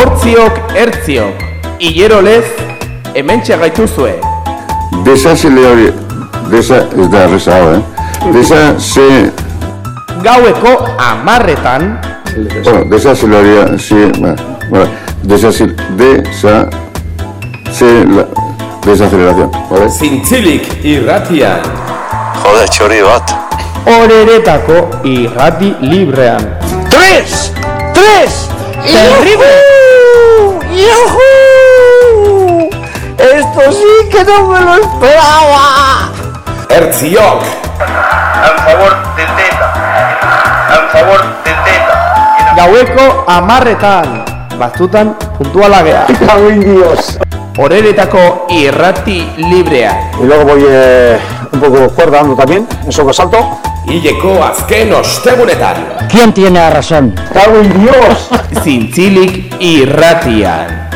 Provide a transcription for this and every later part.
Hortziok ertziok, hilero lez, hemen gaituzue. Desa se le hori... Desa, ez da erreza hau, eh? Desa se... Gaueko amarretan, Bueno, desa se le hori... Si, ba, bueno, desa se... Desa... Se... La, desaceleración, ¿vale? Zintzilik irratian. Jode, txori bat. horeretako irrati librean. Tres! Tres! Terrible! Esto sí que no me lo esperaba. Ertziok. a favor del Teta. A favor del Teta. Gaueko amarretan, batzutan puntuala gea. En Dios. Horeretako irrati librea. Y luego voy eh, un poco cuerda dando también, eso que salto. Hileko azken ostegunetan. ¿Quién tiene la razón? Cago en Dios. Zintzilik irratian.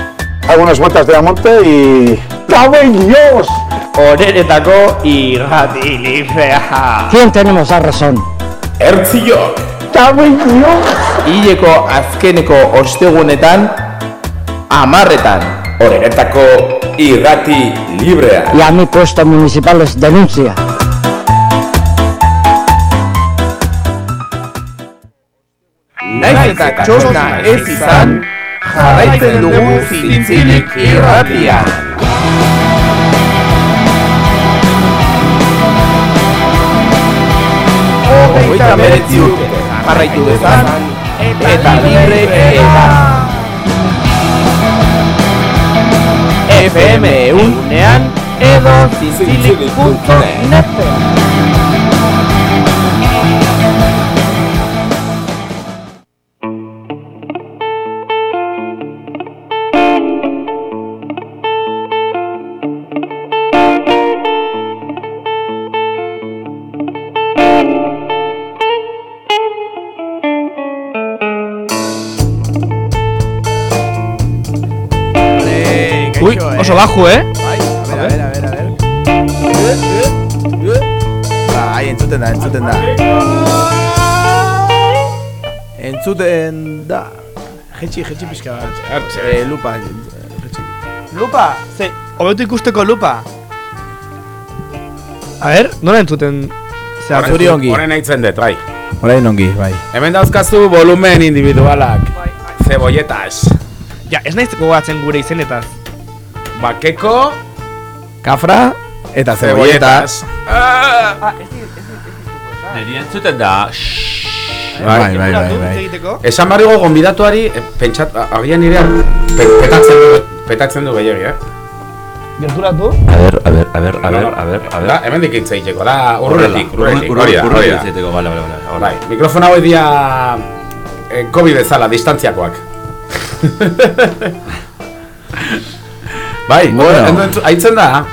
Hago unas vueltas de monte y... ¡Cago en Dios! Horeretako irrati librea. ¿Quién tenemos la razón? Ertziok. ¡Cago en Dios! Hileko azkeneko ostegunetan, amarretan. Horeretako irrati librea. Y a mi puesto municipales denuncia. Naiz eta txosna ez izan, jarraitzen dugu zintzilik irratian. Hogeita beretzi urte, jarraitu dezan, eta libre eta. FM eunean edo zintzilik.net Bajo, eh? Bai, a ver, a ver, a ver. Bai, entzuten da, entzuten da. Entzuten da. Jetxi, jetxi pixka bat. Eh, lupa, eh, jetxi. Lupa! Ze, hobetu ikusteko lupa. A ver, nola entzuten zehar? Zuri ongi. Horen aitzen dut, bai. Orain ongi, bai. Hemen dauzkazu volumen individualak. Cebolletas. Ja, ez naiz gogatzen gure izenetaz. Bakeko Kafra eta cebolletas. Ah! Neri entzuten da. Bai, bai, bai, bai. Esan barrigo gonbidatuari, eh, pentsat, agian nirean pe, petatzen du, petatzen du gehiagi, eh? Gerturatu? A ver, a ver, a ver, a ver, a ver, a Da, ver. hemen dik hitz egiteko, da, urruletik, urruletik, hori da, hori da. zaiteko, bale, bale, bale. Bai, mikrofona hoi dia eh, COVID bezala, distantziakoak. Bai, Bueno. bueno. entzu, aitzen da.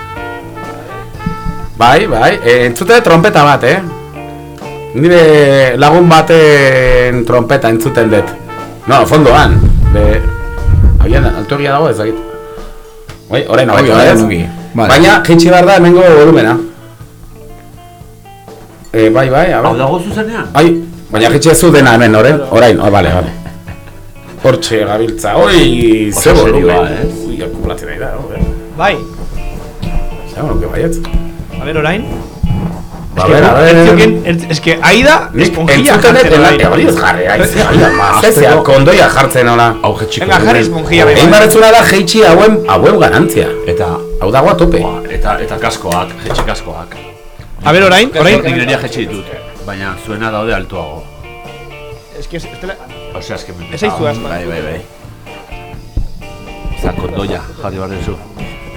Bai, bai, eh, entzute trompeta bat, eh? Nire lagun baten trompeta entzuten dut. No, fondoan. De... Agian, altoria dago ezagit. Bai, orain Bai, hobeto, ez? Vale. Baina, jintxi behar da hemengo volumena. Eh, bai, bai, a Hau dago zuzenean? Ai, baina jitxe zu dena hemen, orain, orain, oh, bale, bale. Hortxe gabiltza, oi, ze Oso volumen. Eh? Ui, akumulatzen nahi da, hori. Bai. Ja, bueno, que baietz. A ver, orain. Ba, a ver, a ertz- es que esponjilla entzuten dut, jartzen orain. hori ez jarri, aize, aida, mazezea, kondoia jartzen hola. Hau jetxiko. Venga, jarri esponjilla bai. Egin barretzuna da jeitxi hauen, hauen garantzia. Eta, Hau dago a tope. Eta, eta kaskoak, jetxi kaskoak. A ver, orain, orain. Nik nirea jetxi ditut. Baina zuena daude altuago. Es que, estela... Osea, eske me Ez aizu asma. Bai, bai, bai. Jarri behar duzu.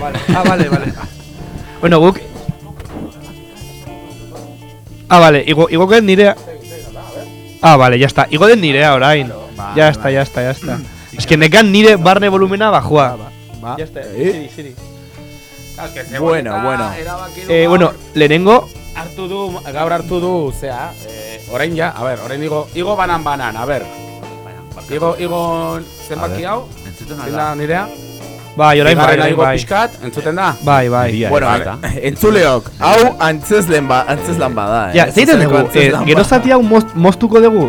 Vale. Ah, vale, vale. bueno, guk... Ah, vale, igo, igo den nirea... Ah, vale, ya está. Igo den nirea orain. Ya está, ya está, ya está. Es que nekan nire barne volumena bajua. Ba, Ya está, eh? siri, siri. Bueno, bueno. Eh, bueno, lehenengo... Hartu du, gaur hartu du, zea, eh, orain ja, a ber, orain igo, igo banan banan, a ber. Igo, igo, zenbaki hau, Entzuten da. da nirea? Bai, orain bai, orain igo bai. pixkat, entzuten da? Bai, bai. Nirea, Bueno, ez a da. ver, entzuleok, hau antzeslen ba, antzeslan bada, eh? Ja, zeiten Zuzeneko dugu, eh, antzeslan gero zati hau most, moztuko dugu.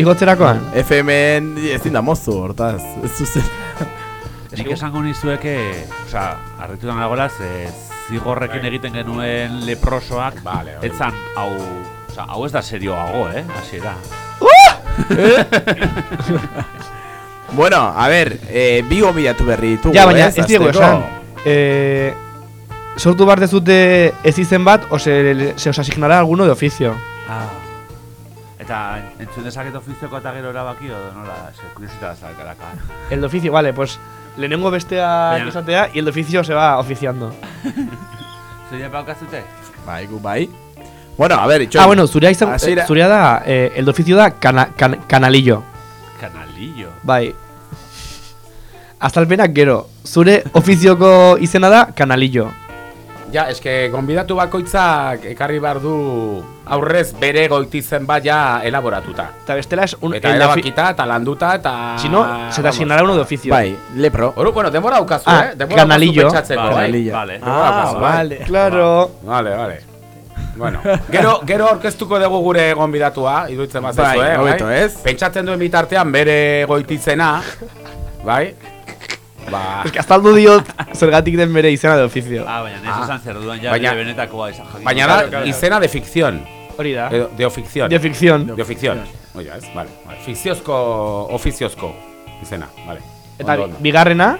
Igotzerakoan? FM-en ezin da mozu, hortaz. Ez zuzen. Nik esango nizueke, oza, harritutan nagoela, ze zigorrekin egiten genuen leprosoak, Vale, etzan, hau, oza, hau ez da serioago, eh, hasiera. Bueno, a ver, eh, bi gomidatu berri ditugu, Ja, baina ez, ez diego hasteko. esan. Eh, sortu bar dezute ez izen bat, o se, se os asignará alguno de oficio. Ah. Eta entzun dezaket ofizioko eta gero erabaki, edo nola, ze kuriosita zakaraka. El de oficio, vale, pues lehenengo bestea Baina- esatea y el de oficio se va oficiando. Zeria paukazute? Bai, gu bai. Bueno, a ver, itxoin. Ah, bueno, zurea, izan, Hasiera- eh, zurea da, eh, el de oficio da cana, can- canalillo. Kanalillo. Bai. Azalpenak gero, zure ofizioko izena da kanalillo. Ja, eske, gonbidatu bakoitzak ekarri behar du aurrez bere goitizen bat ja elaboratuta. Eta bestela es un... Eta el de ofi- erabakita eta landuta eta... Si no, se te asignará uno de oficio. Bai, lepro. Oru, bueno, denbora daukazu, Ah, eh? Denbora canalillo. pentsatzeko? Canalillo. Vale. Denbora Ah, vale. Claro. Vale, vale. Bueno, gero, gero orkestuko dugu gure gonbidatua, iruditzen bat Bai, eh? hobeto, ez? Pentsatzen duen bitartean bere goitizena, bai? Ba, Es que azaldu diot zergatik den bere izena de oficio. Ah, baina, Ah. nesu esan zer dudan ja, Baina- bere benetakoa izan jakin. baina da izena de ficción, Hori da. edo, de oficción. De ficción. De oficción. Oia, ez? Vale, vale. Fikziozko, ofiziozko izena, vale. Eta bigarrena,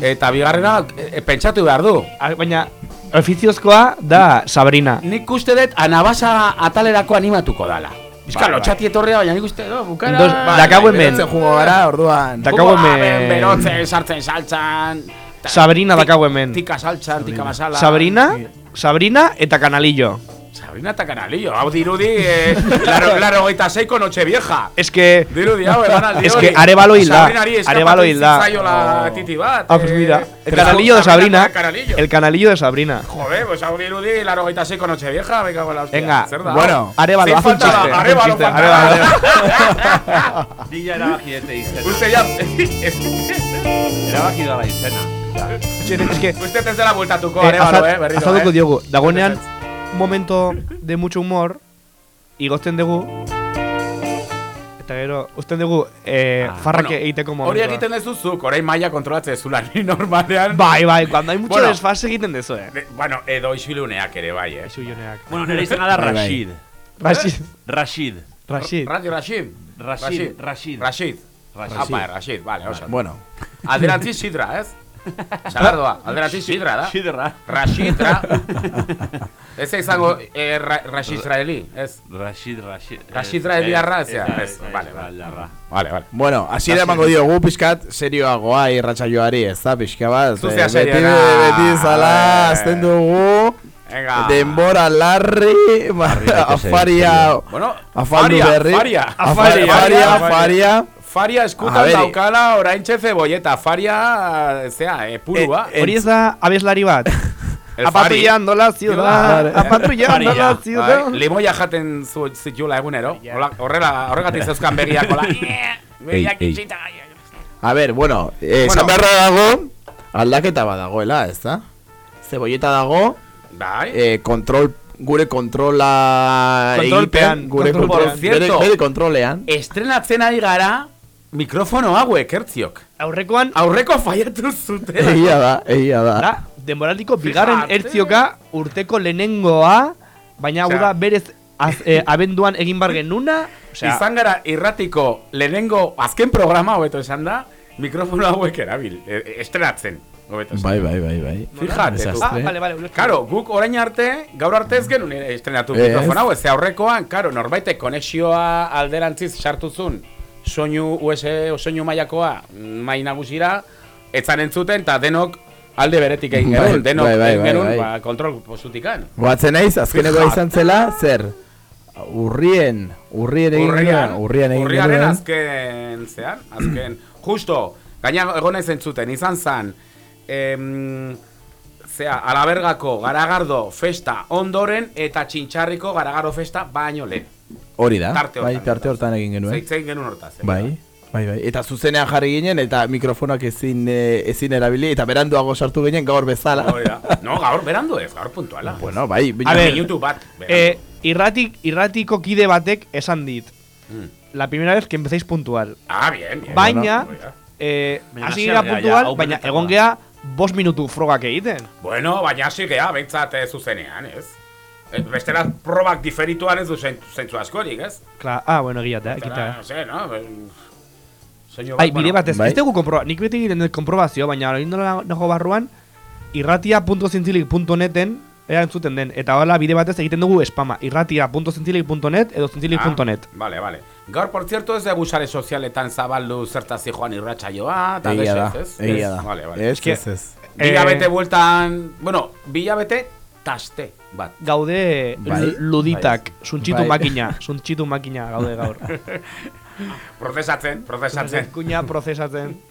Eta bigarrena, e, pentsatu behar du. baina ofiziozkoa da Sabrina. Nik uste dut anabasa atalerako animatuko dala. Bizka, bai. lotxati etorrea, baina nik uste, no, bukara... Dos- dakago hemen. Berotzen jungo gara, orduan. Dakago Jugo, hemen- Berotzen, sartzen, saltzan... Sabrina dakago hemen. Tika saltzan, tika masala... Sabrina, Sabrina eta kanalillo. Sabrina eta kanalillo. Hau dirudi, eh, laro, laro goita seiko noche vieja. Es que... Dirudi, hau, emanaldi Es hori. que Arevalo hil da. Sabrinari eskapatu Arevalo hil da. zitzaiola titi bat. Ah, pues eh, mira. El pero canalillo de Sabrina. eta Canalillo. El canalillo de Sabrina. Joder, pues hau dirudi, laro goita seiko noche vieja. Me cago en la hostia. Venga, Zer da? bueno, Arevalo, Zein haz un falta da? chiste. haz un Arevalo chiste, falta Arevalo. da. Ni ja erabaki dute izena. Uste ya... Erabaki dala izena. Es que... Uste ez dela bueltatuko, Eh, Arevalo, azal- eh, berriro, azalduko eh. diogu, dagoenean un momento de mucho humor igotzen dugu eta gero uzten dugu eh, Ah, farrak bueno, egiteko Hori momentua. egiten dezu zuk, orain maila kontrolatzen zula, ni normalean... Bai, bai, cuando hay mucho Bueno. desfase egiten dezu, eh. De- Bueno, edo isiluneak ere, bai, eh. Isu joneak. Bueno, nire izena da Bai, bai. Rashid. Rashid. Rashid. Rashid. Rashid, Rashid. Rashid. Rashid. Rashid. Rashid. Apa, Rashid, vale, oso. Bueno, Alderantziz sidra, ez? Sagardoa, alderantziz sidra da. Sidra. Rashidra. Ez izango eh, Ra- Rashid Israeli, ez? Rashid, Rashid. Rashid Raeliarra, ez, ez, ez, vale, vale. Vale, vale. bueno, hasiera emango diogu pixkat serioagoa irratsaioari, ez da, pixka bat. Zuzea eh, serioa. Beti, beti zala, azten dugu. Venga. Denbora larri, afaria, Bueno, afaldu Faria, berri. Faria. Afaria, Faria, faria, Faria. eskutan daukala oraintxe cebolleta. Faria, zea, eh, purua. Eh, Hori ez da abeslari bat. El Apatrullando la ciudad. Fari. Apatrullando la ciudad. limoia jaten zu, zitula egunero. Horrela, horregatik zeuzkan begiak, hola. Begiak itxita. A ver, bueno, eh, Bueno. dago, aldaketa bat dagoela, ez da? Zebolleta dago, Bai. eh, kontrol, gure kontrola Kontrolpean, egiten, gure kontrolpean. kontrol, bere, Cierto. bere kontrolean. Estrenatzen ari gara mikrofono hauek, ertziok. Aurrekoan, Aurreko faiatu zutela. Egia da, egia da. da, denboraldiko bigarren ertzioka urteko lehenengoa, baina hau da berez az, eh, abenduan egin bar genuna, osea, Izan gara irratiko lehenengo azken programa hobeto esan da, mikrofono hauek erabil, e, e, estrenatzen. Hobeto. Bai, bai, bai, bai. Tu. Desastre. Ah, vale, vale. Karo, guk orain arte, gaur arte ez genuen estrenatu Ez. mikrofon hau, ez aurrekoan, karo, norbaitek konexioa alderantziz sartuzun, soinu US, soinu mailakoa mai nagusira, etzan entzuten, eta denok alde beretik egin Bai, genuen, denok bai, bai, bai, genuen, bai. ba, kontrol posutikan. Goatzen naiz, azkeneko izan zela, zer? Urrien, urrien egin genuen, urrien egin urriaren azken, zean, azken, justo, gaina egon naiz entzuten, izan zan, em, zea, alabergako garagardo festa ondoren eta txintxarriko garagardo festa baino lehen. Hori da, Tarte bai, tarte hortan egin genuen. Zeitzein genuen hortaz. eh? Bai, bai, bai. Eta zuzenean jarri ginen, eta mikrofonak ezin, eh, ezin erabili, eta beranduago sartu ginen gaur bezala. Da. No, gaur berandu ez, gaur puntuala. Bueno, bai, A ver, minutu bat. eh, irratik, irratiko kide batek esan dit. Mm. la primera vez que empezáis puntual. Ah, bien, bien. Baina, Bueno, eh, hasi gira puntual, baina egon gea bost minutu frogak egiten. Bueno, baina hasi gea, behintzat eh, zuzenean, ez? Eh, Bestela probak diferituan ez du zentzu askorik, ez? Klar, ah, bueno, Bestela, ekita. No sé, no? Soinu Ai, bat, bide batez, bai. ez dugu konproba, nik beti egiten dut konprobazio, baina hori nola nago barruan, irratia.zintzilik.neten ea entzuten den, eta hola bide batez egiten dugu spama, irratia.zintzilik.net edo zintzilik.net. Ah, vale, vale. Gaur, por cierto, ez dugu sare sozialetan zabaldu zertazi joan irratsaioa, eta Egia da, egia da. Vale, vale. Ez, ez, ez. Bilabete Eh, bueltan, bueno, bilabete taste, bat. Gaude Bai, luditak, suntxitu Bai. makina, suntxitu makina gaude gaur. Prozesatzen, prozesatzen. Kuña prozesatzen.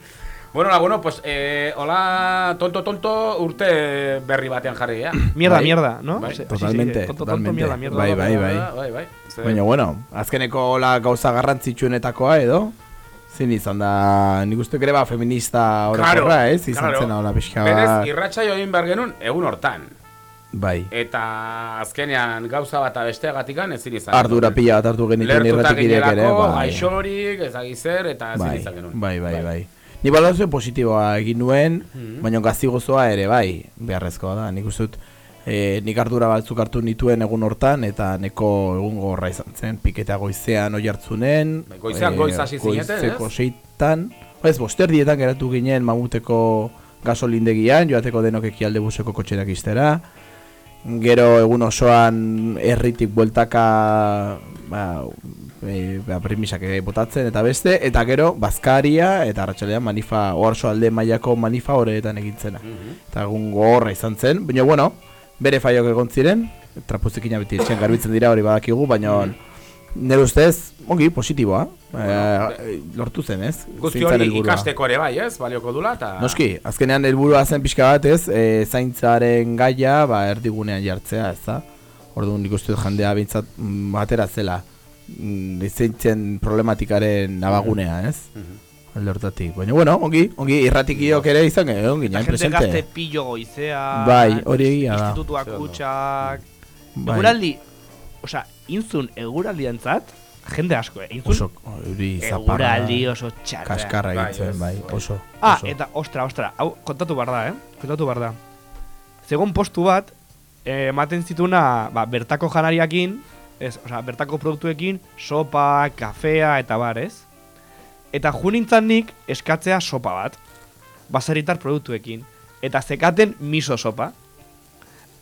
Bueno, la, bueno, pues, eh, hola, tonto, tonto, urte berri batean jarri, ya. Mierda, Bai. mierda, ¿no? Bai. Sí, sí, sí, Totalmente, tonto, tonto, totalmente. mierda, mierda. Bai, bai, bai. bai, bai. Ze- Baina, bueno, azkeneko la gauza garrantzitsuenetakoa edo, zin izan da, nik uste ere ba feminista orokorra, ez? Izan claro. zen hola pixka Berez, irratsaio egin behar genuen, egun hortan. Bai, Eta azkenean gauza bat abesteagatikan ezin izan. ardura pila bat hartu genituen irratikidek ere, bai. gaixorik, ezagizer, eta ezin Bai, izan genuen. bai, bai, bai. Ni balorazio positiboa egin nuen, Mhm. baina gazi gozoa ere, bai, beharrezkoa da. Nik uste dut, e, nik ardura batzuk hartu nituen egun hortan, eta neko egun gorra izan zen, piketa goizean oi hartzunen. Bai, goizean goiz hasi zineten, Goizeko ez? seitan, ez, bosterdietan geratu ginen mamuteko gasolindegian, joateko denok ekialde buseko kotxerak iztera. Gero egun osoan herritik bueltaka ba, e, ba, primisak botatzen eta beste, eta gero bazkaria eta arratsalean manifa, oarso alde mailako manifa horretan egintzena. Eta egun gogorra izan zen, baina bueno, bere faiok egon ziren, trapuzikina beti etxean garbitzen dira hori badakigu, baina nire ustez, ongi, positiboa, eh, lortu zen ez? Guzti hori ikasteko ere bai, ez? Balioko dula, eta... Noski, azkenean helburua zen pixka bat ez, e, zaintzaren gaia ba, erdigunean jartzea, ez da? Orduan nik uste dut jendea bintzat mm, batera zela mm, zaintzen problematikaren abagunea, ez? Alde hortatik. Baina, bueno, ongi, ongi, irratikiok ere izan, eh, ongi, La nahi gente gazte presente. pillo goizea. Bai, hori egia da. Institutuak kutsak. Bai. Eguraldi, osea, inzun eguraldiantzat, jende asko, eh? Oso, hori zaparra. eguraldi oso txarra. Kaskarra Bai, egitzen, bai, bai. oso. Ah, oso. eta, ostra, ostra, hau, kontatu behar da, eh? Kontatu behar da. Zegon postu bat, eh, ematen zituna, ba, bertako janariakin, ez, osea, bertako produktuekin, sopa, kafea eta bar, ez? Eta ju nintzan nik eskatzea sopa bat, baserritar produktuekin. Eta zekaten miso sopa.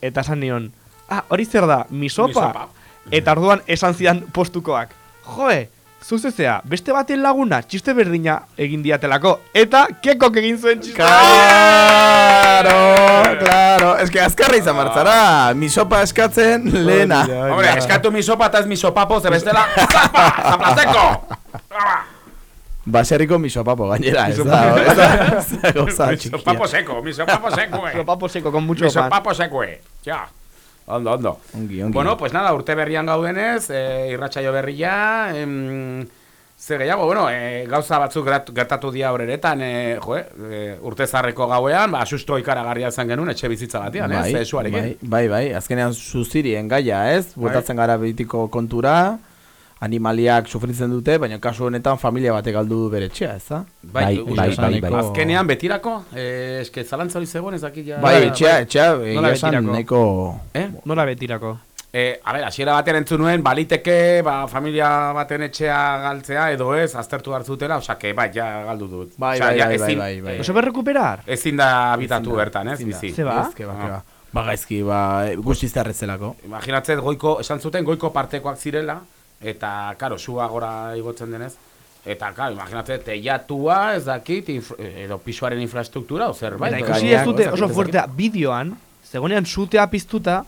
Eta esan nion, ah, hori zer da, misopa? Misopa. Eta orduan esan zidan postukoak, joe, zuzezea, beste baten laguna txiste berdina egin diatelako. Eta kekok egin zuen txiste. Claro, claro. Es que azkarra izan martzara. Mi sopa eskatzen lehena. Hombre, eskatu mi sopa eta ez mi sopapo, ze bestela, zapa, zaplateko! Baserriko mi sopapo gainera, ez da. Misopapo. Ez da, ez da gauza Mi sopapo txikia. seco, mi sopapo seco, eh. Papo seco con mucho Mi pan. sopapo seco, eh. Ja. Ondo, ondo. Ongi, ongi. Bueno, pues nada, urte berrian gaudenez, eh, irratsaio berria, em, ze gehiago, bueno, eh, gauza batzuk gertatu dia horretan, eh, jo, eh, urte zarreko gauean, ba, susto ikaragarria izan genuen etxe bizitza batean, bai, ez, bai, bai, bai, azkenean zuzirien gaia, ez? Botatzen gara betiko kontura, animaliak sufritzen dute, baina kasu honetan familia batek galdu du bere etxea, ez da? Bai, bai, bai, bai, bai. Azkenean betirako, eh, eske zalantza hori zegoen ez dakit ja. Bai, etxea, etxea, Nola egia esan nahiko... Eh? Nola betirako. Eh, a ber, hasiera batean entzun nuen, baliteke, ba, familia baten etxea galtzea, edo ez, aztertu hartzutela, osea, que, bai, ja galdu dut. Bai, bai, ja, bai, bai, bai, bai. ¿No se puede recuperar? Ezin da habitatu bertan, ez, bizi. Ze ba? Ez, que ba, que Ah. ba. Ba, gaizki, ba, guztiz terretzelako. Imaginatzen goiko, esan zuten goiko partekoak zirela, eta, karo, sua gora igotzen denez, eta, karo, imaginatzen, teiatua, ez dakit, inf- edo pisuaren infrastruktura, o zerbait. Eta ikusi ez dute ez oso dakit, fuertea bideoan, zegonean sutea piztuta,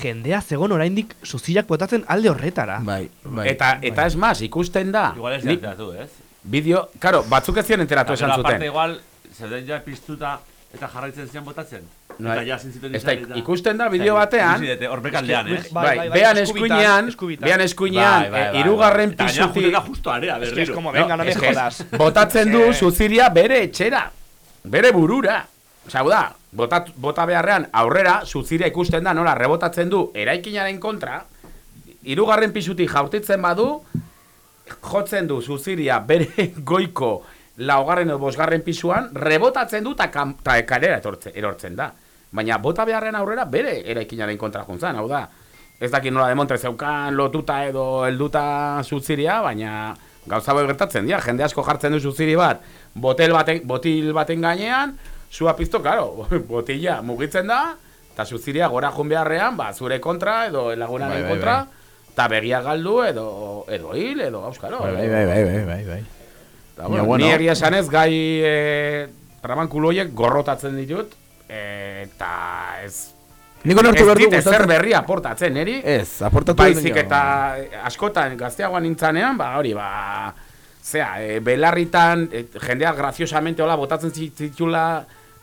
jendea zegon oraindik zuzilak botatzen alde horretara. Bai, bai. Eta, eta es más, ikusten da, Igual ez nik- enteratu, ez? bideo, karo, batzuk ez ziren enteratu esan gero aparte zuten. igual, zeuden ja piztuta eta jarraitzen zian botatzen. No, eta ja da, ikusten da bideo batean, Horbekaldean, ez? Bai, Bai, bai, bai, eskubitan, eskuinean, behan eskuinean, Bai, bai, eh, bai, bai. Eta gainera pisutik, justo area, berriro. como, venga, no me es que jodas. botatzen du zuziria bere etxera, bere burura. Hau da, bota, bota beharrean aurrera, zuziria ikusten da, nola, rebotatzen du eraikinaren kontra, hirugarren pisutik jaurtitzen badu, jotzen du zuziria bere goiko laugarren edo bosgarren pisuan, rebotatzen du eta kalera etortze, erortzen da. Baina bota beharren aurrera bere eraikinaren kontra juntzan, hau da. Ez dakit nola demontre zeukan lotuta edo helduta zuziria, baina gauza hauek gertatzen dira. Jende asko jartzen du zuziri bat, botel baten, botil baten gainean, zua pizto, karo, botila mugitzen da, eta zuziria gora jun beharrean, ba, zure kontra edo lagunaren Bai, bai, kontra, bai. eta begia galdu edo, edo hil, edo auskaro. Bai, bai, bai, bai, bai, bai, bai. Baina, bueno, bueno. Ni egia esanez gai e, trabankulu horiek gorrotatzen ditut, eta ez... Nik onartu ez behar du dit ezer gustatzen- berria aportatzen, neri? Ez, aportatu ez Baizik eta askotan gazteagoan nintzanean, ba hori, ba... Zea, e, belarritan, e, jendeak graziosamente hola botatzen zit- zitula,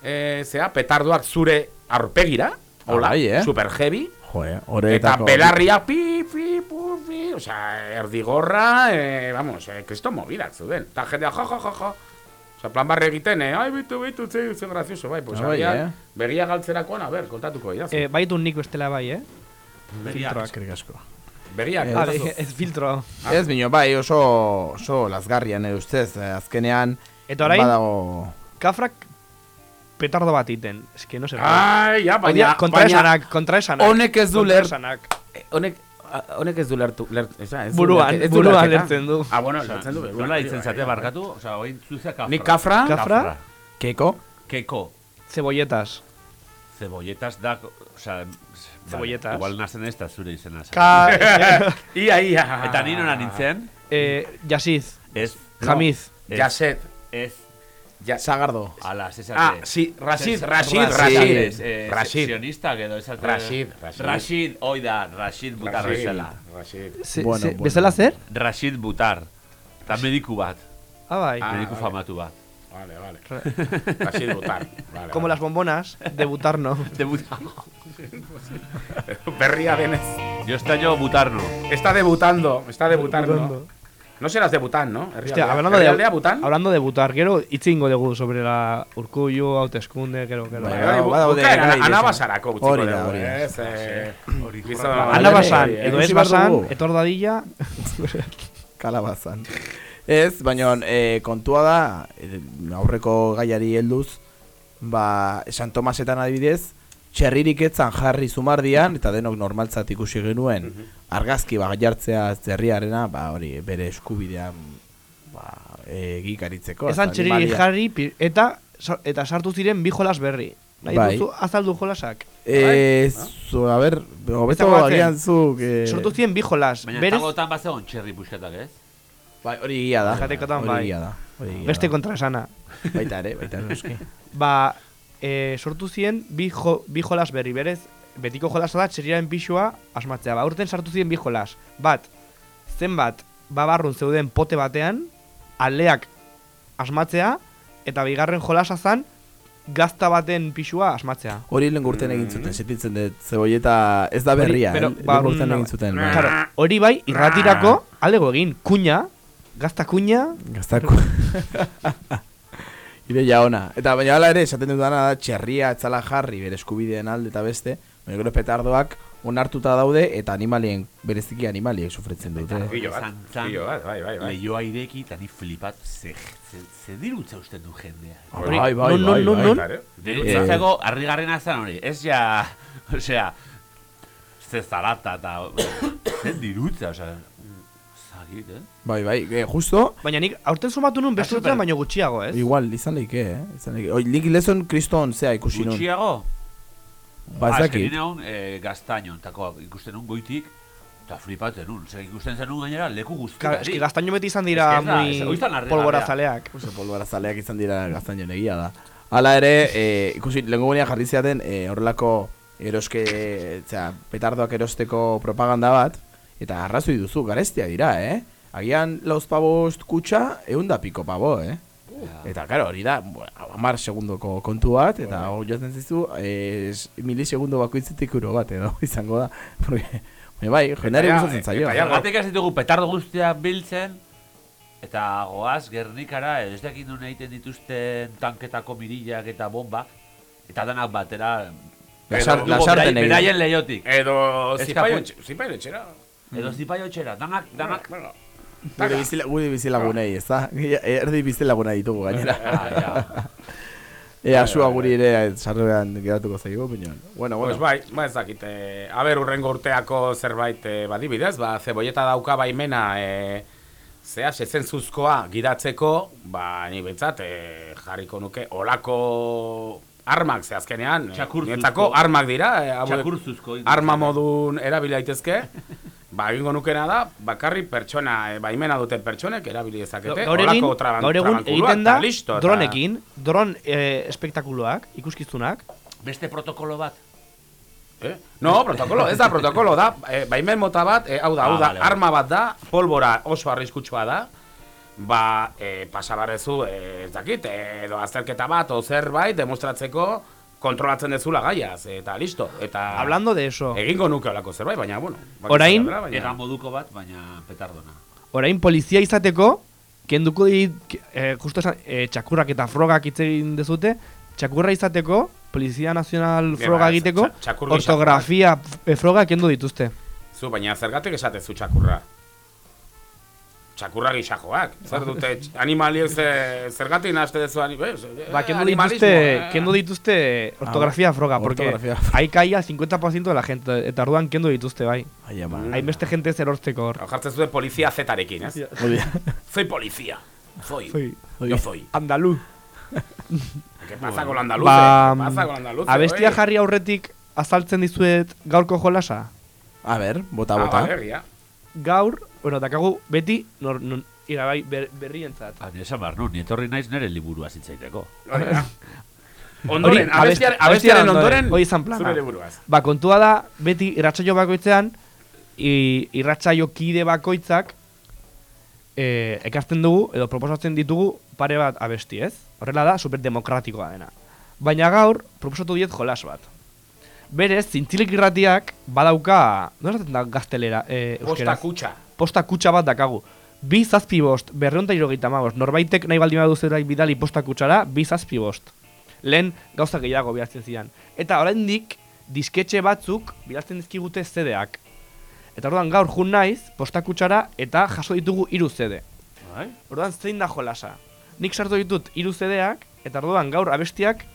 e, zea, petardoak zure aurpegira, hola, bai, eh? super heavy, Jo, eh, eta horretako... belarria pi, pi, pu, pi, osea, erdigorra, e, vamos, e, kristo movidak zuden. Eta jendea, jo, jo, jo, jo. Osea, plan barri egiten, eh, ai, bitu, bitu, ze, ze grazioso, bai, pues, Ah, bai, eh? begia galtzerakoan, a ber, kontatuko idaz. Eh, baitu nik bestela bai, eh? Begiak. Eskerrik asko. Begiak, Eh, Ah, kontazu. ez filtro. Ez bino, bai, oso, oso lasgarria nire ustez, eh, azkenean... Eta orain, Badago... kafrak petardo bat iten. Ez que no se Ai, ja, baina, kontraesanak, kontraesanak. honek ez du ler-. Eh, Honek, honek ez du lertu, lert, eza, ez Buruan, du buruan lertzen du. Ah, bueno, lertzen du. Nola ditzen zate barkatu? Osa, oin zuzea kafra. Ni kafra, Kafra? Keko? Keko. Cebolletas. Cebolletas da, osa... Cebolletas. Igual nazen ez da zure izena. Ka... ia, ia. Eta ni nona nintzen, eh, Yasiz. ez... Jamiz. Jaset. Ez... Ja, Sagardo. Ala, zesate. ah, sí, Rashid, Rashid, Rashid. Rashid. eh, Rashid. Esate... Rashid, Rashid. Rashid, Rashid Butar Rashid. Rashid. Se, Bueno, zer? Rashid Butar. Eta mediku bat. Ah, bai. Ah, mediku vale. famatu bat. Vale, vale. Rashid Butar. Vale, Como vale. las bombonas, debutar no. Debutar. Berria denez. Yo estallo Butarno. Está debutando, está debutando. Debutando. No serás debután, ¿no? Hostia, hablando de, Herrialdea, Bután? hablando de debutar, gero itzingo dugu sobre la Urkullu, hauteskunde, gero, gero. Bai, bu- badaude bukaeran garai anabasarako utziko Hori da, dugu, hori da. Eh, Hala Anabasan, ere, edo ez behar basan, dugu. etor dadila, Kalabazan. Ez, baina e, kontua da, e, aurreko gaiari helduz, ba, San Tomasetan adibidez, txerririk etzan jarri zumardian, eta denok normaltzat ikusi genuen, argazki ba, jartzea zerriarena, ba, hori, bere eskubidean, ba, e, gikaritzeko. esan eta txerri animalia- jarri, eta, eta sartu ziren bi jolas berri. Nahi Bai. duzu, azaldu jolasak. Ez, zu, a ber, hobeto agian baten. zuk... E, Sortu ziren bi jolas. Baina Berez, tagotan bat zegoen txerri pusketak, ez? bai, hori gila da. Jatekotan hori bai. da. Hori gila beste da. kontraesana. Baita ere, baita ere. Ba, e, sortu ziren bi, jo, bi jolas berri, berez, betiko jolasa da txerriaren pixua asmatzea. Ba, urten sartu ziren bi jolas. Bat, zenbat, babarrun zeuden pote batean, aleak asmatzea, eta bigarren jolasa zan, gazta baten pixua asmatzea. Hori lehen urten egin zuten, sentitzen dut, zebolleta ez da berria, Hori, eh? pero, ba, lehen urten no, egin zuten. Claro, hori bai, irratirako, aldego egin, kuña, gazta kuña, Gaztako. Ire ja ona. Eta baina hala ere, esaten dudana da, txerria etzala jarri bere eskubideen alde eta beste, baina gero petardoak onartuta daude eta animalien, bereziki animaliek sufritzen dute. Pilo bat, Zan- zan- pilo bat, bai, bai, bai. Lehioa ireki eta ni flipat ze, ze, ze dirutza usten du jendea. Bai, bai, non, non, bai, non, bai. non. Claro. Dirutza Eh. zego harrigarrena zan hori. Ez ja, osea, ze zarata eta... Ze dirutza, osea... Zagit, eh? Bai, bai, e, justo, baina nik aurten sumatu nun beste Ah, super. urtean baino gutxiago, ez? igual, izan leike, eh? Izan leike. Oi, lik lezon kriston zea ikusi nun. Gutxiago? Ba, ez Ah, dakit. ni naun e, gaztaino, tako ikusten nun goitik, eta flipatzen nun. Zer ikusten zen nun gainera leku Claro, guztietatik. eski gaztaino beti izan dira Ez que ez da, muy ez- hori izan harrigarria. polbora zaleak. Oso polbara zaleak izan dira gaztaino egia da. Hala ere, e, ikusi, lehenko gunean jarri ziaten e, horrelako eroske, zera, petardoak erosteko propaganda bat, eta arrazoi duzu, garestia dira, eh? Agian lauz pabost kutsa, egun da piko pabo, eh? Eta, karo, hori da, bueno, amar segundoko kontu bat, eta hau jaten zizu, eh, milisegundo bakoitzetik uro bat, edo, izango da. Porque, baina bai, jendeari ja, gustatzen zaio. eta ja, Batek ez ditugu petardo guztia biltzen, eta goaz Gernikara ez dakit nun egiten dituzten tanketako mirillak eta bombak, eta danak batera... Lasarten egin. Beraien lehiotik. Edo zipaio etxera. Edo zipaio txera, danak, danak, Bueno, Gure bizila, gure bizilagunei, ez da? Erdi bizilaguna ditugu gainera. Ah, Ea, sua guri ere sarrean geratuko zaigu, baina... Bueno, Pues bueno. bai, ba ez dakit, eh, aber urrengo urteako zerbait eh, badibidez, ba, zebolleta dauka baimena, eh, zea, zuzkoa gidatzeko, ba, ni behintzat, eh, jarriko nuke, olako armak, ze azkenean, eh, Txakurzuzko. niretzako armak dira, eh, Txakurzuzko, arma modun erabili daitezke, ba, egingo nukena da, bakarri pertsona, eh, baimena duten pertsonek erabili dezakete, Gaur egin, traban, gaur egun egiten da listo, dronekin, dron eh, espektakuloak, ikuskizunak. Beste protokolo bat. Eh? No, protokolo, ez da protokolo da, eh, baimen mota bat, eh, hau da, hau Ah, da, vale, vale. arma bat da, polbora oso arriskutsua da, ba, eh, pasabarezu, eh, ez dakit, edo azterketa bat, o zerbait, demostratzeko, kontrolatzen dezula gaiaz, eta listo, eta... Hablando de eso, Egingo nuke olako zerbait, baina, bueno. Orain- baina- Egan moduko bat, baina petardona. orain polizia izateko, kenduko dit, eh, justo esan, eh, txakurrak eta frogak hitz egin dezute, txakurra izateko, Polizia Nazional Bien, froga egiteko, ortografia eh, froga kendu dituzte. Zu, baina zergatik esatezu txakurra? Txakurra gisajoak. Zer dute, animaliek ze, zergatik nahazte dezu ani... Bez, Ba, animalismo, dituzte, eh. kendu dituzte ortografia froga, porque ahí caía 50% de la gente, eta orduan kendu dituzte, bai. Ai, ama. Hainbeste gente zer hortzeko hor. Jartzen zuen polizia zetarekin, ez? Soy policía. Soy. Soy. Yo soy. Andaluz. ¿Qué pasa con la andaluce? Ba, ¿Qué pasa con la andaluce? abestia oye? jarri aurretik azaltzen dizuet gaurko jolasa. A ber, bota, Ah, bota. vale, egia. Gaur, bueno, dakagu beti nor, non, irabai ber, berrientzat. Ah, esan behar, nu, nietorri naiz nire liburua zitzaiteko. Ondoren, abestiaren, abesti- abestiaren ondoren, hori izan plana. zure liburuaz. Ba, kontua da, beti irratsaio bakoitzean, i, irratsaio kide bakoitzak e, ekartzen dugu, edo proposatzen ditugu pare bat abesti, ez? Horrela da, superdemokratikoa dena. Baina gaur, proposatu diet jolas bat. Berez, zintzilik irratiak badauka, no esaten da gaztelera, e, Posta euskeraz? kutxa. Posta kutxa bat dakagu. Bi zazpi bost, berreonta irogeita mabost, norbaitek nahi baldin badu zerai bidali posta kutxara, bi zazpi bost. Lehen gauza gehiago bidaltzen zidan. Eta oraindik disketxe batzuk bidaltzen dizkigute zedeak. Eta orduan gaur jun naiz, posta kutxara eta jaso ditugu hiru zede. Bai? Orduan zein da jolasa. Nik sartu ditut hiru zedeak, eta orduan gaur abestiak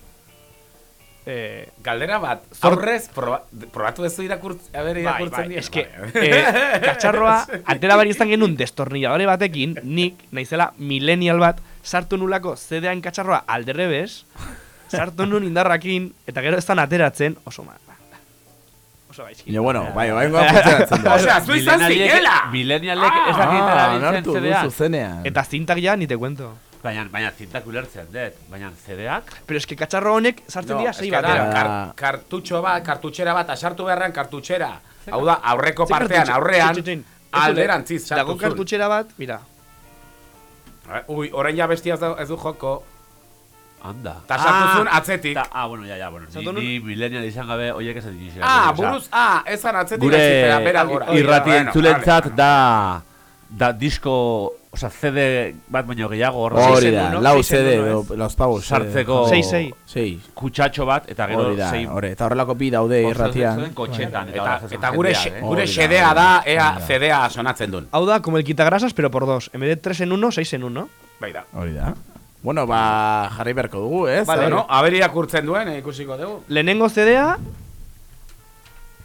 eh, Galdera bat, Zor- aurrez, proba, probatu ez du irakurtz, a ber, Bai, irakurtzen bai, dien? eske, eh, katxarroa, atera bari izan genuen destornilladore batekin, nik, naizela millennial bat, sartu nulako zedean katxarroa alderrebes, sartu nun indarrakin, eta gero ezan ateratzen, oso ma... Oso gaizki. Baina, bueno, bai, bai, bai, funtzionatzen da. Osea, zu izan zinela! Millennialek ez dakit Ah, CD-ak. zuzenean. Eta zintak ja, ni te cuento. Baina, baina zintak ulertzen dut, baina CD-ak, Pero eske katxarro honek sartzen No, dira da, batera. kar, Ah. kartutxo bat, kartutxera bat, asartu beharrean kartutxera. Hau da, aurreko partean, aurrean. Ez alderantziz sartu Dago kartutxera bat, mira. Ui, orain ja bestia ez du- ez du joko. handa. Ta sartu zuen atzetik. Ta, ah, bueno, ja, ja, bueno, ni, ni millennial izan gabe, oiek ez dut Ah, buruz, ah, ezan atzetik Gure eziztera, bera gora. irrati Bueno, entzulentzat vale. da, da disko, oza, CD bat baino gehiago hor Hori da, uno, lau CD, pavos. eh, Sartzeko- Sei, sei. Sei. kutsatxo bat, eta gero Hori da, hori, eta horrelako bi daude irratian. kotxetan. Eta, eta gure, eh? gure xedea da, ea. CD-a sonatzen duen. Hau da, como el quitagrasas, pero por dos. En vez de 3 en 1, 6 en 1. Bai da. Hori da. Bueno, ba, jarri beharko dugu, ez? Vale, A ver. Bueno, aber irakurtzen duen, eh, ikusiko dugu. Lehenengo CD-a,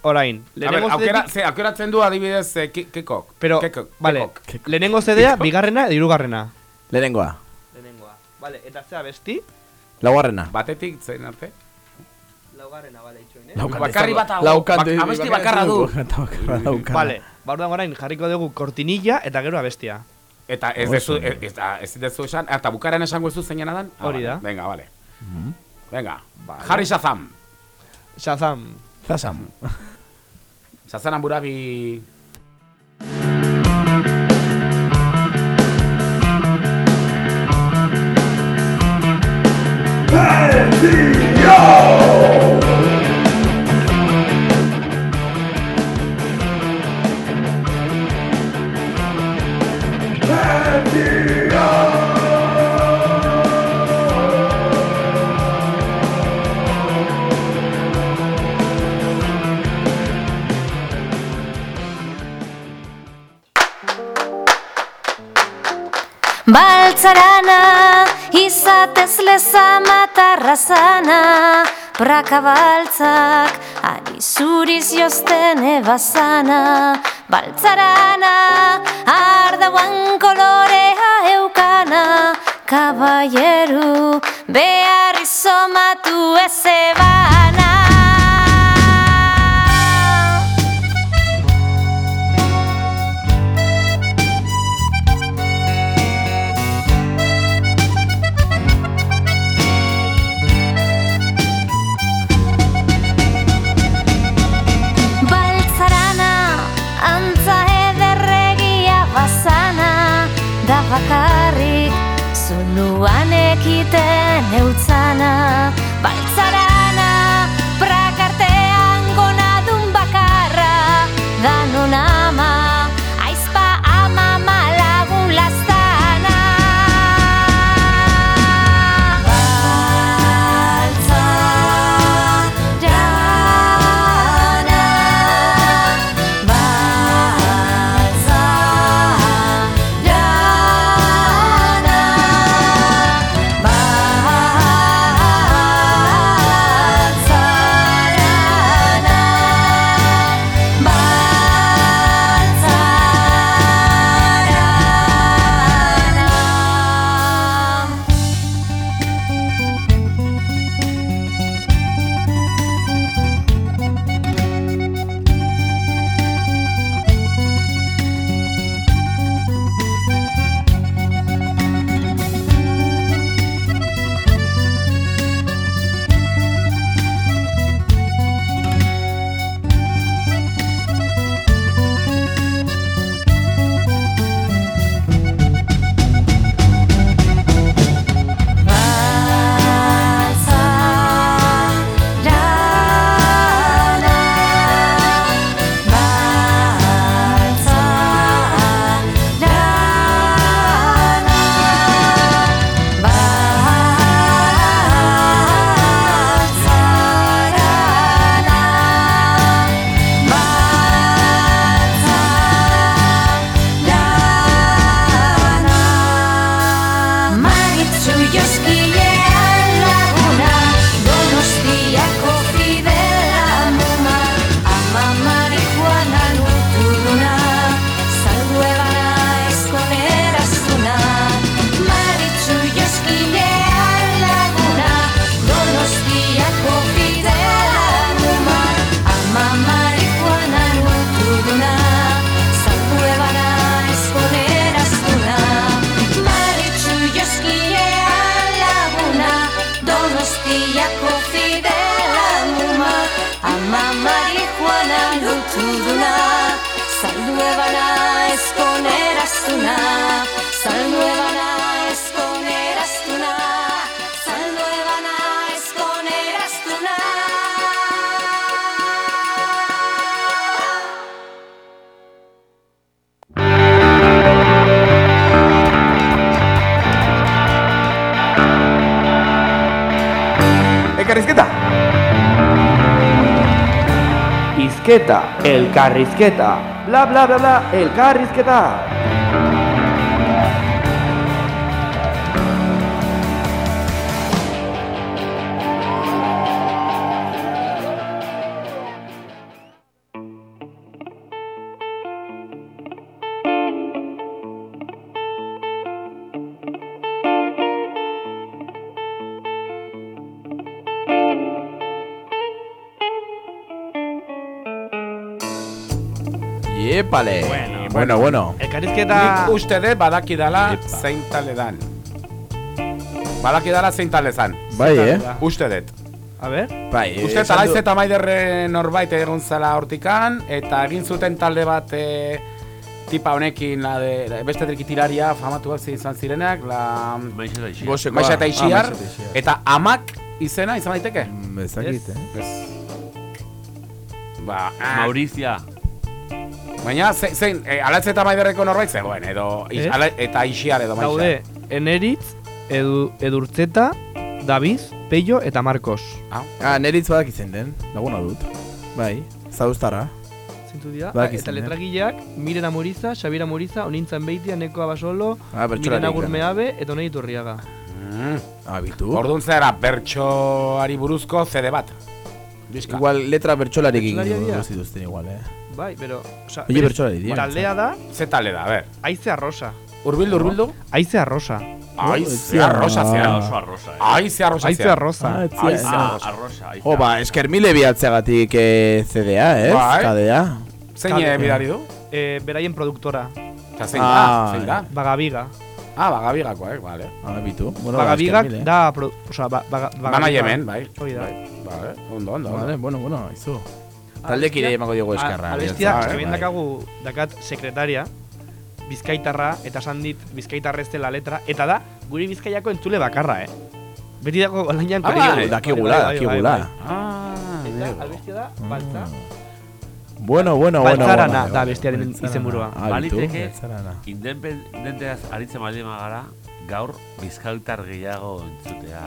orain. Lehenengo aukera, ze, aukeratzen du adibidez eh, ki- kikok. Pero, Kekok, vale, kekok. lehenengo CD-a, bigarrena edo hirugarrena. Lehenengoa, Lehenengoa. Vale, eta zea besti? laugarrena. Batetik zein arte? Laugarrena, bale, itxoin, eh? Bakarri bat dago. dago. Laukan Bak- abesti bakarra du. Kanta bakarra dauka. Vale, ba, orduan orain jarriko dugu kortinilla eta gero abestia. Eta ez dezu, ez, ez, ez dezu esan, eta bukaran esango ez du zeinena dan? Ah, Hori vale. da. Venga, vale. Venga, Vale. jarri Shazam. Sasa na Burabi. Hey! Baltzarana, izatez lezama tarrazana Praka baltzak, ari zuriz jozten ebazana Baltzarana, ardauan kolorea eukana Kabaieru, behar izomatu ez zuluan ekiten eutzana carrisqueta. Bla, bla, bla, bla, el carrisqueta. Iepale. Bueno, bueno, bueno. Elkarrizketa... Nik uste dut badakidala zein tale dan. Badakidala zein tale zan. Bai, eh? Uste dut. A ber? Bai, Uste esan talaiz du- eta maiderre norbait egon zela hortikan, eta egin zuten talde bat e, tipa honekin, la de, la, beste trikitiraria famatuak izan zirenak, la... Maixa eta eta Ah, Maixa eta eta amak izena izan daiteke? Mm, Ez dakit, eh? Ez. Ba, ah, Maurizia. Baina zein, zein e, alatz eta maiderreko norbait zegoen, edo, is, Ez. ala, eta Ixiar edo Maixa. Daude, Eneritz, edu, Edurtzeta, Daviz, Peio eta Marcos. Ah, Ah, neritz badak izen den, laguna dut. Bai, zauztara. zeintzu dira. Badakizun, eta eh? letragileak, Miren Amoriza, Xabier Amoriza, Onintzan Beitia, Neko Abasolo, Ah, Miren. Agurmeabe, eta Onei Turriaga. Mm. Abitu. Orduan zera, bertsoari buruzko CD bat. Diska. Igual letra bertsolari dira? zituzten igual, eh. Bai, pero... Osa, Oye, bertsolari dira. Taldea da, Ze tale da, a ver. Aize Arrosa. Urbildu, urbildu. Aize Arrosa. Ai, Oh, ze arrosa ah. zea. Oso arrosa, eh. Ai, ze arrosa Aize zea. Arrosa. Ah, etzia- Ai, ze ah. arrosa. Arrosa, ahí Jo, ba, esker mile bihatzeagatik eh, CDA, ez? Bai. KDA. Zein Kale. eh, bidari du? Eh, beraien produktora, Eta zein Ah, da, zein da? Bagabiga. Ah, bagabigakoa, eh, vale. Abitu. Bueno, Bagabigak esker mile. da... Pro, osa, ba, baga, Bagabiga- Management, bai. Hori da. Vale, ondo, ondo. Vale, bueno, bueno, aizu. Taldekide emango diogu eskarra. Abestia, bihatza, eh, hemen bai. dakagu dakat sekretaria, bizkaitarra, eta esan dit bizkaitarra ez dela letra, eta da, guri bizkaiako entzule bakarra, eh? Beti dago olainan Ah, bai, dakigula, dakigula. Ah, Eta albestia da, baltza. Bueno, bueno, bueno. Baltzarana bueno. da bestiaren izenburua. Abitu, Baliteke, independenteaz aritzen baldin gara, gaur bizkaitar gehiago entzutea.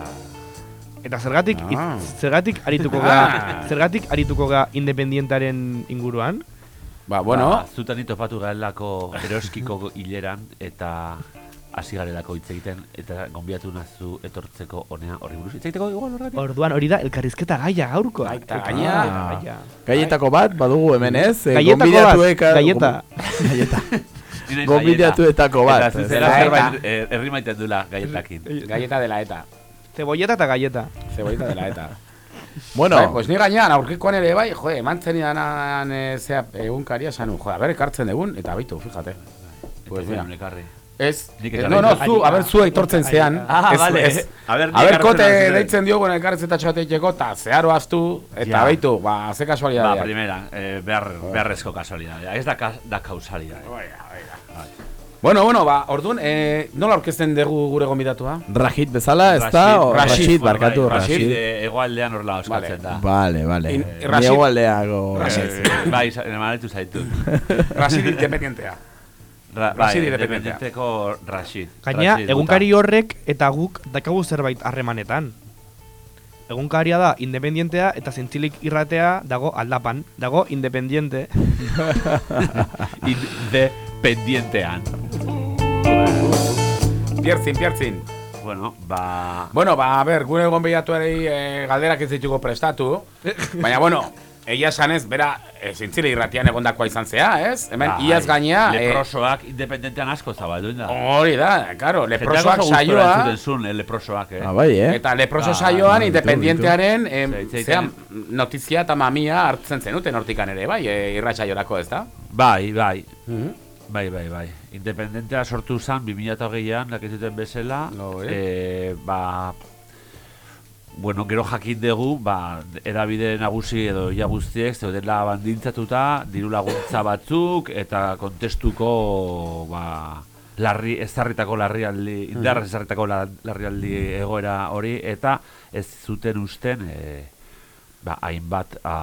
Eta zergatik, Ah. itz- zergatik arituko Ah. ga, zergatik arituko ga independientaren inguruan? Ba, bueno, Ba, zutan ni topatu garelako eroskiko hileran eta hasi garelako hitz egiten eta gonbiatu nazu etortzeko honea horri buruz. Hitz egiteko igual horregatik? Orduan hori da elkarrizketa gaia gaurko. Baita gaina. Ah. gaia. Gaietako bat, badugu hemen ez? Eh, gonbidatuek- bat, gaieta. Gaieta. Gonbidatuetako gaieta. bat. Eta Gaeta. zerbait eh, herri maiten dula gaietakin. galleta dela eta. Cebolleta eta gaieta. Cebollita dela eta. Bueno, Bai, pues ni gainean aurkikoan ere bai, jo, eman zen idanan e, zea egunkaria sanu, jo, a ber, ekartzen egun, eta baitu, fíjate. Pues mira, ez, eh, no, no, zu, a ber, zu aitortzen zean. Ah, ez, vale. ez, A ber, a ber, kote deitzen diogu elkarrezetatxo bat egiteko, eta zeharo aztu, eta Ja. baitu, ba, ze Ba, kasualidadea. primera, eh, behar, beharrezko kasualidadea. Ez da, ka- da kausalidadea. Bueno, bueno, ba, orduan, eh, nola aurkezten dugu gure gonbidatua? Rajit bezala, ez da? o- Rashid, Rashid, barkatu, Bai, Rashid. eh, Hegoaldean horrela euskatzen da. Vale, vale. In- Ni Rashid- egualdeago. Rashid. Eh, Bai, maletu zaitu. Rashid independientea. Ra, Rashid bai, independentea. independenteko Rashid. Gaina, Rashid egunkari horrek eta guk dakagu zerbait harremanetan. Egunkaria da independientea eta zentzilik irratea dago aldapan. Dago independiente. Independientean. Pierzin, pierzin. Bueno, ba... Bueno, ba, a ber, gure gonbidatuari e, galderak ez ditugu prestatu. Baina, bueno, egia esanez, bera, e, zintzile irratian egondakoa izan zea, ez? Hemen, bai, iaz gainea... e, Leprosoak independentean asko zabaldu da. Hori da, karo, leprosoak saioa... zuen, eh, leprosoak, eh? Ah, bai, eh? Eta leproso Ah, saioan em, Ze- ze- zea, notizia eta mamia hartzen zenuten hortikan ere, bai, e, irratsaiorako, ez da? Bai, bai. Mhm. Bai, bai, bai. Independentea sortu zen 2008an, dakizuten bezala. No, eh? eh, ba, bueno, gero jakin dugu, ba, edabide nagusi edo ia guztiek zeudela bandintzatuta, diru laguntza batzuk, eta kontestuko, ba, larri, ezarritako larrialdi, indar ezarritako la- larrialdi egoera hori, eta ez zuten usten, e, ba, hainbat, a,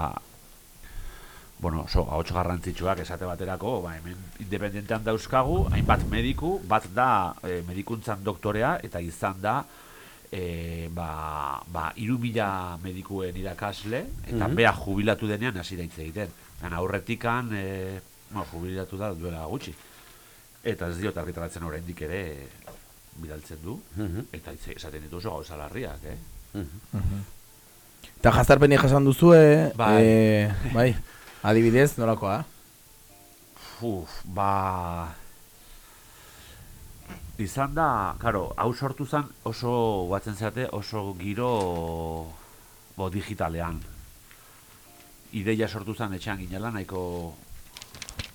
bueno, oso ahots garrantzitsuak esate baterako, ba, hemen independentean dauzkagu, hainbat mediku, bat da e, medikuntzan doktorea, eta izan da, e, ba, ba, iru mila medikuen irakasle, eta Mhm. bea jubilatu denean hasi da hitz egiten. Baina aurretikan, e, bueno, jubilatu da duela gutxi. Eta ez diot argitaratzen oraindik ere bidaltzen du, Mhm. eta hitz esaten ditu oso gauza larriak, eh? Eta jaztarpeni jasan duzue, Bai. eh, bai. Adibidez, nolakoa? Uf, ba... Izan da, karo, hau sortu zen oso, guatzen zeate, oso giro bo, digitalean. Ideia sortu zen etxean ginela, nahiko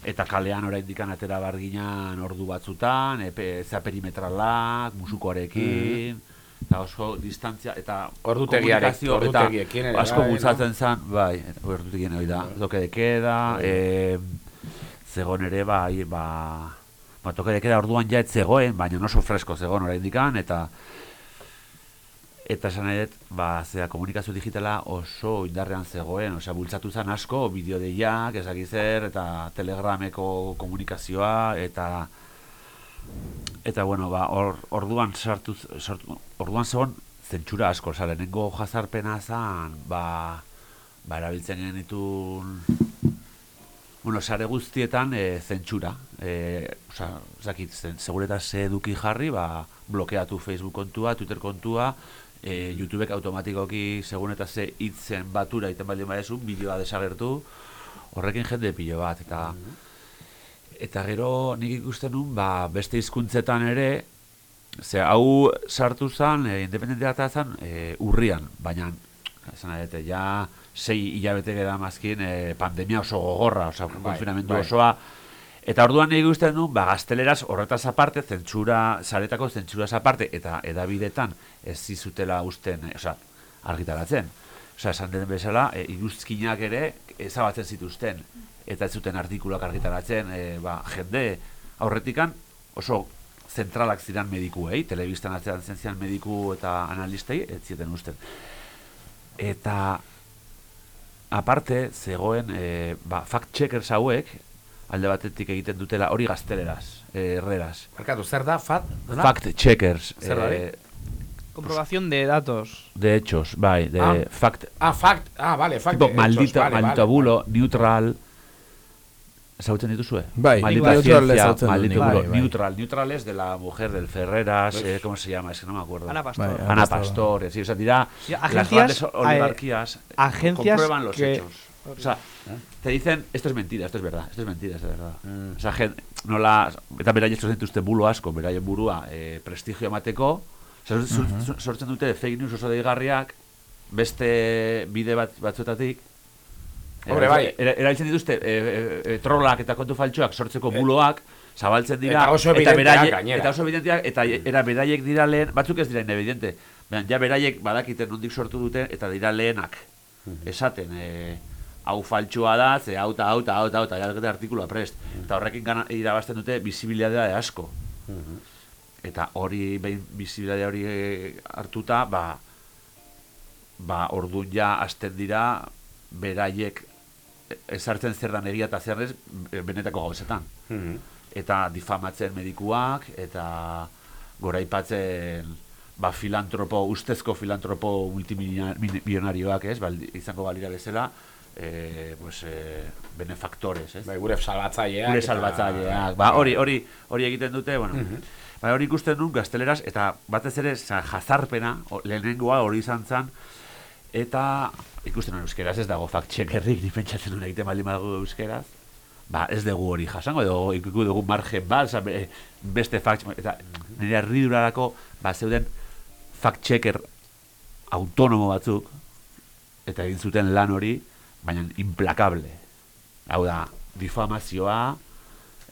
eta kalean oraindik atera barginan ordu batzutan, epe, za perimetralak, musukoarekin, eta oso distantzia, eta ordutegiekin ere, asko bai, bultzatzen zen, bai, ordutegien hori da, toke de queda, eh, zegon ere, bai, ba, ba, toke de queda orduan ja zegoen, baina oso fresko zegoen oraindikan eta eta esan dut, ba, zera, komunikazio digitala oso indarrean zegoen, osea, bultzatu zen asko, bideodeiak, ezaki zer, eta telegrameko komunikazioa, eta eta bueno, ba, or, orduan sartu, sortu, orduan zegoen zentsura asko, osea, lehenengo jazarpena zen, ba, ba, erabiltzen genitun bueno, sare guztietan e, zentsura. E, oza, zakit, zen, segureta ze eduki jarri, ba, blokeatu Facebook kontua, Twitter kontua, e, YouTubek automatikoki segun eta ze hitzen batura iten baldin badezu, bideoa desagertu, horrekin jende pilo bat, eta eta gero nik ikusten nun, ba, beste hizkuntzetan ere, ze hau sartu zen, e, independentea eta zen, e, urrian, baina, esan nahi dute, ja, sei hilabete geda mazkin, e, pandemia oso gogorra, oza, konfinamendu bai. osoa, Eta orduan nahi ikusten du, ba, gazteleraz horretaz aparte, zentsura, zaretako zentsuraz aparte, eta edabidetan ez zizutela usten, osea, argitaratzen. Osea, esan den bezala, e, iruzkinak ere ezabatzen zituzten, eta ez zuten artikulak argitaratzen, e, ba, jende aurretikan oso zentralak ziren medikuei, telebistan atzean ziren mediku eta analistei, ez zieten usten. Eta aparte, zegoen, e, ba, fact-checkers hauek, alde batetik egiten dutela hori gazteleraz, eh, erreraz. Barkatu, zer da, fat? nola? Fact-checkers. Zer da, eh, Comprobación de datos. de hechos, bai, de Ah. fact... Ah, fact, ah, vale, fact. tipo, hechos, maldito, vale, maldito vale, bulo, neutral... ¿Ezagutzen dituzue? Bai, maldita neutral ciencia, ezagutzen dut maldito nik. bulo, Bai, bai. neutral. Neutral es de la mujer del Ferreras, eh, ¿cómo se llama? Es que no me acuerdo. Ana Pastor. Bai, Ana Pastor. Pastor, sí, o sea, dirá, Sí, las agencias, grandes eh, oligarquías agencias comprueban los que- hechos. O sea, te dicen, esto es mentira, esto es verdad, esto es mentira, esto es verdad. O sea, gen, nola, eta beraiek sortzen dituzte bulo asko, beraien burua eh, prestigio emateko, Osea, zu- zu- sortzen dute fake news oso deigarriak, beste bide bat batzuetatik, Hombre, bai. Era- Erabiltzen dituzte e, e, e, trolak eta kontu faltsuak sortzeko buloak, zabaltzen dira eta oso evidenteak beraiek-. Eta oso evidenteak, eta era beraiek dira lehen, batzuk ez dira inevidente. Baina, ja beraiek badakiten nondik sortu dute, eta dira lehenak. Esaten, e, hau faltsua da, ze hau eta hau eta hau eta hau eta jalkete artikulua prest. Eta horrekin gana, irabazten dute bizibilidadea asko. Eta hori, behin bizibilidadea hori eh, hartuta, ba, ba, orduan ja hasten dira beraiek ezartzen zer dan egia eta zer ez e, benetako gauzetan. Mhm. Eta difamatzen medikuak, eta goraipatzen ba, filantropo, ustezko filantropo multimilionarioak, ez, baldi, izango balira bezala, e, pues, e, benefactores, ez? Bai, gure salbatzaileak. gure eta- salbatzaileak. Ba, hori, hori, hori egiten dute, bueno. Mhm. Ba, hori ikusten duen gazteleraz, eta batez ere za, jazarpena, lehenengoa hori izan zen, eta ikusten duen euskeraz ez dago fact checkerrik, ni pentsatzen duen egiten baldin badago euskeraz, ba, ez dugu hori jasango, edo ikuku dugu margen bat, oza, be- beste fact, eta nire arridurarako, ba, zeuden fact checker autonomo batzuk, eta egin zuten lan hori, baina implakable. Hau da, difamazioa,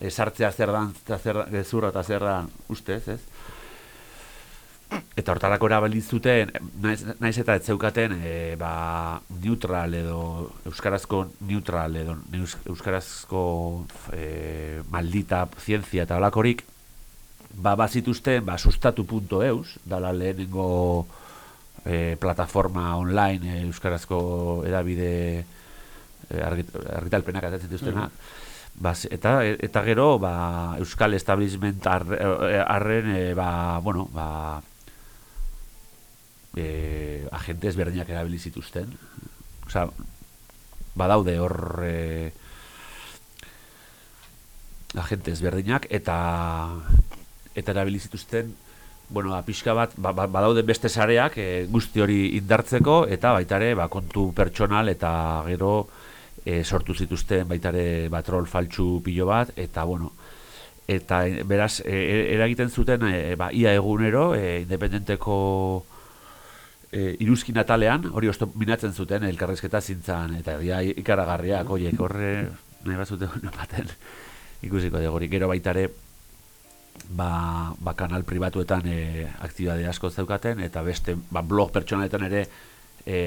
esartzea zer dan, eta zer, gezurra eta zer dan, ustez, ez? Eta hortarako erabili zuten, naiz, naiz eta ez zeukaten, e, ba, neutral edo, euskarazko neutral edo, neus, euskarazko e, maldita zientzia eta holakorik, ba, bazituzten, ba, sustatu.eus, dala lehenengo e, plataforma online e, euskarazko edabide e, argit, argitalpenak atatzen dituztenak. Bas, eta, eta gero, ba, Euskal Establishment arre- eh, arren, e, ba, bueno, ba, e, agente ezberdinak erabili zituzten. Osea, badaude hor e, agente ezberdinak eta eta erabili zituzten bueno, ba, pixka bat, ba, ba- badaude beste sareak e, guzti hori indartzeko eta baita ere ba, kontu pertsonal eta gero e, sortu zituzten baita ere batrol faltsu pilo bat eta bueno, eta beraz e- eragiten zuten e, ba, ia egunero e, independenteko e, iruzkin atalean, hori osto minatzen zuten elkarrezketa zintzan, eta egia ikaragarriak, oiek, horre nahi bat zuten baten ikusiko dugu. Gero baita ere, ba, ba kanal pribatuetan e, aktibade asko zeukaten, eta beste ba, blog pertsonaletan ere e,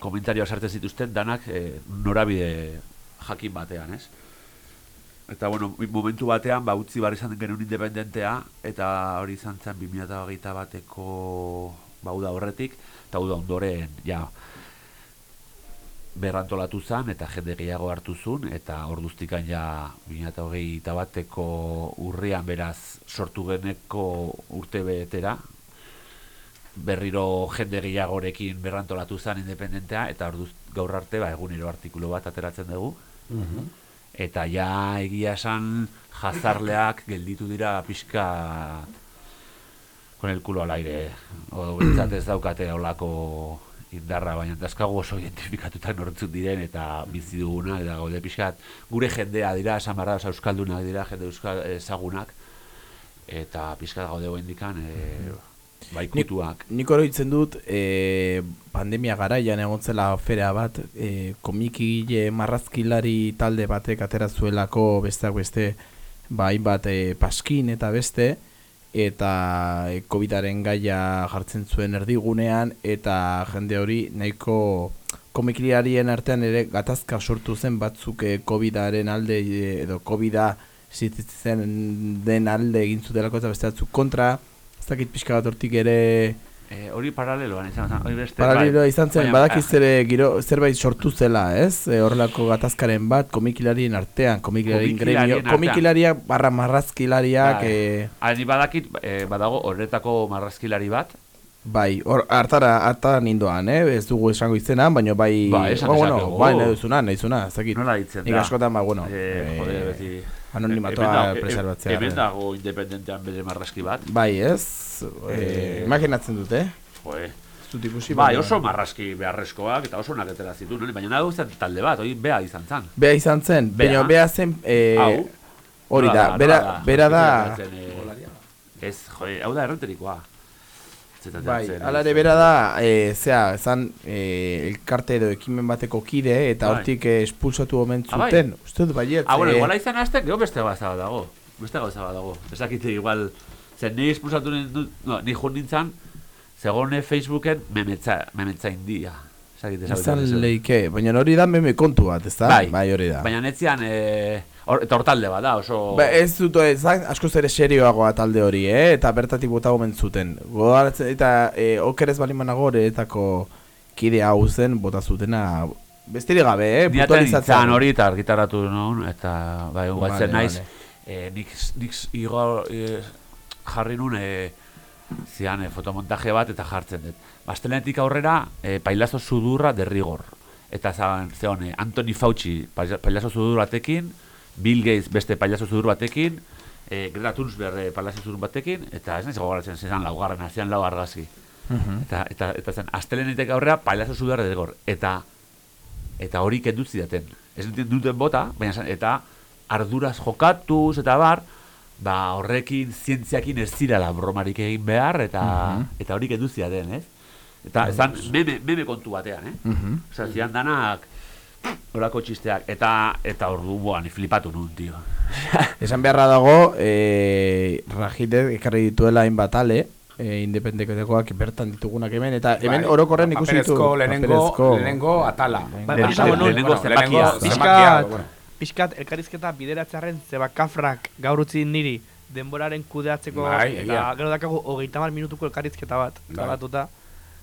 komentarioa sartzen zituzten danak e, norabide jakin batean, ez? Eta, bueno, momentu batean, ba, utzi bar izan genuen independentea, eta hori izan zen 2008 bateko, ba, uda horretik, eta uda ondoren, ja, berrantolatu zen, eta jende gehiago hartu zuen, eta orduztikan ja 2008 bateko urrian beraz sortu geneko urte betera, berriro jende gehiagorekin berrantolatu zen independentea, eta orduz gaur arte, ba, egunero artikulu bat ateratzen dugu, Eta ja egia esan jazarleak gelditu dira pixka con el culo al aire. O bintzat ez daukate olako indarra, baina dazkagu oso identifikatuta nortzuk diren eta bizi duguna, eta gaude pixkat gure jendea dira, esan barra, oza, euskaldunak dira, jende euskal ezagunak, eta pixkat gaude hoen dikan, e, baikutuak. Nik oroitzen dut e, pandemia garaian egon zela afera bat e, komikile marrazkilari talde batek atera zuelako besteak beste ba, hainbat e, paskin eta beste eta e, Covidaren gaia jartzen zuen erdigunean eta jende hori nahiko komikiliarien artean ere gatazka sortu zen batzuk e, Covidaren alde e, edo Covida zitzen den alde egin zutelako eta beste batzuk kontra. Ez dakit pixka bat hortik ere E, hori paraleloan izan zen, hori beste... Paraleloa bai. izan zen, Baina, badakiz ere giro, zerbait sortu zela, ez? E, horrelako gatazkaren bat, komikilarien artean, komikilarien Komikilarien gremio, komikilariak barra marrazkilariak, Bai. e, Ah, ni badakit, eh, badago horretako marrazkilari bat, bai, hor, hartara, hartara nindoan, eh? Ez dugu esango izena, baina bai, Bai, esan ba, bueno, bai, nahi duzuna, nahi duzuna, ez dakit. nola ditzen Nik da? askotan, ba, bueno, Eh, jode, eh, beti... anonimatoa dago- preserbatzea, Hemen eh. dago independentean bere marrazki bat. Bai, ez? Eh, imaginatzen dut, eh? Joe. Ez dut ikusi, Bai, oso marrazki beharrezkoak eta oso naketera zituen, hori, baina nago zen talde bat, hori bea izan zen. Bea izan zen, baina bea zen, eh, Hau. hori da, bera, bera da, eh, Ez, joe, hau da errenterikoa. Bai, ala ere bera da, e, zea, zan e, elkarte edo ekimen bateko kide eta Bai. hortik eh, espulsatu omen Ah, bai. zuten. Uste dut baiet. Ah, bueno, eh, iguala izan azte, gero beste gauza bat dago. Beste gauza bat dago. Ezakite igual, zen ni espulsatu nintzen, no, ni joan nintzen, zegone Facebooken memetza, memetza india. Ezakite izan leike, baina hori da meme kontu bat, ezta? Bai, hori da. Baina netzian, e, or, eta hortalde bat da, oso... Ba, ez dut ez da, askoz ere serioagoa talde hori, eh? Eta bertatik bota omen zuten. Gogoratzen eta e, okerez bali manago etako kide hau zen bota zutena besterik gabe, eh? Nintzen hori eta argitaratu nuen, eta bai, guatzen naiz, vale. eh, nik, nik igo, eh, jarri nuen, eh, zian, eh, fotomontaje bat eta jartzen dut. Bastelenetik aurrera, eh, pailazo sudurra derrigor. Eta zeon, eh, Anthony Fauci paila- pailazo sudur batekin, Bill Gates beste pailazo sudur batekin, eh, Greta Thunberg eh, pailazo sudur batekin, eta ez naiz gogoratzen zizan laugarren, zian lau argazki. Mhm. Eta, eta, eta zen, astelenetik aurrera pailazo sudar derrigor. Eta eta hori kendu zidaten. Ez duten duten bota, baina esan- eta arduraz jokatuz eta bar, ba horrekin zientziakin ez zirala bromarik egin behar eta Mhm. eta hori kendu zidaten, ez? Eta ezan meme, meme kontu batean, eh? Mhm. Osea, zian danak horako txisteak eta eta orduan flipatu nun, tio. Esan beharra dago, e, Rajidek ekarri dituela hainbat ale, e, independentekoak bertan ditugunak hemen, eta hemen Bai, orokorren ikusi ditu. lehenengo, paperezko- lehenengo atala. Bai, lehenengo lehenengo bueno. pixkat, elkarrizketa bideratzearen zeba kafrak gaur utzi niri denboraren kudeatzeko Bai, eta gero dakago hogeita mar minutuko elkarrizketa bat Bai.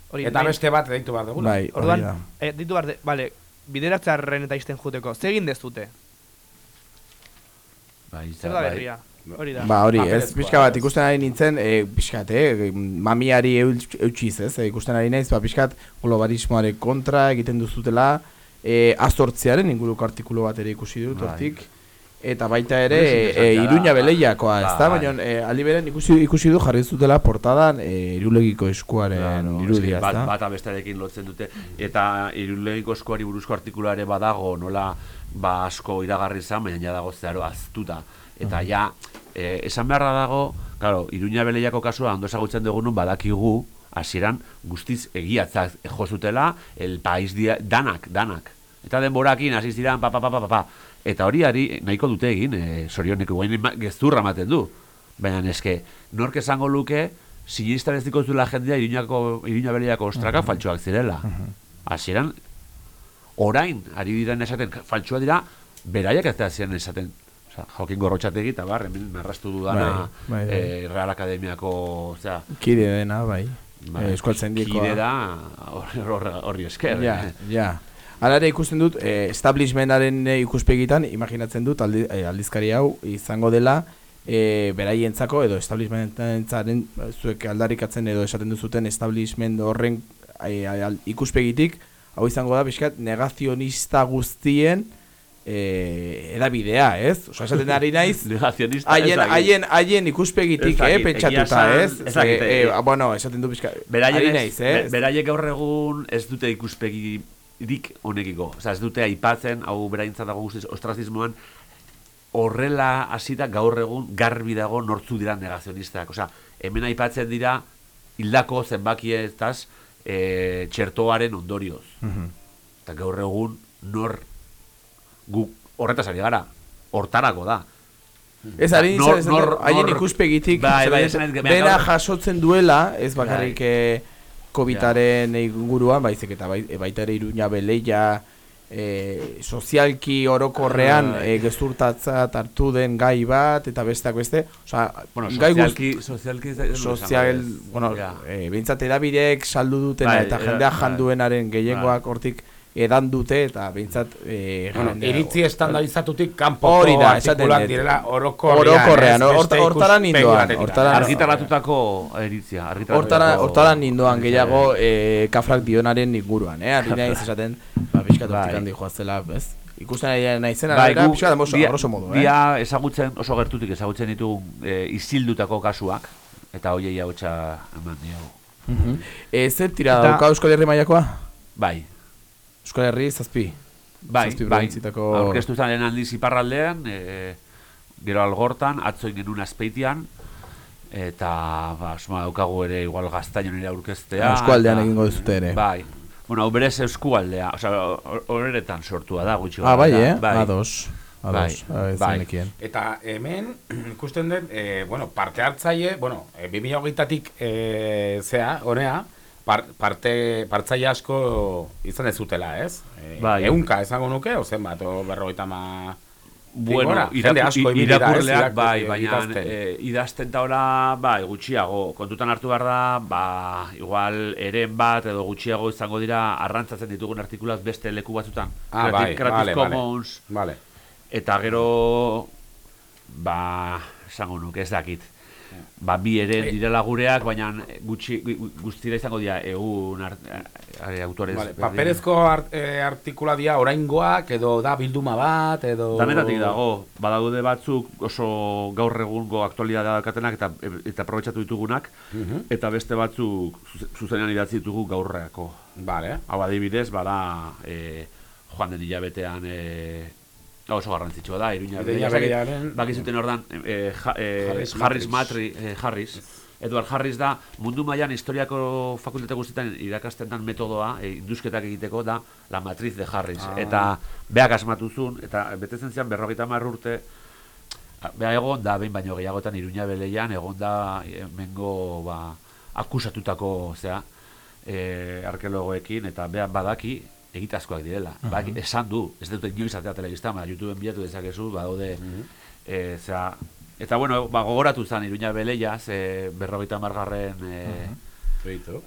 Hori, Eta nahi- beste bat deitu behar dugula. Bai, Orduan, eh, ditu behar, de, vale, bideratzearen eta izten juteko, ze egin dezute? Bai, Zer da berria? Hori da. Ba, hori, ez, pixka bat ikusten ari nintzen, e, pixkat, eh, mamiari eutx- eutxiz, ez, e, ikusten ari naiz, ba, pixkat, globalismoaren kontra egiten duzutela, e, azortzearen inguruko artikulu bat ere ikusi dut, Bai. Eta baita ere, e, iruña beleiakoa, ez da, Bai. baina e, aldi beren ikusi, ikusi du jarri zutela portadan e, irulegiko eskuaren Claro, irudia, eske ez bat, bata bestarekin lotzen dute. Eta irulegiko eskuari buruzko artikula ere badago nola ba asko iragarri izan baina ja dago zeharo aztuta. Eta ja eh, esan beharra dago claro iruña beleiako kasua ondo ezagutzen dugunun badakigu hasieran guztiz egiatzak jo zutela el país dia, danak danak. Eta denborakin hasi ziren pa pa pa pa, pa. Eta hori ari nahiko dute egin e, sorioneko guain gezurra ematen du baina eske nork esango luke sinistan ez diko zuela jendea iruñako iruña beleiako ostraka faltsuak zirela hasieran orain ari diren esaten faltsua dira beraiak ez ziren esaten Osea, Joaquin Gorrotxategi eta bar, hemen marrastu dudana Bai, bai, bai. eh, Real Akademiako, osea, Kide dena, bai. bai, Eh, Euskaltzen dikoa. Kide da horri esker. Ja, eh. ja. Hala ere ikusten dut, eh, establishmentaren eh, ikuspegitan, imaginatzen dut aldi, eh, aldizkari hau izango dela eh, beraientzako edo establishmententzaren eh, zuek aldarrikatzen edo esaten duzuten establishment horren eh, al- ikuspegitik hau izango da pixkat negazionista guztien e, edabidea, ez? Osa, esaten ari naiz, haien, ez haien, haien ikuspegitik, Ez eh, pentsatuta, ez? ez Eh, eh, eh, bueno, esaten du pizka, Beraiek, ari ez- naiz, eh? be- beraiek gaur egun ez dute ikuspegirik honekiko. Osea, ez dute aipatzen, hau beraintza dago guztiz, ostrazismoan, horrela hasita gaur egun garbi dago nortzu dira negazionistak. Osea, hemen aipatzen dira hildako zenbakietaz e, txertoaren ondorioz. Mhm. Eta gaur egun nor gu horretaz ari gara. Hortarako da. Ez ari Nor- nor- haien ikuspegitik, Bai, bai, nahi dut, dena jasotzen duela, ez bakarrik Bai. Eh, COVID-aren inguruan, baizik eta bai, baita ere iruña beleia, e, sozialki orokorrean Bai. e, gezurtatzat hartu den gai bat, eta besteak beste, osea, Bueno, gai guz- sozialki, sozialki dut esango sozial, bueno, Ja. e, behintzat edabidek saldu dutena Bai, eta jendea bai. janduenaren gehiengoak hortik edan dute eta behintzat e, Bueno, iritzi estandarizatutik kanpoko Hori da, esaten direla orokorrean. Ez? hortara nindoan, Argitaratutako iritzia. Hortara, hortara nindoan gehiago e, kafrak dionaren inguruan, eh? Ari naiz esaten, ba, pixkat Bai. hortik joaztela, ez? Ikusten ari naizen, Bai, gu pixkat oso, dia- grosso modu, eh? dia ezagutzen, oso gertutik ezagutzen ditugun e, izildutako kasuak, eta hoiei hautsa eman diogu. Mhm. E, zer tira Eta- dauka Euskal Herri mailakoa? Bai, Euskal Herri, zazpi. bai, Zazpi bai. Aurkeztu zaren aldiz iparraldean, e, gero algortan, atzo genuen azpeitian, eta ba, asmoa daukagu ere igual gaztainon ere aurkeztea. Eskualdean eta- egingo duzute ere. Bai. Bueno, hau berez eskualdea, osea, hor- horretan sortua da gutxi. Ah, bai, eh? Ados. Bai, Ados. Bai, bai. zenekien. Eta hemen ikusten dut, e, bueno, parte hartzaile, bueno, e, 2008tik e, zea, honea, par, parte, partzaile asko izan ez zutela, ez? E, Bai. Eunka esango nuke, o zenbat, o berrogeita ma... Bueno, Gora, jende iraku, asko irakurleak irak- bai, baina idazten. eh, idazten taula bai, gutxiago. Kontutan hartu behar da, ba, igual eren bat edo gutxiago izango dira arrantzatzen ditugun artikulak beste leku batzutan. Ah, bai, Creative vale, vale. Commons, Vale. eta gero, ba, esango nuke ez dakit. Ba, bi eren direla gureak, baina gutxi, gu- guztira izango dira egun art, autorez. Vale, paperezko art, e, artikula dia oraingoak edo da bilduma bat edo... Danetatik dago, badaude batzuk oso gaur egungo aktualidadea daukatenak eta eta aprobetxatu ditugunak, Mhm. eta beste batzuk zuze- zuzenean idatzi ditugu gaurreako. Vale. Hau adibidez, bada e, joan den hilabetean e, oso garrantzitsua da, iruña Begiaren- Bakizuten ordan, ja, Harris Harris, Matrix. Matri, Harris, Edward Harris da, mundu mailan historiako fakultate guztietan irakasten dan metodoa, e, induzketak egiteko da, la matriz de Harris. Ah. Eta beak asmatuzun, eta betetzen zian berrogeita hamar urte, Beha egon da, behin baino gehiagotan iruña beleian, egon da mengo ba, akusatutako, zea, e, arkeologoekin, eta beha badaki egitazkoak direla. Mhm. Badaki, esan du, ez dut inoiz atea telebistan, ba, YouTubeen bilatu dezakezu, badaude, e, zea, eta bueno, ba, gogoratu zen iruña beleia, ze berrogeita margarren, e, Proiektu.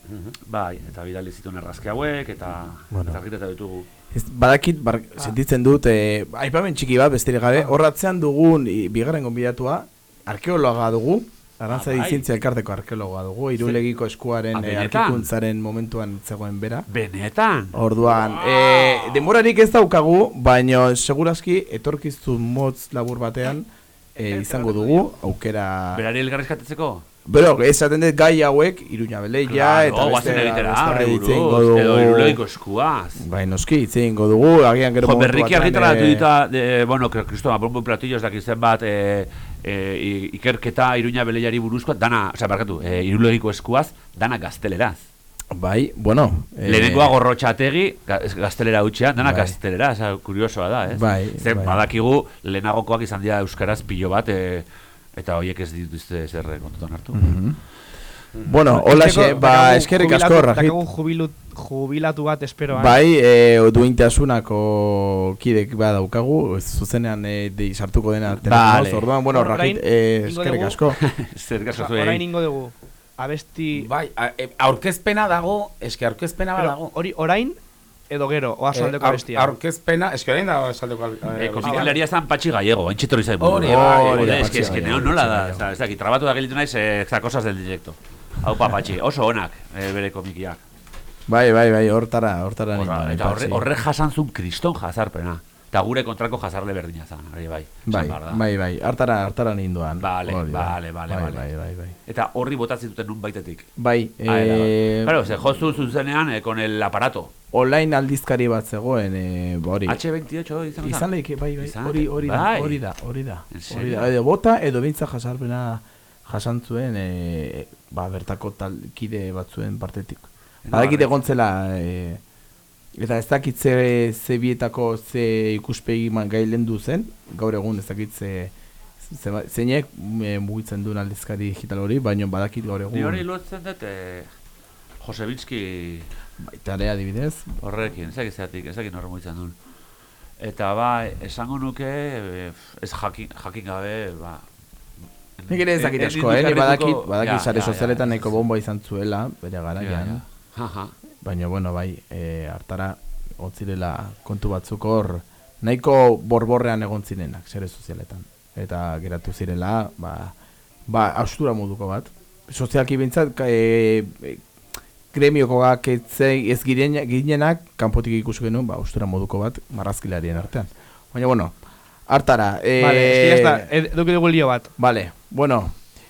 bai, eta bidali zituen errazke hauek, eta, Bueno. eta ditugu. Ez, badakit, bar, sentitzen dut, eh, aipamen txiki bat, besterik gabe, horratzean dugun, i, bigarren gonbidatua, arkeologa dugu, Arantza Ah, bai. dizintzia elkarteko arkeologa dugu, irulegiko eskuaren Ah, eh, arkikuntzaren momentuan zegoen bera. Benetan? Orduan, e, denborarik ez daukagu, baino segurazki etorkizun motz labur batean e, izango dugu, aukera... Berari elgarrizkatetzeko? Bero, esaten dut gai hauek, iruña beleia, Claro, eta beste egitera, edo dugu. irulegiko eskuaz. Bai, noski, hitz egingo dugu, agian gero Jo, momentu berriki argitaratu eh, dita, de, bueno, Kristoa, bombo platillos dakit zenbat, e, e, ikerketa iruña beleiari buruzkoa, dana, osea, barkatu, e, irulegiko eskuaz, dana gazteleraz. Bai, bueno... eh, Lehenengoa gorrotxategi, gaztelera hutxean, dana Bai. gaztelera, oza, kuriosoa da, ez? Bai, Ze, bai. badakigu, lehenagokoak izan dira euskaraz pilo bat, e, eta horiek ez dituzte zer kontutan hartu. Mhm. Bueno, holaxe, ba, eskerrik asko, Rajit. Dakagun jubilu, jubilatu bat esperoan. Bai, e, duintasunako kidek badaukagu, ez zuzenean e, de, sartuko dena telefonoz, Vale. orduan, bueno, Rajit, e, ingo eskerrik asko. Eskerrik asko Ba, zuei. Orain ingo dugu, abesti... Bai, aurkezpena dago, eske aurkezpena Pero, dago. hori orain edo gero, oa Eh, soldeko aur- abestia. Aurkezpena, eske orain dago esaldeko al- E, abestia. komikalaria zan patxi gallego, entxitorri zaibu. Hori, bai, hori da, Joder, eski, Patxi eski, Gallego, neo nola da, Patxi oza, ez dakit, trabatu da Hau pa, patxi, oso onak, eh, bere komikiak. Bai, bai, bai, hortara, hortara nindoan, eta horre, horre jasan zuen kriston jazarpena. Eta gure kontrako jazarle berdina zan, hori bai. Bai, bai, bai, hartara, hartara ninduan. Bale, bale, bale, bai, bale. Bai, bai, bai. Eta horri botatzen duten nun baitetik. Bai, Ah, era, eh, Claro, se jozu zuzenean eh, con el aparato. online aldizkari bat zegoen, eh, hori. H28 izan da? Izan leike, bai, bai, hori, hori da, bai. hori da, hori da. Hori da, edo bota, edo bintza jasarpena jasantzuen, e, ba, bertako talkide batzuen partetik. Badakit egon zela, e, eta ez dakit ze, ze bietako ze ikuspegi gailen du zen, gaur egun ez dakit ze, ze, zeinek e, mugitzen duen aldizkari digital hori, baina badakit gaur egun. Ni hori lotzen dut, eh, Josebitski Baita ere adibidez. horrekin, ez dakit zeatik, ez dakit norra mugitzen duen. Eta ba, esango nuke, eh, ez jakin, jakin gabe, ba... Nik ere ez dakit ez asko, eh? Badakit, badakit sare sozialetan nahiko bomba izan zuela, bere garaian. Ja, ja. Aha. Baina, bueno, bai, e, hartara otzirela kontu batzuk hor, nahiko borborrean egon zirenak, sare sozialetan. Eta geratu zirela, ba, ba, austura moduko bat. Sozialki bintzat, e, e, gremiokoak etzei ez giren, ginenak, kanpotik ikusi genuen, ba, austura moduko bat, marrazkilarien artean. Baina, bueno, hartara. E, Vale, eski ya está, ed- eduki dugu lio bat. Vale, bueno,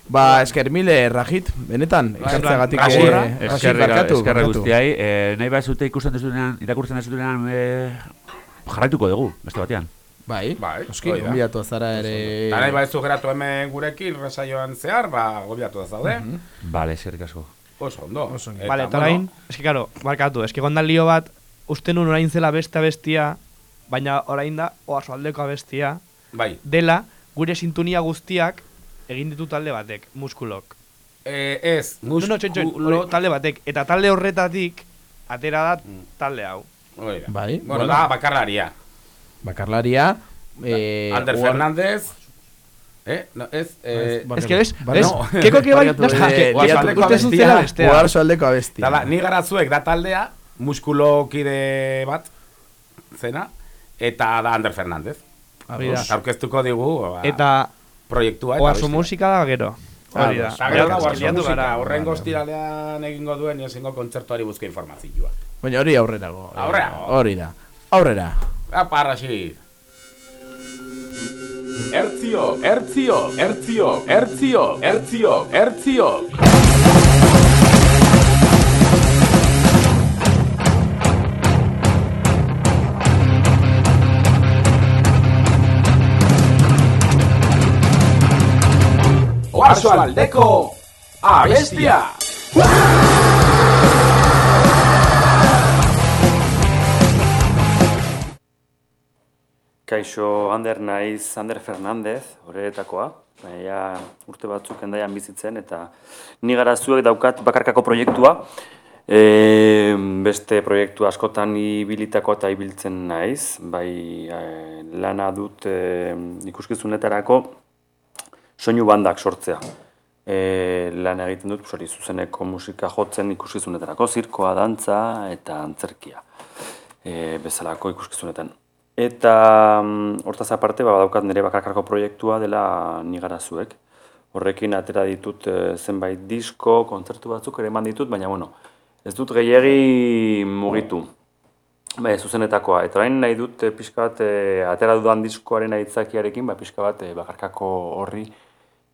ba, esker mile, Rajit, benetan, ikartzeagatik. Bai, eh, Rajit, Rajit, eskerrik barkatu, barkatu. guztiai, eh, nahi bat zute ikusten dezutenean, irakurtzen dezutenean, eh, jarraituko dugu, beste batean. Bai, Bai, Oski, gonbidatu zara ere... Nahi baizu geratu hemen gurekin resaioan zehar, ba, gobiatu da zaude. Bale, eskerrik asko. Oso ondo. Oso vale, eta orain, eski karo, barkatu, eski gondan lio bat, uste nun orain zela beste abestia, baina orain da, oaso aldeko abestia, Bai. dela, gure sintonia guztiak egin ditu talde batek, muskulok. Eh, ez, No, no, txon, txon, hori talde batek, eta talde horretatik, atera da talde hau. Hori da. Bai, Bueno, bueno. da, bakarlaria. Bakarlaria... Eh, Ander Uar- Fernández. Eh, no, ez, eh, Es que ves, Bai, ves, no. keko que bai, no eh, que que uste abestia. zuzela bestea. Uarzo aldeko abestia. Da, ni taldea, muskulokide bat, zena, eta da Ander Fernández. Hori da. Aurkeztuko digu, ba, Eta proiektua eta bestia. musika da gero. Hori da. Oaso liatu musika, gara. horrengo ostiralean egingo duen, ezingo kontzertuari buzka informazioa. Baina hori aurrerago. Aurrerago. Hori da. Aurrera. Apa, Rashid. Ertzio, ertzio, ertzio, ertzio, ertzio, ertzio. Oaso aldeko abestia. Kaixo Ander naiz Ander Fernandez, horretakoa. Ja, urte batzuk endaian bizitzen eta ni gara zuek daukat bakarkako proiektua. E, beste proiektu askotan ibilitako eta ibiltzen naiz, bai e, lana dut e, ikuskizunetarako soinu bandak sortzea. E, lan egiten dut, hori zuzeneko musika jotzen ikuskizunetarako, zirkoa, dantza eta antzerkia. E, bezalako ikuskizunetan. Eta mm, hortaz aparte, ba, daukat nire bakarkako proiektua dela nigarazuek. Horrekin atera ditut e, zenbait disko, kontzertu batzuk ere eman ditut, baina bueno, ez dut gehiegi mugitu. Ba, zuzenetakoa. Eta orain nahi dut e, pixka bat, e, atera dudan diskoaren aitzakiarekin, ba, pixka bat e, bakarkako horri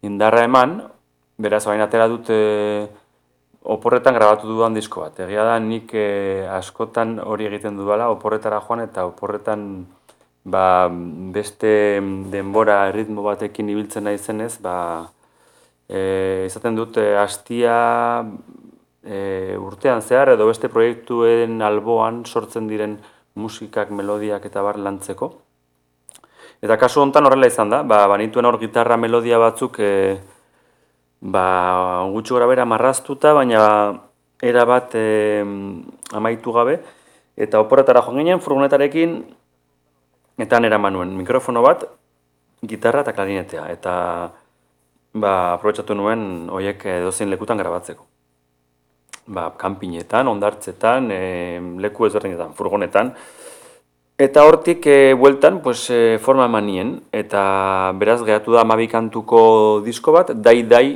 indarra eman. Beraz, orain atera dut e, oporretan grabatu dudan disko bat. Egia da nik e, askotan hori egiten dudala, oporretara joan eta oporretan ba, beste denbora ritmo batekin ibiltzen naizenez, ba, e, izaten dut e, astia e, urtean zehar edo beste proiektuen alboan sortzen diren musikak, melodiak eta bar lantzeko. Eta kasu hontan horrela izan da, ba, banituen hor gitarra melodia batzuk e, ba, gutxi gora bera marraztuta, baina era bat e, amaitu gabe, eta oporretara joan ginen furgonetarekin, eta nera manuen mikrofono bat, gitarra eta klarinetea, eta ba, aprobetsatu nuen hoiek edozein lekutan grabatzeko. Ba, kanpinetan, ondartzetan, e, leku ezberdinetan, furgonetan, Eta hortik e, bueltan pues, e, forma eman nien, eta beraz gehatu da amabi kantuko disko bat, dai dai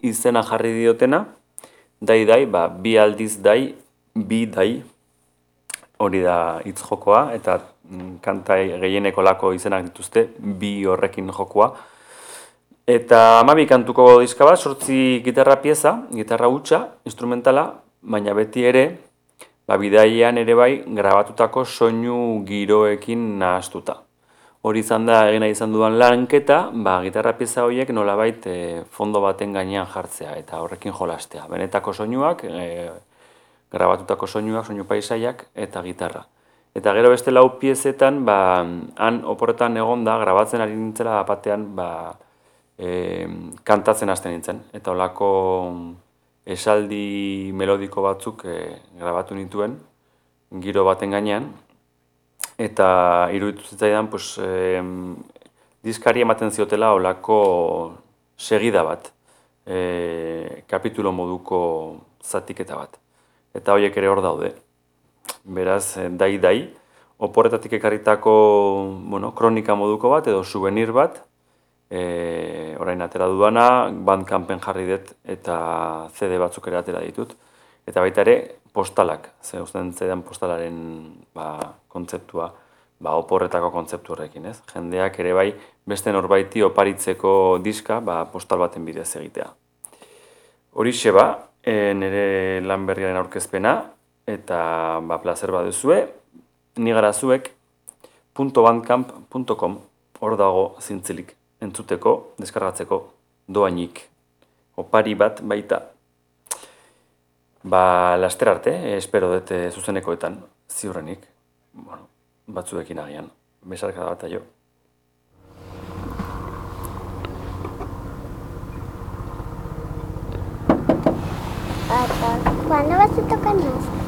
izena jarri diotena, dai dai, ba, bi aldiz dai, bi dai, hori da hitz jokoa, eta mm, kanta gehieneko lako izenak dituzte, bi horrekin jokoa. Eta amabi kantuko diska bat, sortzi gitarra pieza, gitarra hutsa, instrumentala, baina beti ere, ba, bidaian ere bai, grabatutako soinu giroekin nahastuta. Hori izan da, egina izan dudan lanketa, ba, gitarra pieza horiek nolabait e, fondo baten gainean jartzea eta horrekin jolastea. Benetako soinuak, e, grabatutako soinuak, soinu paisaiak eta gitarra. Eta gero beste lau piezetan, ba, han oporretan egon da, grabatzen ari nintzela batean, ba, e, kantatzen hasten nintzen. Eta olako esaldi melodiko batzuk e, grabatu nituen, giro baten gainean, eta iruditu zitzaidan, pues, e, diskari ematen ziotela olako segida bat, e, kapitulo moduko zatiketa bat. Eta horiek ere hor daude. Beraz, eh, dai dai, oporretatik ekarritako bueno, kronika moduko bat edo souvenir bat, e, orain atera dudana, bandkampen jarri dut eta CD batzuk ere atera ditut. Eta baita ere, postalak, ze usten zaidan postalaren ba, kontzeptua, ba, oporretako kontzeptu horrekin, ez? Jendeak ere bai, beste norbaiti oparitzeko diska, ba, postal baten bidez egitea. Horixe ba, e, nire lan berriaren aurkezpena, eta ba, placer baduzue, ni gara zuek, .bandcamp.com hor dago zintzilik entzuteko, deskargatzeko, doainik, opari bat baita. Ba, laster arte, eh, espero dut eh, zuzenekoetan, ziurrenik, bueno, batzuekin agian, besarka bat jo. ¿Cuándo vas a tocarnos?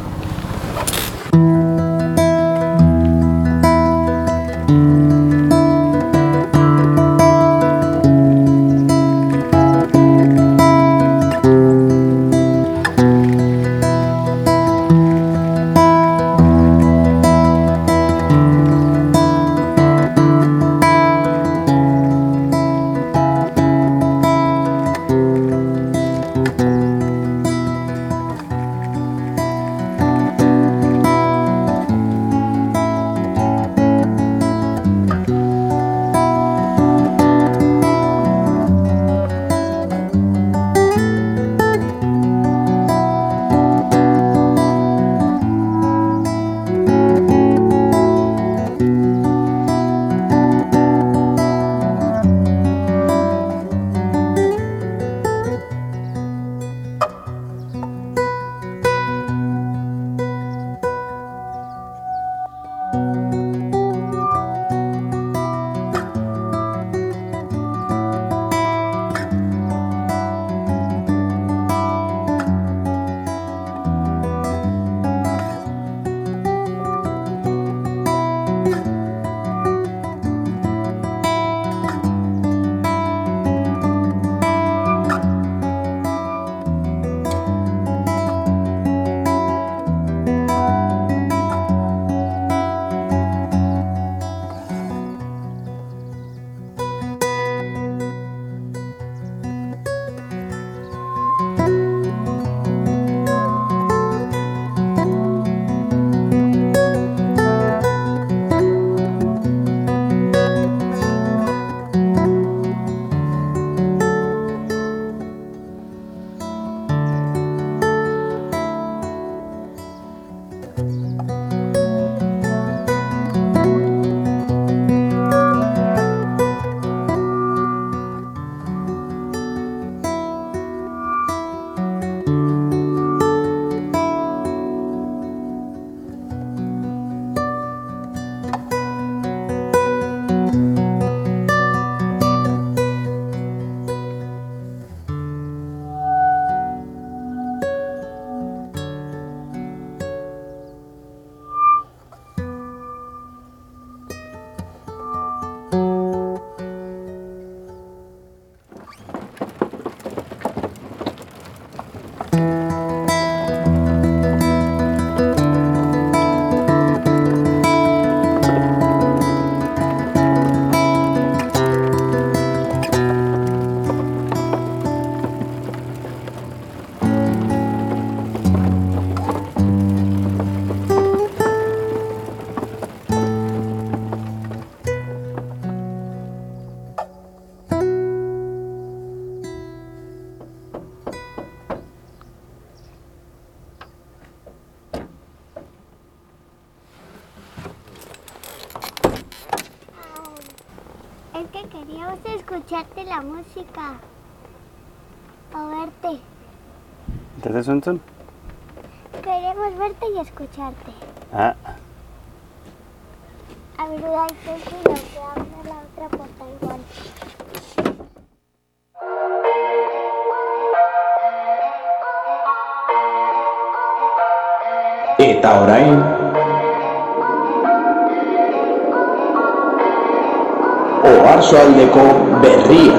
Queríamos escucharte la música. O verte. ¿Entonces, Unzun? Queremos verte y escucharte. Ah, A ver, hay que si nos abre la otra puerta igual. Eta orain Oarsoaldeko berria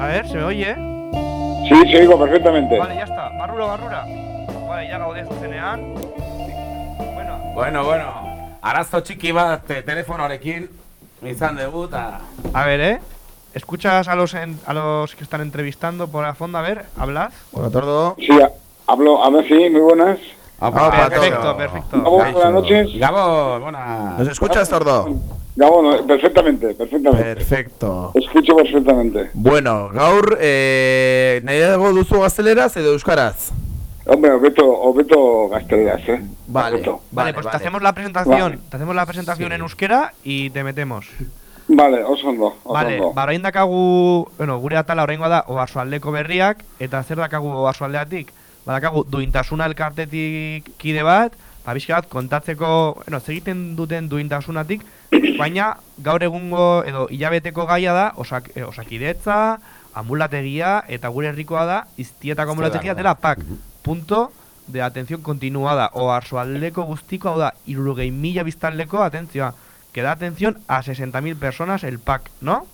A ver, ¿se me oye? Sí, se oigo perfectamente. Vale, ya está. Barrura, barrura. Vale, ya gaude zuzenean. Bueno, bueno, arazo txiki bat te- telefonoarekin izan dugu eta... A ver, ¿eh? ¿Escuchas a los, en- a los que están entrevistando por la fondo? A ver, ¿hablas? Hola, Tordo. Sí, hablo, hablo sí, muy buenas. Ah, perfecto, perfecto. Gabón, buenas noches. Gabo, buenas. ¿Nos escuchas, Tordo? Gabón, eh, perfectamente, perfectamente. Perfecto. Escucho perfectamente. Bueno, gaur, eh, nahi dago duzu gazteleraz edo euskaraz? Hombre, Obeto, Obeto Gazteleras, ¿eh? Vale, Obeto. Vale, pues te hacemos la presentación. Vale. Te hacemos la presentación en euskera y te metemos. Vale, oso ondo, oso Vale, ondo. ba, orain dakagu, bueno, gure atala oraingoa da oarsoaldeko berriak, eta zer dakagu oarsoaldeatik? Ba, dakagu duintasuna elkartetik kide bat, ba, pixka bat kontatzeko, bueno, egiten duten duintasunatik, baina gaur egungo edo hilabeteko gaia da osak, eh, osakidetza, ambulategia eta gure herrikoa da iztietako ambulategia dela PAK. Punto de atención continuada o arsoaldeko guztiko, hau da, irurogei mila biztanleko, atentzioa, que da atención a 60.000 personas el PAC, ¿no?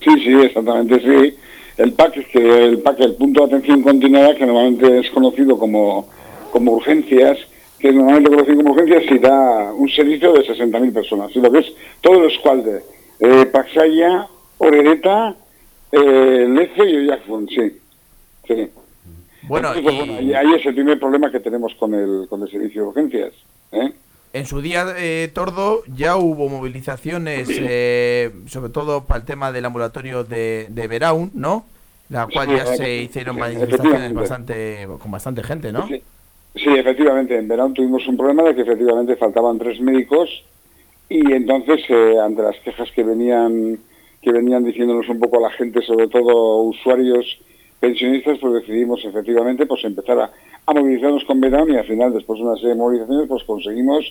Sí, sí, exactamente, sí. El PAC es que el PAC, el punto de atención continuada, que normalmente es conocido como, como urgencias, que normalmente conocido como urgencias, y da un servicio de 60.000 personas. Y lo que es todo el escualde, eh, Paxaya, Orereta, eh, Lece y Oyarzun, sí. sí. Bueno, Entonces, y- bueno, ahí, es el primer problema que tenemos con el, con el servicio de urgencias. ¿eh? En su día, eh, Tordo, ya hubo movilizaciones, eh, sobre todo para el tema del ambulatorio de, de Beraun, ¿no? La cual Sí, ya se hicieron manifestaciones bastante, con bastante gente, ¿no? Sí, sí, efectivamente, en verano tuvimos un problema de que efectivamente faltaban tres médicos y entonces eh, ante las quejas que venían que venían diciéndonos un poco a la gente, sobre todo usuarios pensionistas, pues decidimos efectivamente pues empezar a, a movilizarnos con verano y al final después de una serie de movilizaciones pues conseguimos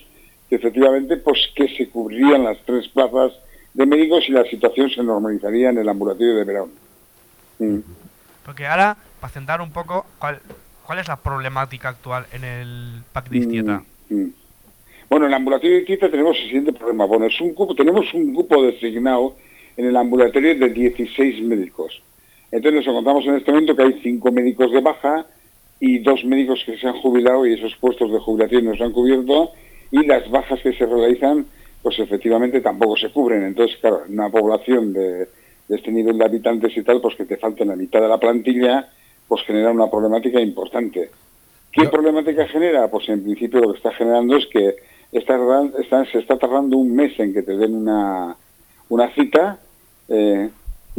que efectivamente pues que se cubrirían las tres plazas de médicos y la situación se normalizaría en el ambulatorio de verano. Mm. Porque ahora, para centrar un poco, ¿cuál, cuál es la problemática actual en el PAC de Iztieta? Mm. Bueno, en el ambulatorio de Quita tenemos el siguiente problema. Bueno, es un cupo, tenemos un grupo designado en el ambulatorio de 16 médicos. Entonces nos encontramos en este momento que hay cinco médicos de baja y dos médicos que se han jubilado y esos puestos de jubilación no se han cubierto y las bajas que se realizan pues efectivamente tampoco se cubren. Entonces, claro, una población de, de este nivel de habitantes y tal, pues que te falta la mitad de la plantilla, pues genera una problemática importante. ¿Qué problemática genera? Pues en principio lo que está generando es que está, está- se está tardando un mes en que te den una, una cita eh,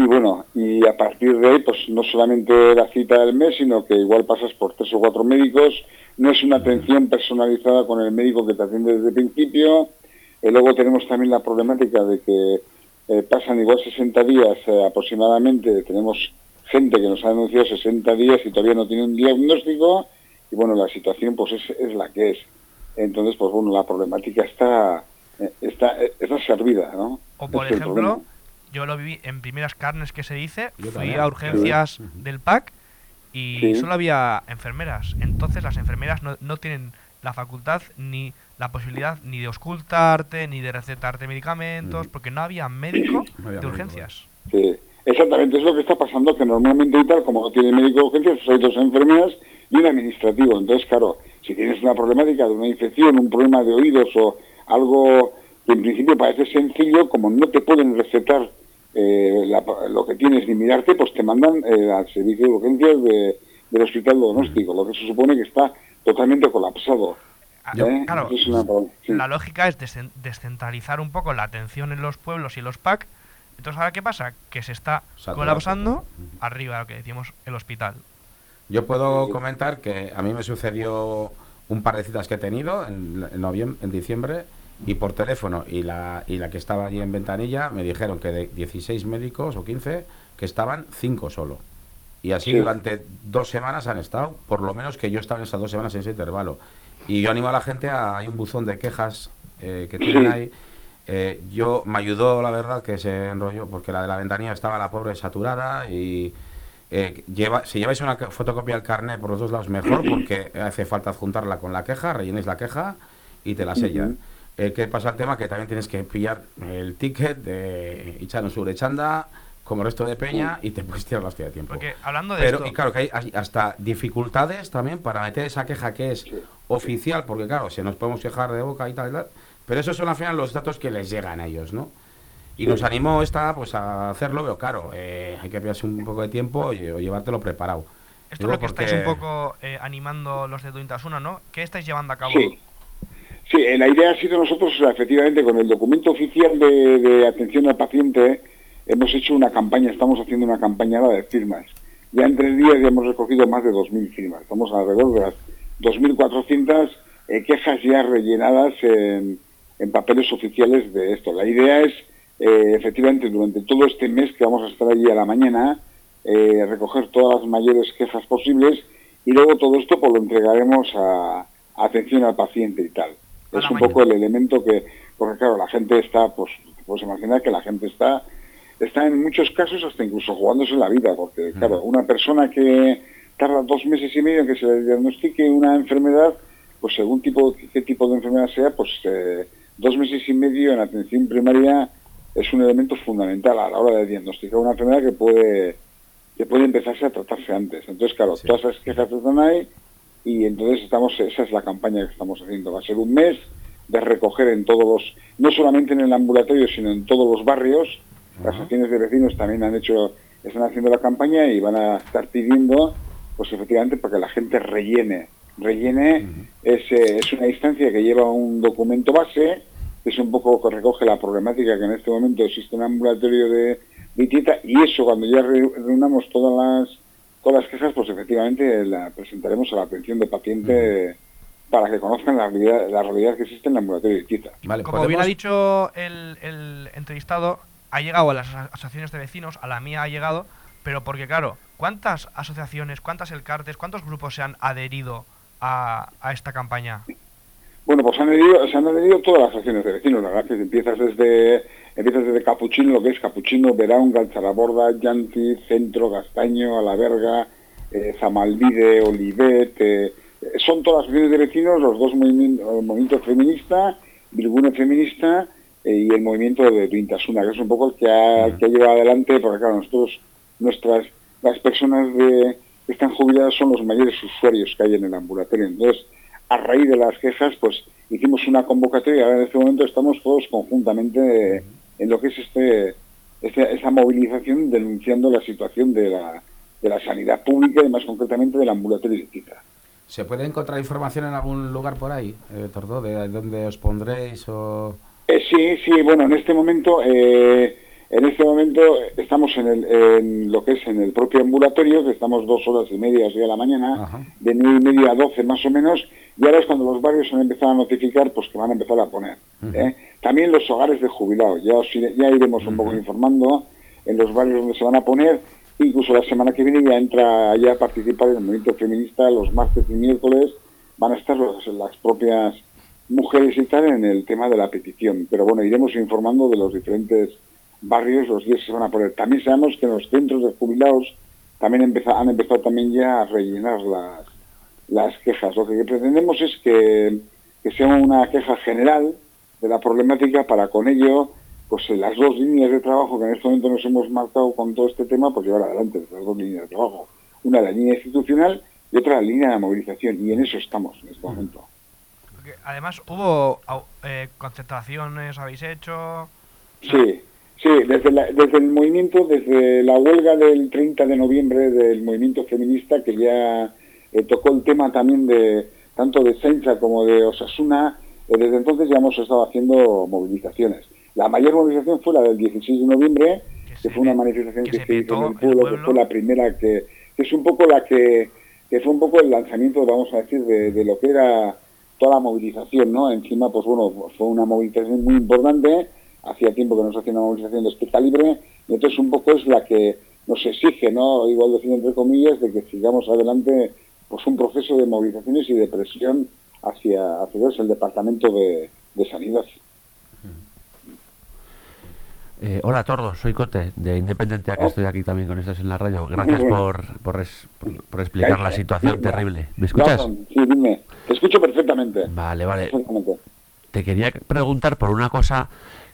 y bueno, y a partir de ahí pues no solamente la cita del mes, sino que igual pasas por tres o cuatro médicos, no es una atención personalizada con el médico que te atiende desde el principio, Eh, luego tenemos también la problemática de que eh, pasan igual 60 días eh, aproximadamente, tenemos gente que nos ha denunciado 60 días y todavía no tiene un diagnóstico y bueno, la situación pues es, es la que es. Entonces, pues bueno, la problemática está eh, está, está servida, ¿no? O por es ejemplo. Yo lo viví en primeras carnes que se dice, Yo fui también. a urgencias Sí. del PAC y Sí. solo había enfermeras. Entonces las enfermeras no, no tienen la facultad ni la posibilidad ni de ocultarte, ni de recetarte medicamentos, porque no había médico de urgencias. Sí, exactamente, es lo que está pasando, que normalmente y tal, como no tiene médico de urgencias, pues hay dos enfermeras y un administrativo. Entonces, claro, si tienes una problemática de una infección, un problema de oídos o algo que en principio parece sencillo, como no te pueden recetar eh, la- lo que tienes ni mirarte, pues te mandan eh, al servicio de urgencias de- del hospital diagnóstico, lo que se supone que está totalmente colapsado. ¿eh? claro, Eso es una pro- sí. La lógica es descen- descentralizar un poco la atención en los pueblos y los PAC, Entonces, ¿ahora qué pasa? Que se está Saturado. colapsando arriba, lo que decíamos, el hospital. Yo puedo comentar que a mí me sucedió un par de citas que he tenido en, en en diciembre y por teléfono y la, y la que estaba allí en ventanilla me dijeron que de 16 médicos o 15 que estaban 5 solo. Y así Sí. durante dos semanas han estado, por lo menos que yo estaba en esas dos semanas en ese intervalo. Y yo animo a la gente a, hay un buzón de quejas eh, que tienen ahí. Eh, yo me ayudó la verdad que se enrolló porque la de la ventanilla estaba la pobre saturada y eh, lleva, si lleváis una fotocopia del carnet por los dos lados mejor porque hace falta adjuntarla con la queja, rellenes la queja y te la sellan. Eh, ¿Qué pasa el tema? Que también tienes que pillar el ticket de Ichano Surechanda como resto de peña y te puedes tirar la hostia de tiempo. Porque hablando de Pero, esto... y claro, que hay hasta dificultades también para meter esa queja que es oficial, porque claro, se nos podemos quejar de boca y tal, y tal, pero esos son al final los datos que les llegan a ellos, ¿no? Y nos animó esta pues a hacerlo, pero claro, eh, hay que pillarse un poco de tiempo y, o llevártelo preparado. Esto es lo que estáis un poco eh, animando los de Duintasuna, ¿no? ¿Qué estáis llevando a cabo? Sí. Sí, eh, la idea ha sido nosotros, efectivamente, con el documento oficial de, atención al paciente, hemos hecho una campaña, estamos haciendo una campaña de firmas. Ya en tres días ya hemos recogido más de 2.000 firmas. Estamos alrededor de las 2.400 eh, quejas ya rellenadas en, papeles oficiales de esto. La idea es, eh, efectivamente, durante todo este mes que vamos a estar allí a la mañana, eh, recoger todas las mayores quejas posibles y luego todo esto pues lo entregaremos a atención al paciente y tal. Es un poco el elemento que, porque claro, la gente está, pues, te puedes imaginar que la gente está, está en muchos casos hasta incluso jugándose la vida, porque claro, una persona que tarda dos meses y medio en que se le diagnostique una enfermedad, pues según tipo, qué tipo de enfermedad sea, pues eh, dos meses y medio en atención primaria es un elemento fundamental a la hora de diagnosticar una enfermedad que puede que puede empezarse a tratarse antes. Entonces, claro, todas esas quejas están ahí y entonces estamos, esa es la campaña que estamos haciendo. Va a ser un mes de recoger en todos los, no solamente en el ambulatorio, sino en todos los barrios. Las asociaciones de vecinos también han hecho, están haciendo la campaña y van a estar pidiendo, pues efectivamente, para que la gente rellene. Rellene es, eh, es una instancia que lleva un documento base, que es un poco que recoge la problemática que en este momento existe en el ambulatorio de Vitita, y eso cuando ya re- reunamos todas las todas las quejas, pues efectivamente la presentaremos a la atención de paciente para que conozcan la realidad, la realidad que existe en el ambulatorio de Vitita. Vale, Como bien ha dicho el, el entrevistado, ha llegado a las aso- asociaciones de vecinos, a la mía ha llegado, pero porque claro, ¿cuántas asociaciones, cuántas elcartes, cuántos grupos se han adherido a, a esta campaña? Bueno, pues han adherido, se han adherido todas las asociaciones de vecinos, la verdad que empiezas desde, empiezas desde Capuchino, lo que es Capuchino, Verán, Galcharaborda, Yanti, Centro, Castaño, Alaverga, eh, Zamalvide, Olivet, eh, eh, son todas las asociaciones de vecinos, los dos movimientos, el movimiento feminista, Bilgune feminista eh, y el movimiento de Vintasuna, que es un poco el que ha, que ha llevado adelante, porque claro, nosotros, nuestras, las personas de, que están jubiladas son los mayores usuarios que hay en el ambulatorio. Entonces, a raíz de las quejas, pues hicimos una convocatoria y ahora en este momento estamos todos conjuntamente en lo que es este, este- esta movilización denunciando la situación de la, de la sanidad pública y más concretamente del ambulatorio de Quita. ¿Se puede encontrar información en algún lugar por ahí, eh, Tordo, de dónde os pondréis o...? Eh, sí, sí, bueno, en este momento, eh, en este momento estamos en, el, en lo que es en el propio ambulatorio, que estamos dos horas y media así a la mañana, de nueve y media a doce más o menos, y ahora es cuando los barrios han empezado a notificar, pues que van a empezar a poner. ¿eh? También los hogares de jubilados, ya, ya iremos un poco informando en los barrios donde se van a poner, incluso la semana que viene ya entra ya a participar en el movimiento feminista, los martes y miércoles van a estar los- las propias mujeres y tal en el tema de la petición. Pero bueno, iremos informando de los diferentes barrios los días se van a poner. También sabemos que los centros de jubilados también empeza- han empezado también ya a rellenar las, las quejas. Lo que pretendemos es que, que sea una queja general de la problemática para con ello pues las dos líneas de trabajo que en este momento nos hemos marcado con todo este tema, pues llevar adelante las dos líneas de trabajo. Una la línea institucional y otra la línea de movilización. Y en eso estamos en este momento. Además hubo eh, concentraciones, habéis hecho... Sí, sí, desde, la- desde el movimiento, desde la huelga del 30 de noviembre del movimiento feminista, que ya eh, tocó el tema también de tanto de Sencha como de Osasuna, eh, desde entonces ya hemos estado haciendo movilizaciones. La mayor movilización fue la del 16 de noviembre, que fue una manifestación que, se se hizo en el el pueblo, que fue la primera que, que es un poco la que, que fue un poco el lanzamiento, vamos a decir, de, de lo que era toda la movilización, ¿no? Encima, pues bueno, fue una movilización muy importante, hacía tiempo que no se hacía una movilización de este calibre, y entonces un poco es la que nos exige, ¿no? Igual decir entre comillas, de que sigamos adelante pues un proceso de movilizaciones y de presión hacia, hacia el Departamento de, de Sanidad. Eh, hola, Tordo, soy Cote, de Independencia, que Oh. estoy aquí también con estas en la radio. Gracias por, por, es- por- por explicar la situación Sí, terrible. ¿Me escuchas? Sí, dime. Te escucho perfectamente. Vale, vale. Perfectamente. Te quería preguntar por una cosa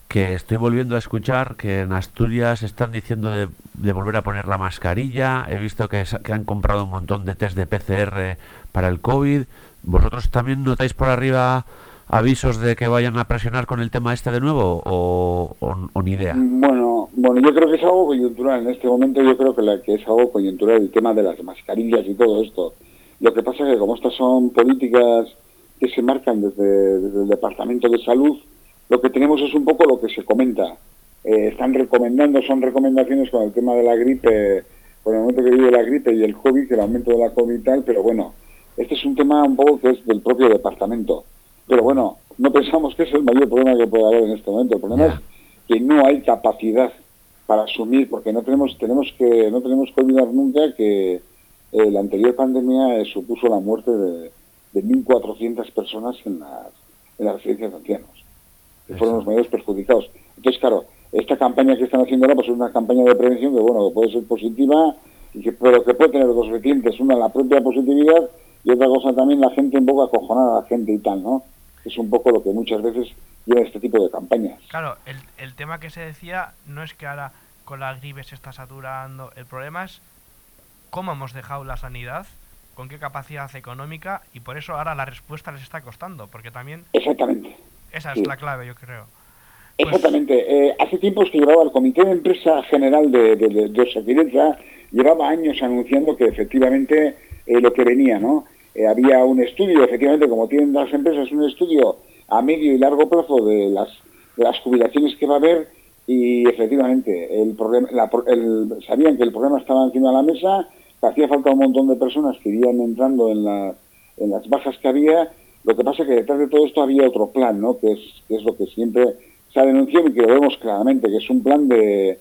que estoy volviendo a escuchar, que en Asturias están diciendo de, volver a poner la mascarilla. He visto que, han comprado un montón de test de PCR para el COVID. ¿Vosotros también notáis por arriba avisos de que vayan a presionar con el tema este de nuevo o, o- o ni idea? Bueno, bueno, yo creo que es algo coyuntural. En este momento yo creo que, la, que es algo coyuntural el tema de las mascarillas y todo esto. Lo que pasa es que como estas son políticas que se marcan desde el Departamento de Salud, lo que tenemos es un poco lo que se comenta. Eh, están recomendando, son recomendaciones con el tema de la gripe, por el momento que vive la gripe y el COVID, el aumento de la COVID y tal, pero bueno, este es un tema un poco que es del propio departamento. Pero bueno, no pensamos que es el mayor problema que puede haber en este momento. El problema es que no hay capacidad para asumir, porque no tenemos, tenemos que, no tenemos que olvidar nunca que eh, la anterior pandemia eh, supuso la muerte de, de 1.400 personas en las, en las residencias de ancianos, que fueron los mayores perjudicados. Entonces, claro, esta campaña que están haciendo ahora pues es una campaña de prevención que, bueno, puede ser positiva, y que, pero que puede tener dos vertientes. Una, la propia positividad, y otra cosa también la gente un poco acojonada, la gente y tal, ¿no? Es un poco lo que muchas veces lleva este tipo de campañas. Claro, el, el tema que se decía no es que ahora con la gripe se está saturando, el problema es cómo hemos dejado la sanidad, con qué capacidad económica y por eso ahora la respuesta les está costando, porque también Exactamente. Esa Sí. es la clave, yo creo. Exactamente. Eh, hace tiempos que llevaba el Comité de Empresa General de, de, de, de llevaba años anunciando que efectivamente eh, lo que venía, ¿no? Eh, había un estudio, efectivamente, como tienen las empresas, un estudio a medio y largo plazo de las, de las jubilaciones que va a haber y efectivamente el problema, la- el- sabían que el problema estaba encima de la mesa, que hacía falta un montón de personas que irían entrando en, la- en las bajas que había. Lo que pasa es que detrás de todo esto había otro plan, ¿no? Que es, es lo que siempre se ha denunciado y que lo vemos claramente, que es un plan de,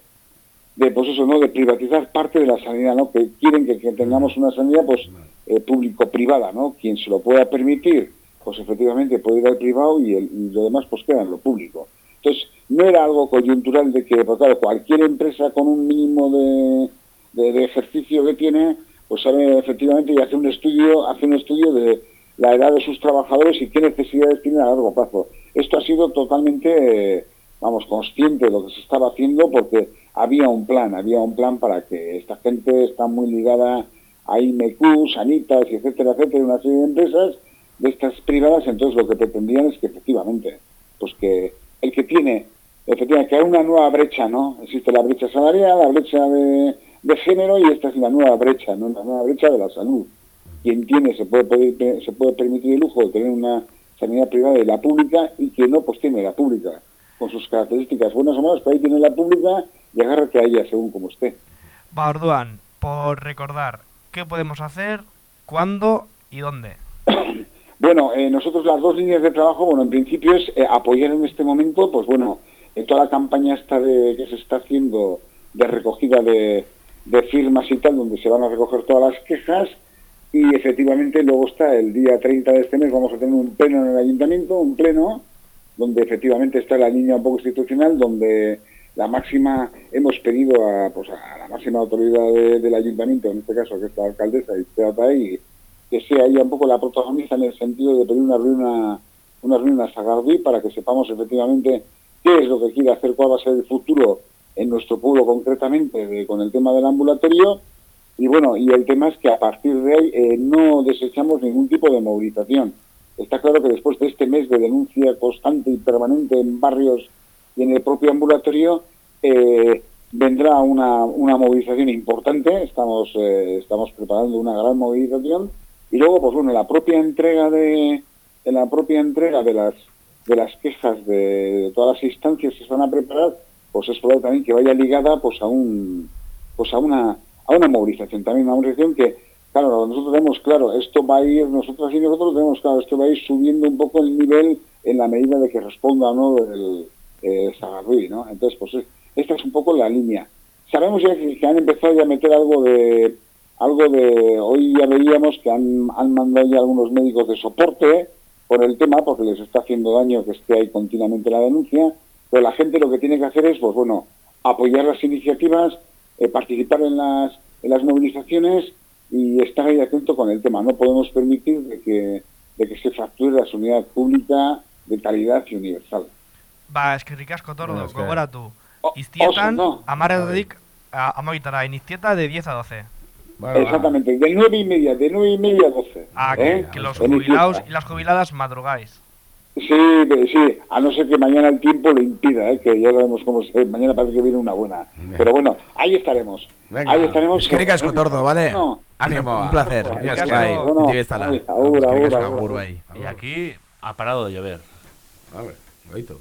de pues eso, ¿no? De privatizar parte de la sanidad, ¿no? Que quieren que, tengamos una sanidad, pues, eh, público-privada, ¿no? Quien se lo pueda permitir, pues efectivamente puede ir al privado y, lo demás pues queda en lo público. Entonces, no era algo coyuntural de que, pues cualquier empresa con un mínimo de, de- de ejercicio que tiene, pues sabe efectivamente y hace un estudio, hace un estudio de la edad de sus trabajadores y qué necesidades tienen a largo plazo. Esto ha sido totalmente, vamos, consciente de lo que se estaba haciendo porque había un plan, había un plan para que esta gente está muy ligada a IMQ, Sanitas, etcétera, etcétera, una serie de empresas de estas privadas, entonces lo que pretendían es que efectivamente, pues que el que tiene, efectivamente, que hay una nueva brecha, ¿no? Existe la brecha salarial, la brecha de, de género y esta es la nueva brecha, ¿no? La nueva brecha de la salud. Quien tiene se puede, se puede permitir el lujo de tener una sanidad privada y la pública y quien no, pues tiene la pública, con sus características buenas o malas, pero ahí tiene la pública y agárrate a ella según como esté. Va, Orduan, por recordar, ¿qué podemos hacer, cuándo y dónde? Bueno, eh, nosotros las dos líneas de trabajo, bueno, en principio es eh, apoyar en este momento, pues bueno, en toda la campaña esta de, que se está haciendo de recogida de, de firmas y tal, donde se van a recoger todas las quejas, y efectivamente luego está el día 30 de este mes, vamos a tener un pleno en el ayuntamiento, un pleno, donde efectivamente está la línea un poco institucional, donde la máxima, hemos pedido a, pues, a la máxima autoridad de- del ayuntamiento, en este caso que es la alcaldesa Ahí, que sea ella un poco la protagonista en el sentido de pedir una reunión a, una reunión a Sagardí para que sepamos efectivamente qué es lo que quiere hacer, cuál va a ser el futuro en nuestro pueblo concretamente con el tema del ambulatorio y bueno, y el tema es que a partir de ahí eh, no desechamos ningún tipo de movilización. Está claro que después de este mes de denuncia constante y permanente en barrios y en el propio ambulatorio, eh, vendrá una, una movilización importante, estamos, eh, estamos preparando una gran movilización, y luego, pues bueno, la propia entrega de, la propia entrega de las, de las quejas de, de todas las instancias que se van a preparar, pues es probable también que vaya ligada pues a un pues a una a una movilización también una movilización que claro nosotros tenemos claro esto va a ir nosotros y nosotros tenemos claro esto va a ir subiendo un poco el nivel en la medida de que responda no el eh, no entonces pues es- esta es un poco la línea. Sabemos ya que, que han empezado ya a meter algo de algo de hoy ya veíamos que han, han mandado ya algunos médicos de soporte por el tema porque les está haciendo daño que esté ahí continuamente la denuncia pero la gente lo que tiene que hacer es pues bueno apoyar las iniciativas eh, participar en las en las movilizaciones y estar ahí atento con el tema no podemos permitir de que de que se fracture la sanidad pública de calidad y universal Ba, eskerrik asko tordo, eske- gogoratu. Iztietan, no. amarretik amagitara, en iztieta de 10 a 12. exactamente de nueve y media de nueve y media a doce Ah, ¿eh? que, que los jubilados y las jubiladas madrugáis. Sí, sí, a no ser que mañana el tiempo lo impida, ¿eh? que ya sabemos cómo es, eh, mañana parece que viene una buena. Pero bueno, ahí estaremos. Venga. Ahí estaremos. Eskerrik asko, Tordo, vale? No. Ánimo. Un placer. Y aquí ha parado de llover. A ver, oíto.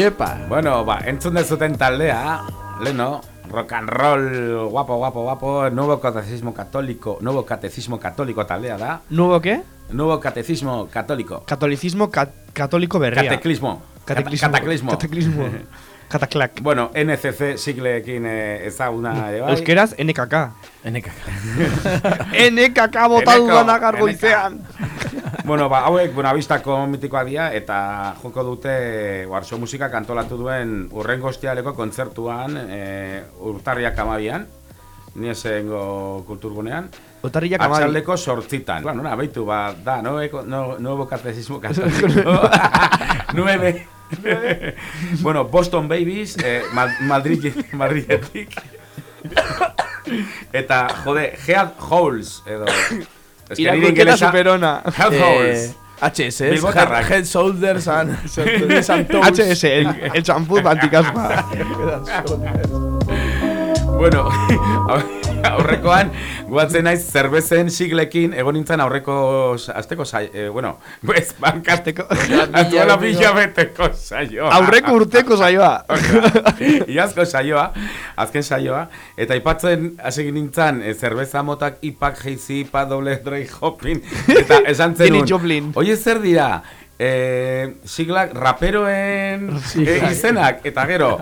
Iepa! Iepa! Bueno, ba, entzun dezuten taldea, leno, rock and roll, guapo, guapo, guapo, nuevo catecismo católico, nuevo catecismo católico taldea da. ¿Nuevo qué? Nuevo catecismo católico. Catolicismo ca- católico berria. Cateclismo. Cateclismo. Cataclismo. Cataclismo. Cataclac. Bueno, NCC sigleekin eh, ezaguna ere bai. Euskeraz, NKK. NKK. NKK botatu dana gargoizean. bueno, ba, hauek Buenavistako mitikoak dira eta joko dute Warso musika kantolatu duen urrengo ostialeko kontzertuan e, urtarriak amabian, ni esengo kulturgunean. Urtarriak hamabi. Atxaldeko sortzitan. Bueno, na, baitu, ba, da, no, no, nuevo catecismo católico. Nueve. bueno, Boston Babies, eh, Madrid, Madridetik. Eta, jode, Head Holes, edo... Ez que nire ingelesa- superona. Head Holes. Eh, HS, es head, head, shoulders and. HS, el, el champú anticaspa. Bueno, aurrekoan, guatzen naiz zerbezen siglekin, egon nintzen aurreko asteko sai, eh, bueno, bez, bankasteko, atuela bila beteko saioa. Aurreko urteko saioa. Iazko saioa, azken saioa, eta ipatzen hasi nintzen e, zerbeza motak ipak, heizi, ipa, doble, dry hopping, eta esan zen Jenny Joplin. Oie, zer dira? E, siglak raperoen e, izenak, eta gero,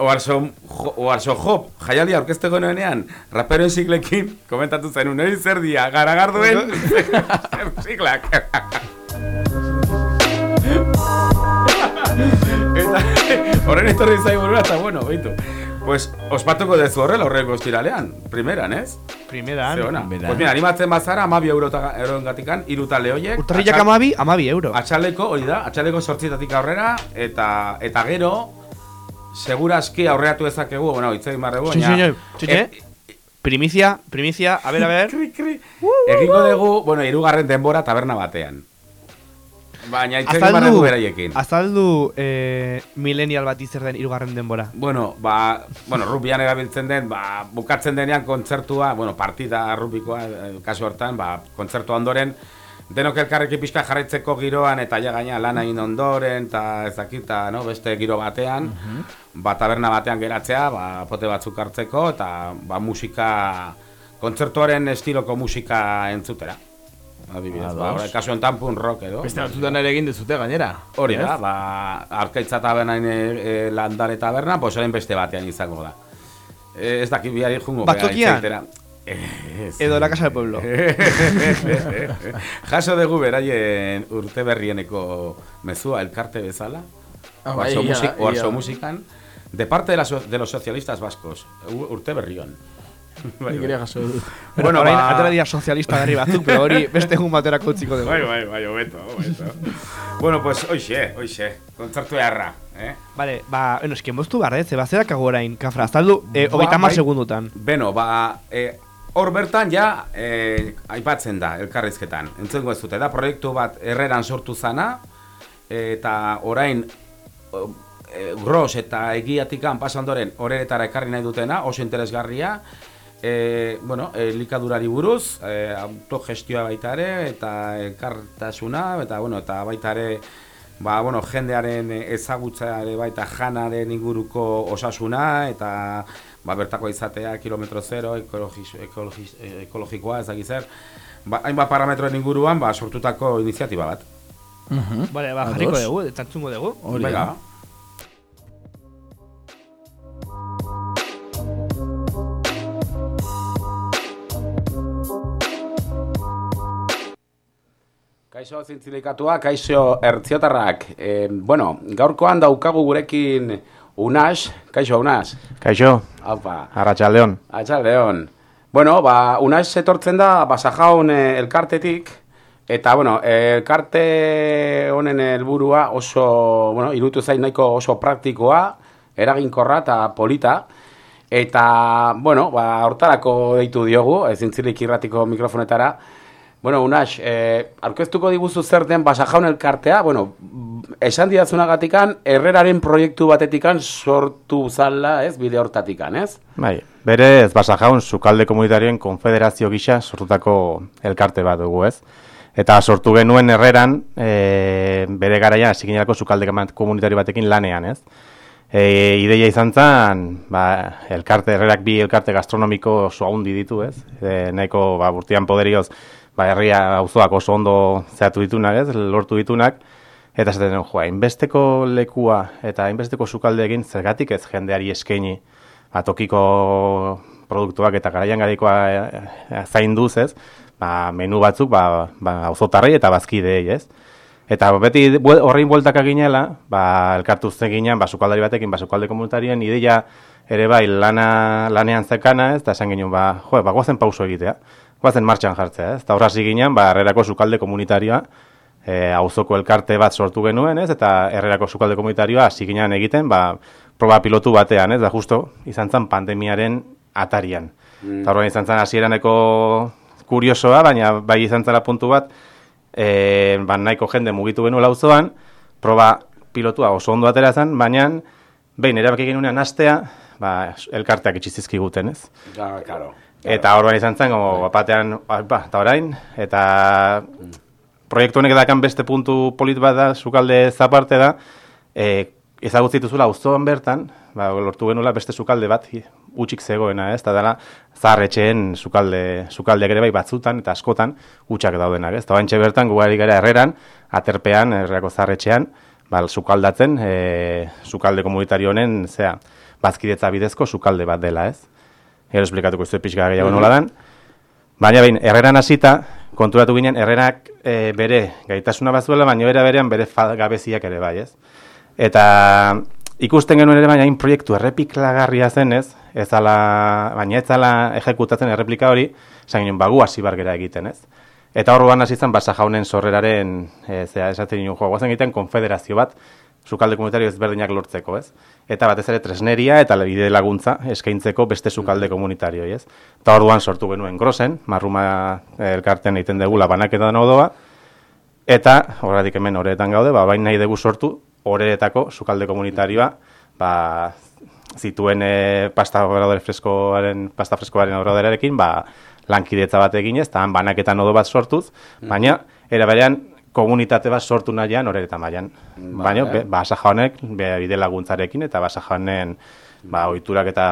Oarso, jo, oarso hop, jaialia orkesteko nuenean, raperoen siglekin, komentatu zen, unei zer dia, garagarduen siglak. eta horren etorri zai burua, eta bueno, beitu. Pues, ospatuko dezu horrela horreko estiralean, primeran, ez? Primeran. Ze ona. Pues mira, animatzen bazara, amabi euroen gatikan, iru talde hoiek. Urtarriak amabi, amabi euro. Atxaleko, hori da, atxaleko sortzietatik aurrera, eta eta gero, segurazki aurreatu dezakegu, bueno, hitz egin barregu, Sí, señor. Txutxe. Primicia, primicia, a ver, a ver. egingo dugu, bueno, irugarren denbora taberna batean. Baina hitz egin barregu beraiekin. azaldu eh, millennial bat izer den irugarren denbora. Bueno, ba, bueno, rugbian erabiltzen den, ba, bukatzen denean kontzertua, bueno, partida rugbikoa, eh, kasu hortan, ba, kontzertu ondoren, denok elkarrekin pixka jarraitzeko giroan, eta ja gaina lan egin ondoren, eta ez dakita, no, beste giro batean, ba, taberna batean geratzea, ba, pote batzuk hartzeko, eta ba, musika, kontzertuaren estiloko musika entzutera. Adibidez, ba, ora, kasu honetan punk rock edo. Beste batzutan ere egin dezute gainera. Hori da, ba, arkaitza tabernain e, e, landare taberna, pues orain beste batean izango da. E, ez dakit biari jungo. Batzokian? Ez. Edo la casa del pueblo. Jaso dugu beraien urte berrieneko mezua elkarte bezala. Ah, Oarso, bai, ia, musi- oarso ia. musikan. De parte de, la de los socialistas vascos. Urte berrion. Bai, ere jaso. Bueno, orain, ba- atera dira sozialista berri batzuk, pero hori beste egun baterako utziko dugu. Bai, bai, bai, hobeto, hobeto. bueno, pues, hoxe, hoxe, kontzertu eharra, eh? Vale, ba, bueno, esken boztu barre, ze bazerak orain, kafra, azaldu, eh, Ba, hogeita bai. segundutan. Beno, ba, e, hor bertan ja e, aipatzen da elkarrizketan. Entzengo ez dute, da proiektu bat erreran sortu zana, eta orain e, gros eta egiatikan pasa ondoren horeretara ekarri nahi dutena, oso interesgarria, e, bueno, elikadurari buruz, e, autogestioa baita ere, eta elkartasuna, eta, bueno, eta baita ere, ba, bueno, jendearen ezagutza ere baita janaren inguruko osasuna, eta ba, bertako izatea, kilometro zero, ekologis, ekologis, ekologikoa, ezagik zer, ba, hainbat parametroen inguruan, ba, sortutako iniziatiba bat. Vale, ba, Ados. jarriko dugu, eta entzungo dugu. Hori da. Kaixo zintzilikatuak, kaixo ertziotarrak. E, bueno, gaurkoan daukagu gurekin Unas, kaixo Unas. Kaixo, Haupa. Arratxaldeon. Atxaldeon. Bueno, ba, Unas etortzen da Basajaun eh, elkartetik, eta, bueno, elkarte honen helburua oso, bueno, irutu zain nahiko oso praktikoa, eraginkorra eta polita, eta, bueno, ba, hortarako deitu diogu, ezintzilik irratiko mikrofonetara, Bueno, Unas, eh, aurkeztuko diguzu zer den Basajaun elkartea, bueno, esan didazunagatikan, erreraren proiektu batetikan sortu zala, ez, bide hortatikan, ez? Bai, berez Basajaun sukalde komunitarioen konfederazio gisa sortutako elkarte bat dugu, ez? Eta sortu genuen erreran, e, bere garaian, hasi ginealako sukalde komunitario batekin lanean, ez? E, ideia izan zen, ba, elkarte, herrerak bi elkarte gastronomiko oso haundi ditu, ez? E, nahiko, ba, burtian poderioz, ba, herria auzoak oso ondo zehatu ditunak, ez? Lortu ditunak, eta esaten den, joa, inbesteko lekua eta inbesteko sukalde egin zergatik ez jendeari eskaini, ba, tokiko produktuak eta garaian garaikoa e, e, zainduz, ez? Ba, menu batzuk, ba, ba, auzotarrei eta bazkideei, ez? Eta beti horrein bueltaka ginela, ba, elkartu ginen, ba, sukaldari batekin, ba, sukalde komunitarien, ideia ere bai lana, lanean zekana, ez, eta esan ginen, ba, jo, ba, guazen pauso egitea, guazen martxan jartzea, ez, eta horra hasi ginen, ba, herrerako sukalde komunitarioa, e, auzoko elkarte bat sortu genuen, ez, eta herrerako sukalde komunitarioa hasi ginen egiten, ba, proba pilotu batean, ez, da justo, izan zen pandemiaren atarian. Mm. Eta horren izan zen hasieraneko kuriosoa, baina bai izan zela puntu bat, e, ba, nahiko jende mugitu genuela auzoan, proba pilotua oso ondo atera zen, baina behin erabaki genuenean astea, ba, elkarteak itxizizkiguten, ez? Ja, claro. Eta orduan izan zen, como, batean, ba, ba, eta orain, eta proiektu honek dakan beste puntu polit bat da, sukalde zaparte da, e, ezagut zituzula auzoan bertan, ba, lortu genuela beste sukalde bat, utxik zegoena, ez, eta dela, zaharretxeen sukalde, sukaldeak ere bai batzutan eta askotan utxak daudenak, ez, eta bantxe bertan, gugari gara herreran, aterpean, herrako zaharretxean, ba, sukaldatzen, e, sukalde komunitario honen, zea, bazkidetza bidezko sukalde bat dela, ez. Gero esplikatuko ez pixka gehiago nola dan. Baina behin, herreran hasita, konturatu ginen, herrerak e, bere gaitasuna bazuela, baina bere berean bere gabeziak ere bai, ez? Eta ikusten genuen ere baina hain proiektu errepiklagarria zenez, ez ala, baina ez ala ejekutatzen erreplika hori, esan ginen, bagu hasi bargera egiten, ez? Eta horroan hasi zen basa jaunen sorreraren, e, zera, esaten ginen, joa, guazen egiten konfederazio bat, sukalde komunitario ezberdinak lortzeko, ez? Eta batez ere tresneria eta bide laguntza eskaintzeko beste sukalde komunitarioi, ez? Eta orduan sortu genuen grosen, marruma eh, elkartean egiten dugu labanaketan odoa, eta horretik hemen horretan gaude, ba, bain nahi dugu sortu, horretako sukalde komunitarioa, ba, zituen e, pasta freskoaren, pasta freskoaren obraderarekin, ba, lankidetza bat eginez, eta han banaketan odo bat sortuz, baina, era berean, komunitate bat sortu nahian horretan mailan. Baina, be, basa jaunek, bide laguntzarekin, eta basa jaunen, ba, oiturak eta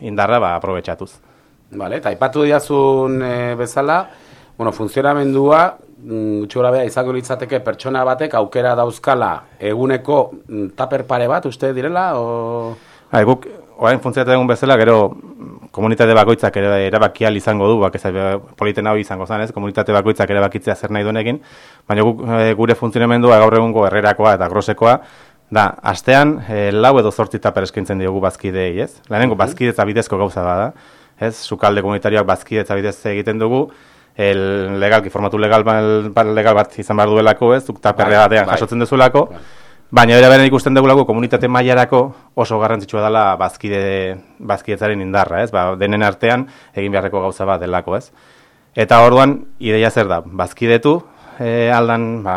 indarra, ba, aprobetxatuz. Vale, eta aipatu diazun e, bezala, bueno, funtzionamendua, mm, gutxi gora bera, izango litzateke pertsona batek aukera dauzkala eguneko mm, taper pare bat, uste direla, o... Hai, guk, orain funtzionatzen egun bezala, gero mm, komunitate bakoitzak ere erabakial izango du, bak ez politen hau izango zen, ez? Komunitate bakoitzak erabakitzea zer nahi duenekin, baina guk, e, gure funtzionamendua gaur egungo herrerakoa eta grosekoa, da, astean, e, lau edo zortzi taper eskaintzen diogu bazkideei, ez? Lehenengo Mhm. bazkidetza bidezko gauza bada, ez? Sukalde komunitarioak bazkidetza bidez egiten dugu, el legalki, formatu legal, legal bat izan behar duelako, ez? Zuk taperre Bai, batean bai. jasotzen duzulako, Baina bere beren ikusten dugulako komunitate mailarako oso garrantzitsua dela bazkide, bazkidetzaren indarra, ez? Ba, denen artean egin beharreko gauza bat delako, ez? Eta orduan ideia zer da, bazkidetu e, aldan ba,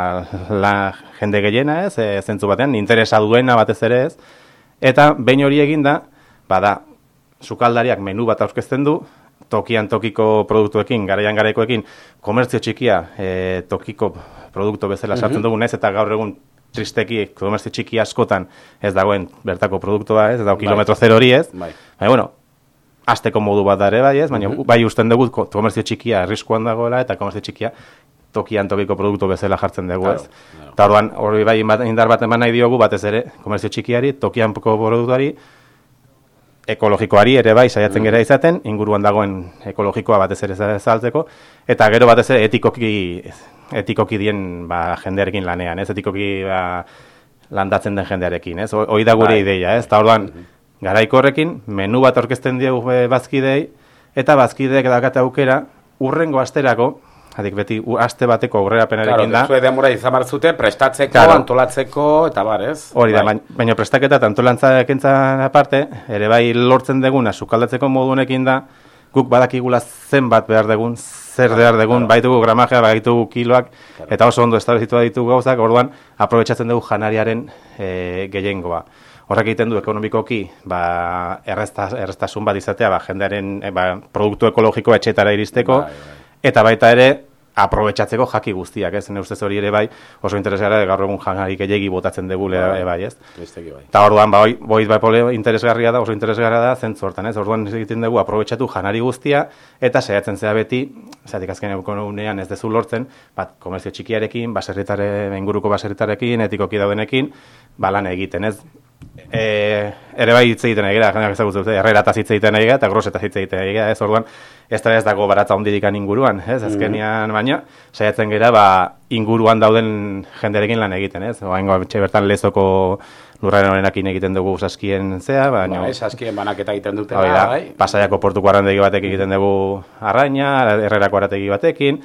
la jende gehiena, ez? E, zentzu batean, interesa duena batez ere, ez? Eta behin hori eginda, bada, sukaldariak menu bat aurkezten du, tokian tokiko produktuekin, garaian garaikoekin, komertzio txikia e, tokiko produktu bezala sartzen dugu, nez eta gaur egun tristeki, komertzio txiki askotan ez dagoen bertako produktua, ez, ez dago Bai. kilometro zero hori, ez? Bai. Baina, bueno, azteko modu bat da ere, bai, ez? Baina, Mhm. bai usten dugu ko- komertzio txikia arriskuan dagoela, eta komertzio txikia tokian tokiko produktu bezala jartzen dugu, Claro, ez? Eta orduan, hori bai indar bat eman nahi diogu, batez ere, komertzio txikiari, tokian produktuari, ekologikoari ere bai saiatzen gera izaten, inguruan dagoen ekologikoa batez ere zabaltzeko, eta gero batez ere etikoki, etikoki dien ba, jendearekin lanean, ez etikoki ba, landatzen den jendearekin, ez? Ho- Hoi da gure Bai. ideia, ez? Eta orduan, garaiko horrekin, menu bat aurkezten diegu bazkidei, eta bazkideek daukate aukera, urrengo asterako, adik beti u- aste bateko Claro, aurrerapenarekin da, zue denbora izan behar zute, prestatzeko, Claro. antolatzeko, eta bar, ez? Hori da, Bai. baina, prestaketa eta antolantza aparte, ere bai lortzen deguna sukaldatzeko modu honekin da, guk badakigula zenbat behar degun, zer behar degun, baitugu gramajea, baitugu kiloak, eta oso ondo establezitua ditugu gauzak, orduan aprobetsatzen dugu janariaren e, gehiengoa. Horrek egiten du ekonomikoki, ba, errezta, erreztasun bat izatea, ba, jendearen e, ba, produktu ekologikoa etxetara iristeko, Bai, eta baita ere, aprobetxatzeko jaki guztiak, ez? Ne ustez hori ere bai, oso interesgarra gaur egun janari gehiegi botatzen dugu ere bai, ez? Bai. Eta orduan, ba, hoi, boiz bai pole interesgarria da, oso interesgarria da, zentzu hortan, ez? Orduan egiten dugu aprobetxatu janari guztia, eta saiatzen zea beti, zatik azken ekonomian ez dezu lortzen, bat, komerzio txikiarekin, baserritare, inguruko baserritarekin, etikoki daudenekin, ba, lan egiten, ez? E, ere bai hitz egiten egira, jendeak ezagutzen dute, errerataz hitz egiten egira, eta grosetaz hitz egiten egira, ez? Orduan, ez da ez dago baratza ondirikan inguruan, ez? Azkenian baina, saiatzen gera, ba, inguruan dauden jendearekin lan egiten, ez? Oaingo, etxe bertan lezoko lurraren honenakin egiten dugu saskien zea, baina... Bai, saskien banaketa egiten dute, bai. pasaiako portuko arrandegi batek egiten dugu arraina, herrerako arategi batekin,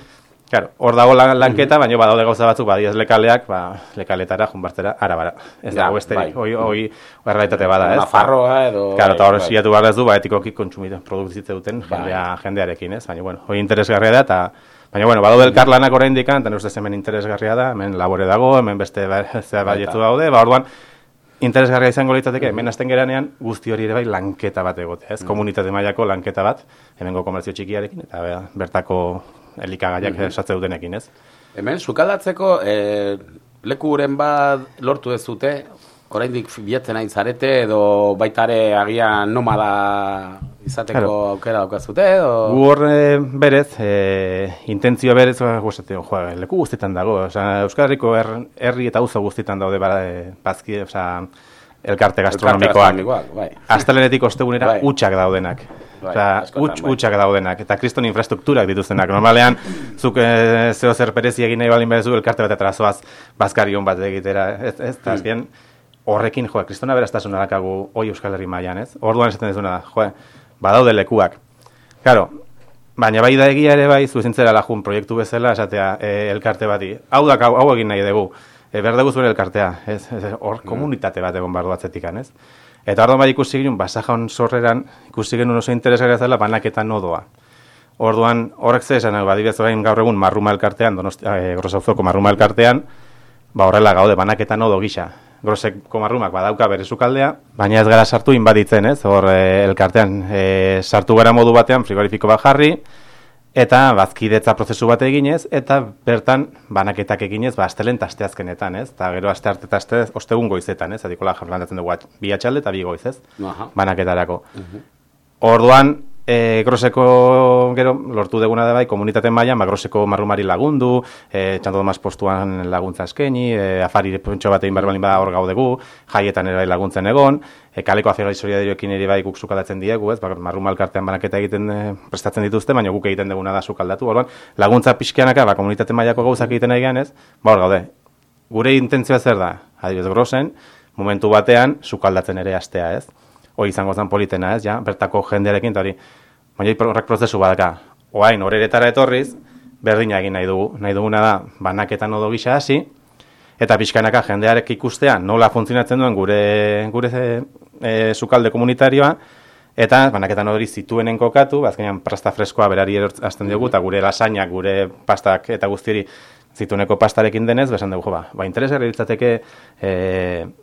Claro, hor dago lan, lanketa, baina badaude gauza batzuk, badiaz lekaleak, ba, lekaletara, junbartera, arabara. Ez Ja, dago beste, bai. hoi, hoi, errealitate bada, ez? Nafarroa edo- Claro, eta hor bai. siatu behar ez du, ba, etikoki kontsumite produktitze duten jendea, jendearekin, ez? Baina, bueno, hoi interesgarria da, eta Baina, bueno, badaude elkarlanak oraindik, eta nire ustez hemen interesgarria da, hemen labore dago, hemen beste ba, zea baietzu daude, ba, orduan, interesgarria izango litzateke, hemen hasten geranean guzti hori ere bai lanketa bat egotea, ez? Komunitate mailako lanketa bat, hemengo komertzio txikiarekin, eta bertako elikagaiak Mhm. esatze dutenekin, ez? Hemen, sukaldatzeko, e, lekuren bat lortu ez dute, oraindik bilatzen hain zarete, edo baitare agian nomada izateko Claro. aukera daukazute, edo... Gu hor eh, berez, e, intentzio berez, ba, guztien, jo, leku guztietan dago, osea, Euskal Herriko her- herri eta auzo guztietan daude bara, e, bazki, osea, elkarte gastronomikoak. gastronomikoak, bai. Astelenetik ostegunera Bai. utxak daudenak. Bai, bai. daudenak, eta kriston infrastrukturak dituztenak. Normalean, zuk e, zeo zer perezi egin nahi balin berezu, elkarte bat trazoaz bazkarion bat egitera. Ez, ez, eta azken, horrekin, joa, kristona beraztasuna dakagu hoi Euskal Herri mailan, ez? Orduan esaten dezuna da, joa, badaude lekuak. Claro, baina bai da egia ere bai, zuzentzera lajun proiektu bezala, esatea, e, elkarte bati. Hau da, hau, hau egin nahi dugu. E, behar dugu zure elkartea, ez? Ez, Hor, komunitate bat egon bardu atzetikan, ez? Eta orduan bai ikusi ginen, basajaun sorreran, ikusi genuen oso interesgarria zela banaketa nodoa. Orduan, horrek ze esan, badibez orain gaur egun marruma elkartean, donostia, e, grosauzoko marruma elkartean, ba horrela gaude banaketa nodo gisa. Groseko marrumak badauka bere sukaldea, baina ez gara sartu inbaditzen, ez? Hor e, elkartean e, sartu gara modu batean frigorifiko bat jarri, eta bazkidetza prozesu bat eginez, eta bertan banaketak eginez, ba, astelen eta asteazkenetan, ez? Eta gero aste arte eta aste ostegun goizetan, ez? Adikola jarlandatzen dugu bi atxalde eta bi goiz, ez? Banaketarako. Orduan, e, groseko gero lortu deguna da bai komunitate mailan, ba groseko marrumari lagundu, e, txanto mas postuan laguntza eskaini, e, afari pentso bat egin behar balin bada hor gaudegu, jaietan ere bai laguntzen egon, e, kaleko afera solidariokien ere bai guk sukaldatzen diegu, ez, ba, marruma elkartean banaketa egiten e, prestatzen dituzte, baina guk egiten deguna da sukaldatu, orduan, laguntza pixkianaka, ba, komunitate mailako gauzak egiten nahi ez, ba hor gaude, gure intentzioa zer da, adibidez grosen, momentu batean sukaldatzen ere astea, ez? Hoi izango zen politena, ez, ja, bertako jendearekin, eta hori, baina horrek prozesu badaka, oain, horeretara etorriz, berdina egin nahi dugu, nahi duguna da, banaketan odo gisa hasi, eta pixkanaka jendearek ikustea nola funtzionatzen duen gure, gure e, e, sukalde komunitarioa, eta banaketan hori zituenen kokatu, bazkenean pasta freskoa berari erazten dugu, eta gure lasainak, gure pastak eta guztieri zituneko pastarekin denez, besan dugu, jo, ba, ba interesgarri litzateke, e,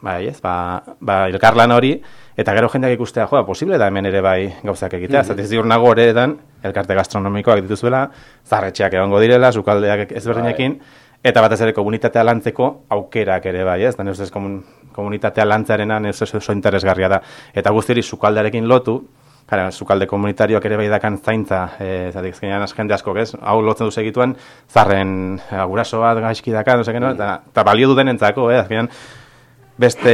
bai, ez, ba, ba, elkarlan hori, eta gero jendeak ikustea, jo, ba, posible da hemen ere bai gauzak egitea, mm. -hmm. ziur nago horretan, elkarte gastronomikoak dituzuela, zarretxeak egongo direla, sukaldeak ezberdinekin, eta batez ere komunitatea lantzeko aukerak ere bai, ez, da nire ustez komun, komunitatea lantzarena nire ustez oso interesgarria da, eta guztiari sukaldearekin lotu, Gara, sukalde komunitarioak ere bai dakan zaintza, e, zatik ezkenean jende asko, ez? Hau lotzen du segituen, zarren e, guraso bat gaizki daka, no no? eta, eta balio du denentzako, eh? Azkenean, beste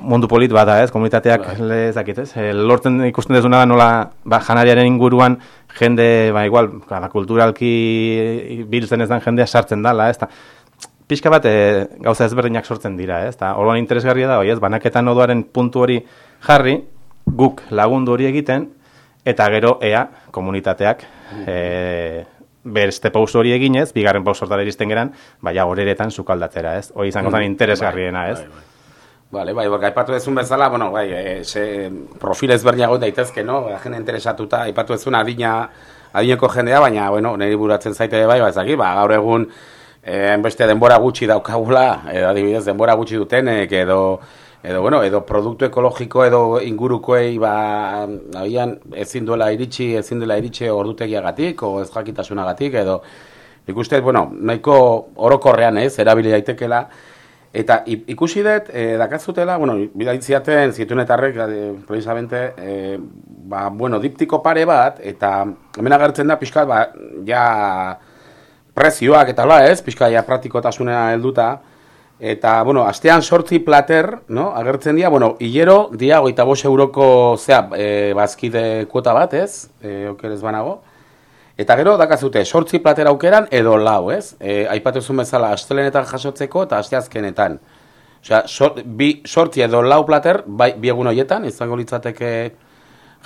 mundu polit bada, ez? Komunitateak, le, zakit, ez? E, lortzen ikusten dezuna da nola, ba, janariaren inguruan, jende, ba, igual, ba, kulturalki biltzen ez den jendea sartzen dala, ez? Ta, pixka bat e, gauza ezberdinak sortzen dira, ez? Ta, orduan interesgarria da, oi, ez? Banaketan odoaren puntu hori jarri, guk lagundu hori egiten, eta gero ea komunitateak e, beste paus hori eginez, bigarren paus hortara iristen geran, baina horeretan sukaldatzera, ez? Hoi izango Mm, interesgarriena, ez? Vale, bai, bai, aipatu dezun bezala, bueno, bai, e, se, profil ezberdiago daitezke, no? Jende interesatuta, aipatu dezun adina, adineko jendea, baina, bueno, niri buratzen zaite bai, ba, ezaki, ba, gaur egun, eh, beste denbora gutxi daukagula, edo adibidez, denbora gutxi dutenek, edo, edo, bueno, edo produktu ekologiko edo ingurukoei, ba, agian ezin duela iritsi, ezin dela iritsi ordutegiagatik, o ez jakitasunagatik, edo, Nik uste, bueno, nahiko orokorrean ez, erabili daitekela, eta ikusi dut, e, dakazutela, bueno, bidaitziaten zitunetarrek, e, precisamente, e, ba, bueno, diptiko pare bat, eta hemen agertzen da pixkat, ba, ja prezioak eta hola ez, pixka ja praktikotasunea helduta, eta, bueno, astean sortzi plater, no, agertzen dira, bueno, hilero, dia, goita bos euroko, zea, e, bazkide kuota bat, ez, e, okerez banago, Eta gero dakazute, sortzi plater aukeran edo lau, ez? E, aipatuzun bezala, astelenetan jasotzeko eta asteazkenetan. Osea, sor, bi, sortzi edo lau plater, bai, bi egun horietan, izango litzateke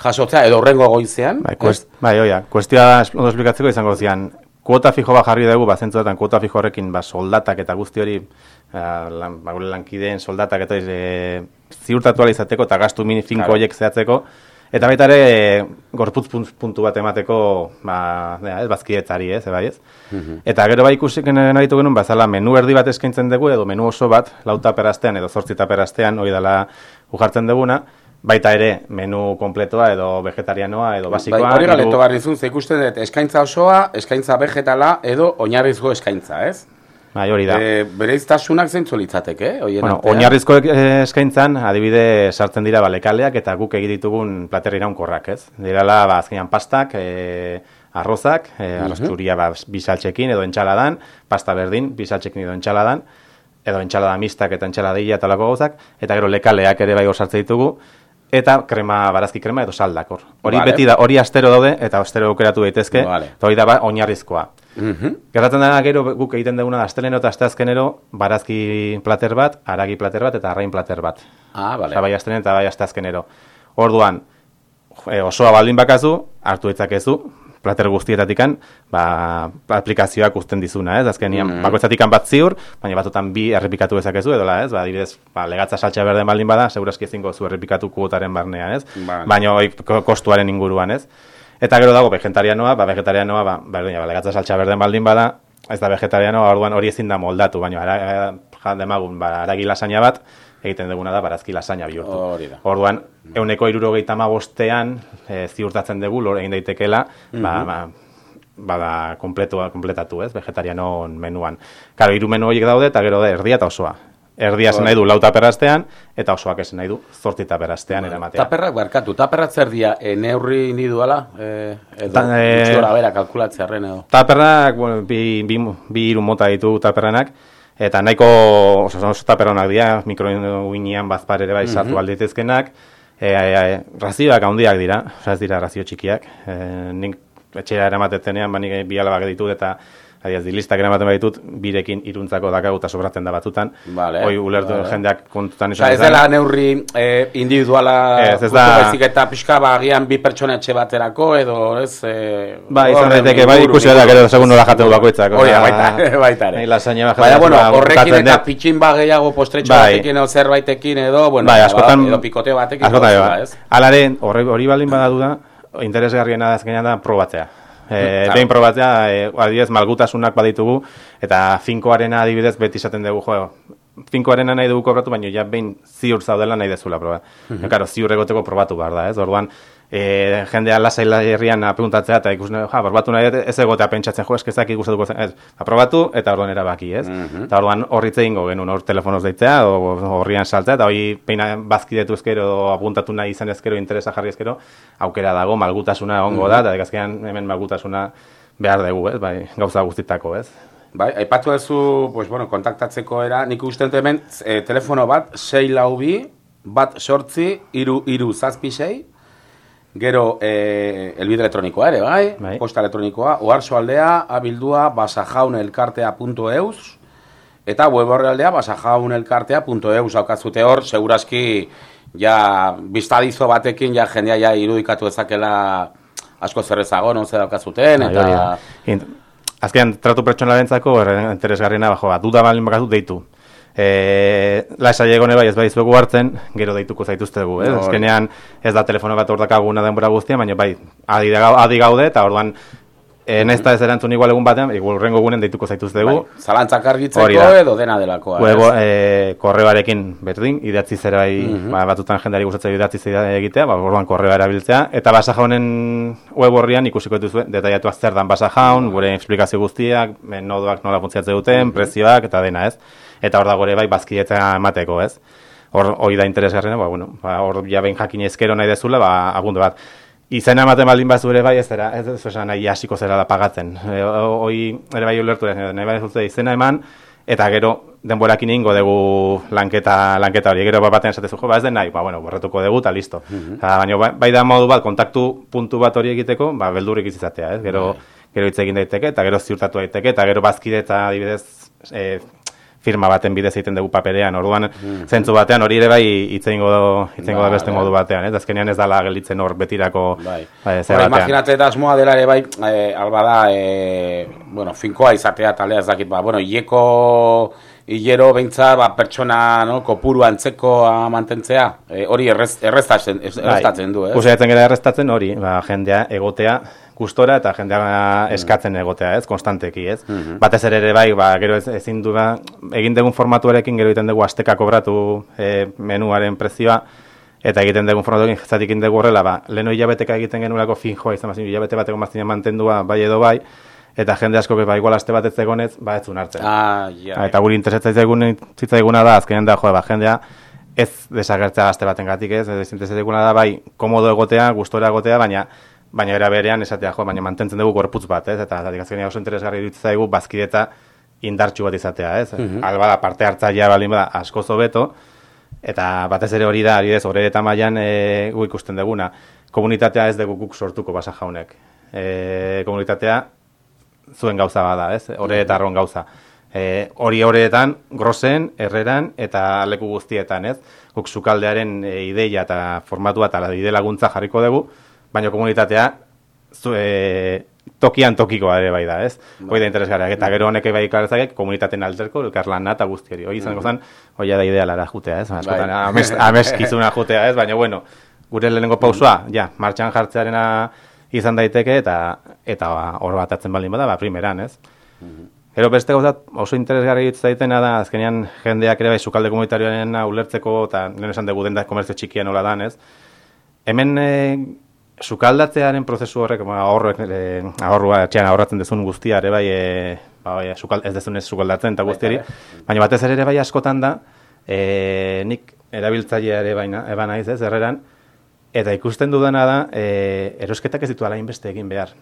jasotzea, edo horrengo goizean. Bai, kuest, bai, oia, kuestioa da esplikatzeko izango zian, kuota fijo bat jarri dugu, ba, zentzuetan kuota fijo horrekin, ba, soldatak eta guzti hori, lan, ba, gure lankideen soldatak eta e, ziurtatu ala izateko eta gastu mini finko Claro. horiek zehatzeko, eta baita ere, e, gorputz punt- puntu bat emateko, ba, ez, bazkidetzari, ez, bai, ez? Eta gero bai ikusi nahitu genuen, bazala menu erdi bat eskaintzen dugu, edo menu oso bat, lau taperaztean edo zortzi taperaztean, hori dela ujartzen duguna, baita ere menu kompletoa edo vegetarianoa edo basikoa. Bai, hori galeto barrizun, ze ikusten dut, eskaintza osoa, eskaintza vegetala, edo oinarrizko eskaintza, ez? Bai, hori da. E, bereiztasunak zeintzu litzateke, eh? Oien Bueno, oinarrizko eh, eskaintzan, adibide sartzen dira balekaleak eta guk egin ditugun plater iraunkorrak, ez? Dirala, ba, azkenean pastak, e, arrozak, e, Mhm. txuria ba, bisaltxekin edo entxaladan, pasta berdin, bisaltxekin edo entxaladan, edo entxalada mistak eta entxaladilla eta lako gauzak, eta gero lekaleak ere bai hor sartzen ditugu, eta krema, barazki krema edo saldak hor. Hori Vale. beti da, hori astero daude, eta astero aukeratu daitezke, Vale. eta hori da ba, oinarrizkoa. Mhm. Gertatzen dena gero guk egiten duguna da asteleno eta asteazkenero barazki plater bat, aragi plater bat eta arrain plater bat. Ah, vale. Osea, bai asteleno eta bai asteazkenero. Orduan, e, osoa baldin bakazu, hartu ditzakezu, plater guztietatikan, ba, aplikazioak uzten dizuna, ez? Azkenean, Mhm. bakoitzatikan bat ziur, baina batutan bi errepikatu dezakezu, edola, ez? Ba, adibidez, ba, legatza saltxa berden baldin bada, segurazki ezingo zu errepikatu kuotaren barnean, ez? Vale. Baina hoi ko- kostuaren inguruan, ez? Eta gero dago vegetarianoa, ba vegetarianoa, ba berdina, ba legatza saltxa berden baldin bada, ez da vegetarianoa, orduan hori ezin da moldatu, baina ara ja demagun, ba aragi lasaina bat egiten duguna da barazki lasaina bihurtu. Hori da. Orduan, ehuneko hirurogeita hamabostean e, ziurtatzen dugu lor egin daitekeela, ba, Mhm. ba, bada kompletua kompletatu, ez, vegetarianon menuan. Claro, hiru menu horiek daude eta gero da erdia eta osoa. Erdia esan nahi du lau taperraztean eta osoak esan nahi du zortzi taperraztean eramatea. Taperrak barkatu, taperrak zer dia, e, neurri individuala, e, edo Ta- e- bera kalkulatzearen edo. Taperrak, bueno, bi, bi, bi hiru mota ditu taperranak, eta nahiko oso, oso taperronak dira, mikroinean bazpar ere bai sartu mm alditezkenak, e, e, e, razioak handiak dira, oza ez dira razio txikiak, e, nik etxera eramatetenean, ba nik bi alabak ditut eta Adiaz, dilistak eramaten baditut, birekin iruntzako dakagu eta sobratzen da batzutan. Vale, Hoi ulertu vale. jendeak kontutan Osa, ez dela neurri e, individuala, Ez, ez da- baizik eta pixka ba, agian bi pertsonetxe baterako, edo ez... E, Ba, izan daiteke, bai, ikusi da, gero segun nola jaten du bakoitzak. Osea, baita, baita nahi lasaina bat Baina, bueno, horrekin eta pitxin ba gehiago postretxo Bai. batekin edo zerbaitekin edo, bueno, bai, ba, askotan, edo pikoteo batekin. askotan, bai, ez? Alaren, hori, baldin badatu da, interesgarriena da azkenean da probatzea. E, Claro. behin probatzea, e, adibidez, malgutasunak baditugu, eta finkoarena adibidez beti esaten dugu, jo, finkoarena nahi dugu kobratu, baina ja behin ziur zaudela nahi dezula proba. Mm Karo, ziur egoteko probatu behar da, ez? Orduan, e, jendea lasai herrian apuntatzea eta ikusten, ja, probatu nahi ez egotea pentsatzen, jo, eskezak ikustatuko zen, ez, aprobatu eta orduan erabaki, ez? Mhm. Eta orduan horritze ingo genuen hor telefonoz deitzea, o horrian saltzea, eta hori peina bazkidetu ezkero, apuntatu nahi izan ezkero, interesa jarri ezkero, aukera dago, malgutasuna egongo da, eta azkenean hemen malgutasuna behar dugu, ez? Bai, gauza guztitako, ez? Bai, aipatu duzu, pues, bueno, kontaktatzeko era, nik uste dut hemen e, telefono bat, 6 lau bi, bat sortzi, iru, iru zazpi sei, gero e, elbide elektronikoa ere, bai, posta elektronikoa, oarso aldea, abildua, basajaunelkartea.eus, eta web horrealdea, basajaunelkartea.eus, haukazute hor, segurazki, ja, biztadizo batekin, ja, jendea ja irudikatu ezakela asko zerrezago, non zer daukazuten, Bai, eta... Int- Azkenean, tratu pertsonalentzako erre- interesgarriena, bajo, duda balin bakatu deitu. E, laisa egone bai ez badizuegu hartzen, gero deituko zaituztegu, ez? No, hori. Azkenean ez da telefono bat hor dakaguna denbora guztia, baina bai, adi, adi gaude, eta orduan E, eta ez erantzun igual egun batean, igual urrengo egunen deituko zaituz dugu. Bai, zalantzak argitzeko edo dena delakoa. Webo, ez? e, korreoarekin berdin, idatzi zera bai, Mhm. ba, batutan jendeari gustatzen idatzi zera egitea, ba, orduan korreoa erabiltzea, eta basa jaunen web horrian ikusiko dituzue, detaiatuak zer dan basa jaun, gure esplikazio guztiak, men nodoak nola funtzionatzen duten, prezioak, eta dena ez. Eta hor da gure bai, bazkidetza emateko ez. Hor, hori da interesgarriena, ba, bueno, ba, hor ja behin jakin ezkero nahi dezula, ba, agundu bat. Izena ematen baldin bazu ere bai, ez zera, ez ez esan nahi hasiko zera da pagatzen. E, hoi ere bai ulertu, eh, nahi bai izena eman, eta gero denborakin ingo dugu lanketa, lanketa hori. Gero bat batean esatezu, jo, ba ez den nahi, ba, bueno, borretuko dugu, eta listo. Eta, baina bai, bai da modu bat, kontaktu puntu bat hori egiteko, ba, beldurrik izatea, ez? Gero, gero hitz egin daiteke, eta gero ziurtatu daiteke, eta gero bazkide eta adibidez, e, firma baten bidez egiten dugu paperean. Orduan, zentzu batean hori ere bai hitz egingo da Bai, beste bai. modu batean, ez? Azkenean ez dala gelditzen hor betirako Bai. bai, zer Hora, batean. imaginate eta asmoa dela ere bai, eh, alba da, eh, bueno, finkoa izatea talea ez dakit, ba, bueno, hileko hilero beintza ba, pertsona no, kopuru antzekoa mantentzea, eh, hori errez, erreztatzen, ez- erreztatzen du, eh? Kusaiatzen gara erreztatzen hori, ba, jendea egotea gustora eta jendea eskatzen egotea, ez, konstanteki, ez. Mhm. Batez ere ere bai, ba, gero ez, ezin du ba, egin dugun formatuarekin gero egiten dugu asteka kobratu e, menuaren prezioa, eta egiten dugun formatuarekin zatik egin dugu horrela, ba, leheno hilabeteka egiten genuelako finjoa izan bazin, hilabete bateko mazina mantendua bai edo bai, eta jende asko ba, igual aste bat ez egonez, ba, ez hartzen. Ah, ja. Ah, Eta guri interesatzen zaigun zitzaiguna da, azkenean da, jo, ba, jendea, ez desagertzea gazte baten gatik ez, ez interesatzen da, bai, komodo egotea, gustora egotea, baina baina era berean esatea, jo, baina mantentzen dugu gorputz bat, ez, eta azkenean oso interesgarri iruditzen zaigu bazkideta indartsu bat izatea, ez, Mhm. alba da parte hartzailea baldin bada asko zobeto, eta batez ere hori da, adibidez, horre eta mailan e, gu ikusten duguna, komunitatea ez dugu guk sortuko basa jaunek. E, komunitatea zuen gauza bada, ez? Hore eta arron gauza. E, hori horretan, grosen, herreran eta leku guztietan, ez? Guk sukaldearen e, ideia eta formatua eta bide laguntza jarriko dugu, baina komunitatea zu, e, tokian tokikoa ere bai da, ez? Hoi da interesgarriak, eta gero honek bai ikarzakek komunitateen alterko, elkarlana eta guzti hori. Hoi izango zen, hoi da idealara jutea, ez? Askotan, Bai. ames, ameskizuna jutea, ez? Baina, bueno, gure lehenengo pausua, ja, martxan jartzearena izan daiteke, eta eta ba, hor batatzen baldin bada, ba, primeran, ez? Gero beste gauzat oso interesgarri hitz daitena da, azkenean jendeak ere bai sukalde komunitarioaren ulertzeko, eta lehen esan dugu denda komerzio txikia nola dan, ez? Hemen e, sukaldatzearen prozesu horrek, ba, ahorrek, e, ahorrua, etxean ahorratzen dezun guztia ere bai, e, ba, bai sukal, ez dezun ez sukaldatzen eta guztiari, baina batez ere bai askotan da, e, nik erabiltzailea ere baina, eba naiz ez, erreran, eta ikusten dudana da, e, erosketak ez ditu alain beste egin behar.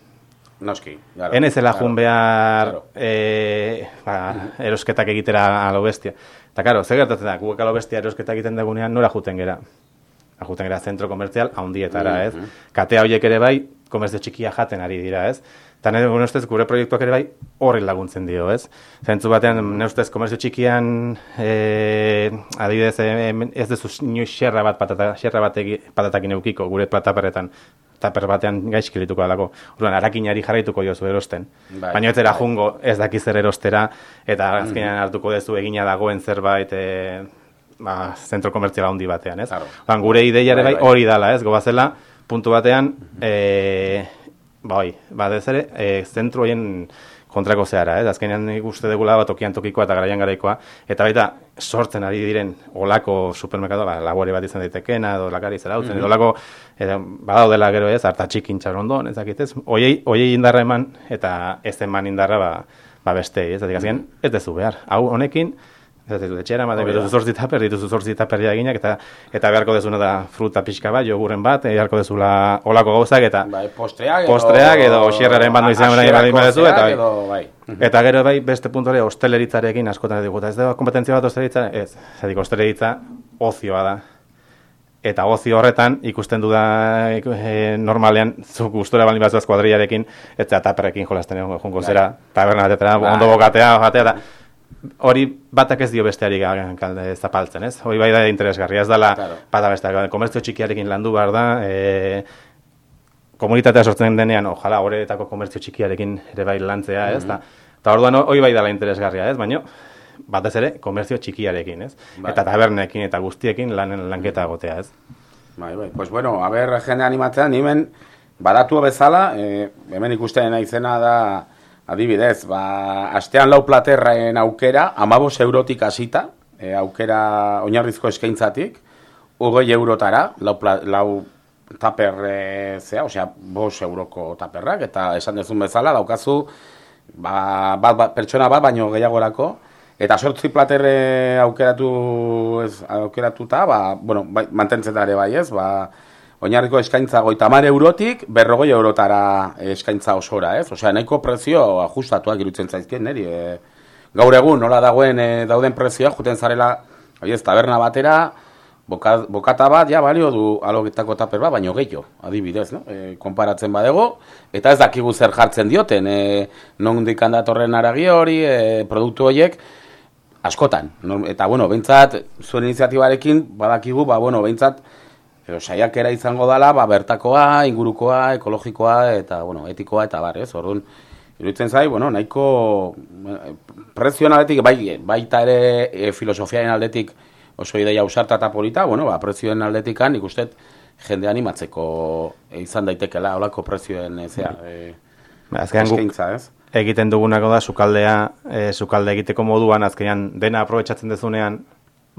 Noski, claro. Ene zela jun behar e, ba, erosketak egitera alo bestia. Eta karo, zer gertatzen da, guk alo bestia erosketak egiten dugunean nora juten gera. Ba, Juten gera zentro komertzial haundietara, ez? Mhm. Katea horiek ere bai, komerzio txikia jaten ari dira, ez? Eta nire gure ustez, gure proiektuak ere bai horri laguntzen dio, ez? Zentzu batean, nire ustez, komerzio txikian, e, adibidez, e, ez duzu inoiz xerra bat, patata, xerra bat egi, patatakin eukiko, gure plataperretan, taper batean gaizki lituko dalako. Orduan, arakinari jarraituko jozu erosten. Bai, Baina ez zera bai. jungo, ez daki zer erostera, eta Mhm. azkenean hartuko duzu egina dagoen zerbait, e, ba, zentro komertzial handi batean, ez? Claro. Orduan, gure ideia ere Bai, bai bai. hori dala, ez? Gobazela, puntu batean, e, ba, oi, ba, ez ere, e, zentro horien kontrako zehara, ez? Azkenean nik uste degula bat tokian tokikoa eta garaian garaikoa, eta baita sortzen ari diren olako supermerkado, ba, labore bat izan daitekena, edo lakari zera Mhm. edo olako, eta badaudela gero ez, harta txikin txarondon, ez dakit ez, oiei, oiei indarra eman, eta ez eman indarra, ba, ba beste, ez, azkenean, ez dezu behar, hau honekin, Ez dut, etxera, da. dituzu zortzi taper, dituzu zortzi taper eginak, eta, eta beharko dezuna da fruta pixka bat, jogurren bat, e, beharko dezula olako gauzak, eta Bai, postreak edo... postreak edo xierraren bando izan nahi baldin baduzu, eta bai. edo, bai. Eta gero bai, beste puntu hori, hosteleritzarekin askotan dugu, eta ez da kompetentzia bat hosteleritza, ez, zatik hosteleritza ozioa da. Eta ozio horretan, ikusten du da e, normalean, zu gustora baldin bazuaz kuadrillarekin, eta taperrekin jolasten egon jungo zera, taberna batetara, Bai. ondo bokatea, jatea, eta hori batak ez dio besteari zapaltzen, ez? Hori bai da interesgarria, ez dala, Claro. bata besteak, komertzio txikiarekin landu behar da, e, komunitatea sortzen denean, ojala, horretako komertzio txikiarekin ere bai lantzea, ez? Mhm. Eta orduan hori bai dela interesgarria, ez? Baina, batez ere, komertzio txikiarekin, ez? Bai. Eta tabernekin eta guztiekin lan, lanketa egotea, ez? Bai, bai. Pues bueno, a ver, jende animatzea, nimen badatu bezala, e, hemen ikusten naizena da, adibidez, ba, astean lau platerraen aukera, amabos eurotik hasita, e, aukera oinarrizko eskaintzatik, hogei eurotara, lau, lau taper e, zea, osea, bos euroko taperrak, eta esan dezun bezala, daukazu, ba, bat, bat, pertsona bat, baino gehiagorako, eta sortzi plater e, aukeratu, ez, aukeratuta, ba, bueno, bai, mantentzen da ere bai ez, ba, oinarriko eskaintza goita mar eurotik, berrogoi eurotara eskaintza osora, ez? Osea, nahiko prezio ajustatuak irutzen zaizkien, neri, e, gaur egun, nola dagoen e, dauden prezioa, juten zarela, ez, taberna batera, boka, bokata bat, ja, balio du alogitako taper bat, baino gehiago, adibidez, no? E, konparatzen badego, eta ez dakigu zer jartzen dioten, e, non dikan datorren aragi hori, e, produktu horiek, askotan. Eta, bueno, behintzat, zuen iniziatibarekin, badakigu, ba, bueno, behintzat, edo saiakera izango dala, ba, bertakoa, ingurukoa, ekologikoa, eta, bueno, etikoa, eta bar, ez? Orduan, iruditzen zai, bueno, nahiko prezioen aldetik, bai, baita ere e, filosofiaren aldetik oso ideia ausarta eta polita, bueno, ba, prezioen aldetikan, nik uste jende animatzeko izan daitekela, holako prezioen, eh, zea, e, Ba, azkenean guk ez? egiten dugunako da sukaldea, e, sukalde egiteko moduan azkenean dena aprobetxatzen dezunean,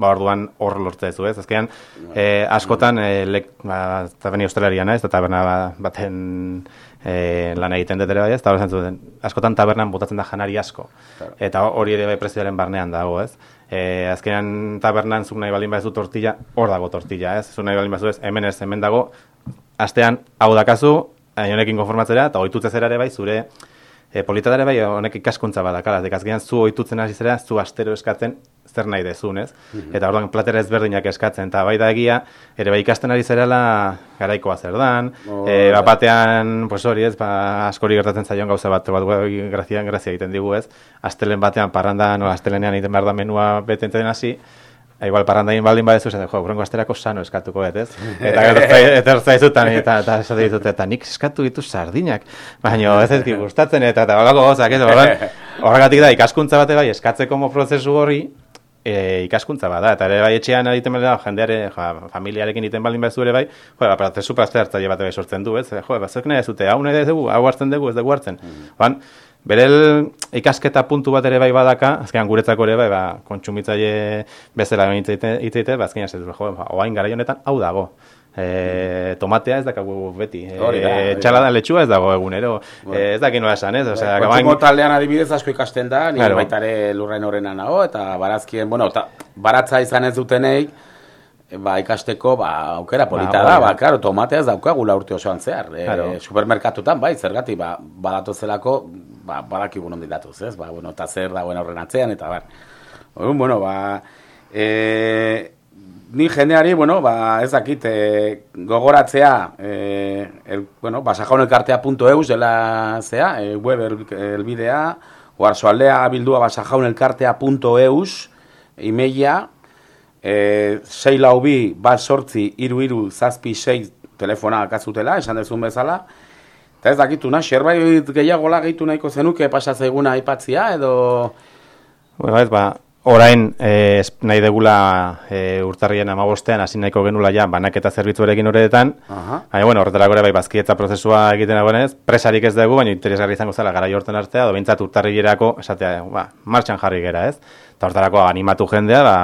ba orduan hor lortze duzu, ez? Azkenean e, askotan e, lek, ba, tabeni naiz, eta taberna ba- baten e, lan egiten dut ere bai, ez? Zuten, askotan tabernan botatzen da janari asko. Claro. Eta hori ere bai prezioaren barnean dago, ez? E, azkenean tabernan zuk nahi baldin baduzu tortilla, hor dago tortilla, ez? Zuk nahi baldin baduzu ez, hemen ez, hemen dago, astean hau dakazu, honekin konformatzera, eta ohitutzez ere bai zure e, polita bai honek ikaskuntza badakala, azkenean zu ohitutzen hasi zera, zu astero eskatzen zer nahi dezun, ez? Mhm. Eta orduan platera ezberdinak eskatzen, eta bai da egia, ere bai ikasten ari zerela garaikoa zer dan, Oh, e, bat batean, pues hori ez, ba, askori gertatzen zaion gauza bat, bat grazian grazia egiten digu ez, astelen batean parranda, no, astelenean egiten behar da menua betentzen hasi, igual parrandain baldin badezu, esaten, jo, urrengo asterako sano eskatuko dut, ez? Eta eta zaizutan, eta, eta esate ditut, eta nik eskatu ditu sardinak, baina ez ez gustatzen, eta eta balako gozak, ez? Horregatik da, ikaskuntza bate bai, eskatzeko mo prozesu horri, e, ikaskuntza bada, eta ere bai etxean egiten baldin jendeare, ja, familiarekin egiten baldin badezu ere bai, jo, ba, prozesu parte hartzaile bat bai sortzen du, ez? Jo, ba, zuek nahi ez dute, hau nahi dugu, hau hartzen dugu, ez dugu hartzen. Ban, Bere ikasketa puntu bat ere bai badaka, azkenan guretzako ere bai, ba, kontsumitzaile bezala itzeite, itzeite, ba, azkenan ez jo, ba, oain garai honetan hau dago. E, tomatea ez dakagu beti. E, Hori da, hori da. txalada letxua ez dago egunero. E, ez dakit nola esan, ez? Osea, Kontsumo gabain- taldean adibidez asko ikasten da, ni Claro. baita ere lurren horrena nago, eta barazkien, bueno, eta baratza izan ez dutenei, ba, ikasteko, ba, aukera polita Ba, da, ba, claro, tomatea ez daukagula urte osoan zehar. E, Claro. supermerkatutan, bai, zergatik, ba, badatozelako, ba, badakigu nondi datuz, ez? Ba, bueno, eta zer dagoen horren atzean, eta bar. Orduan, bueno, ba, e, ni jendeari, bueno, ba, ez dakit, e, gogoratzea, e, el, bueno, basajaunelkartea.eus dela zea, e, web el, elbidea, oarsoaldea bildua basajaunelkartea.eus, emaila, e, 6 lau bi, bat sortzi, iru iru, zazpi, 6 telefona akazutela, esan dezun bezala, eta ez dakitu, na, zerbait gehiagola gehitu nahiko zenuke pasatzaiguna aipatzia, edo... Bueno, ez, ba, orain es- nahi degula eh, urtarrien amabostean hasi nahiko genula ja banaketa zerbitzuarekin horretan. Baina, bueno, horretarako ere bai, bazkietza prozesua egiten dagoenez, presarik ez dugu, baina interesgarri izango zela gara horten artea, edo behintzat urtarrilerako, esatea, ba, martxan jarri gera, ez? Eta horretarako animatu jendea, ba,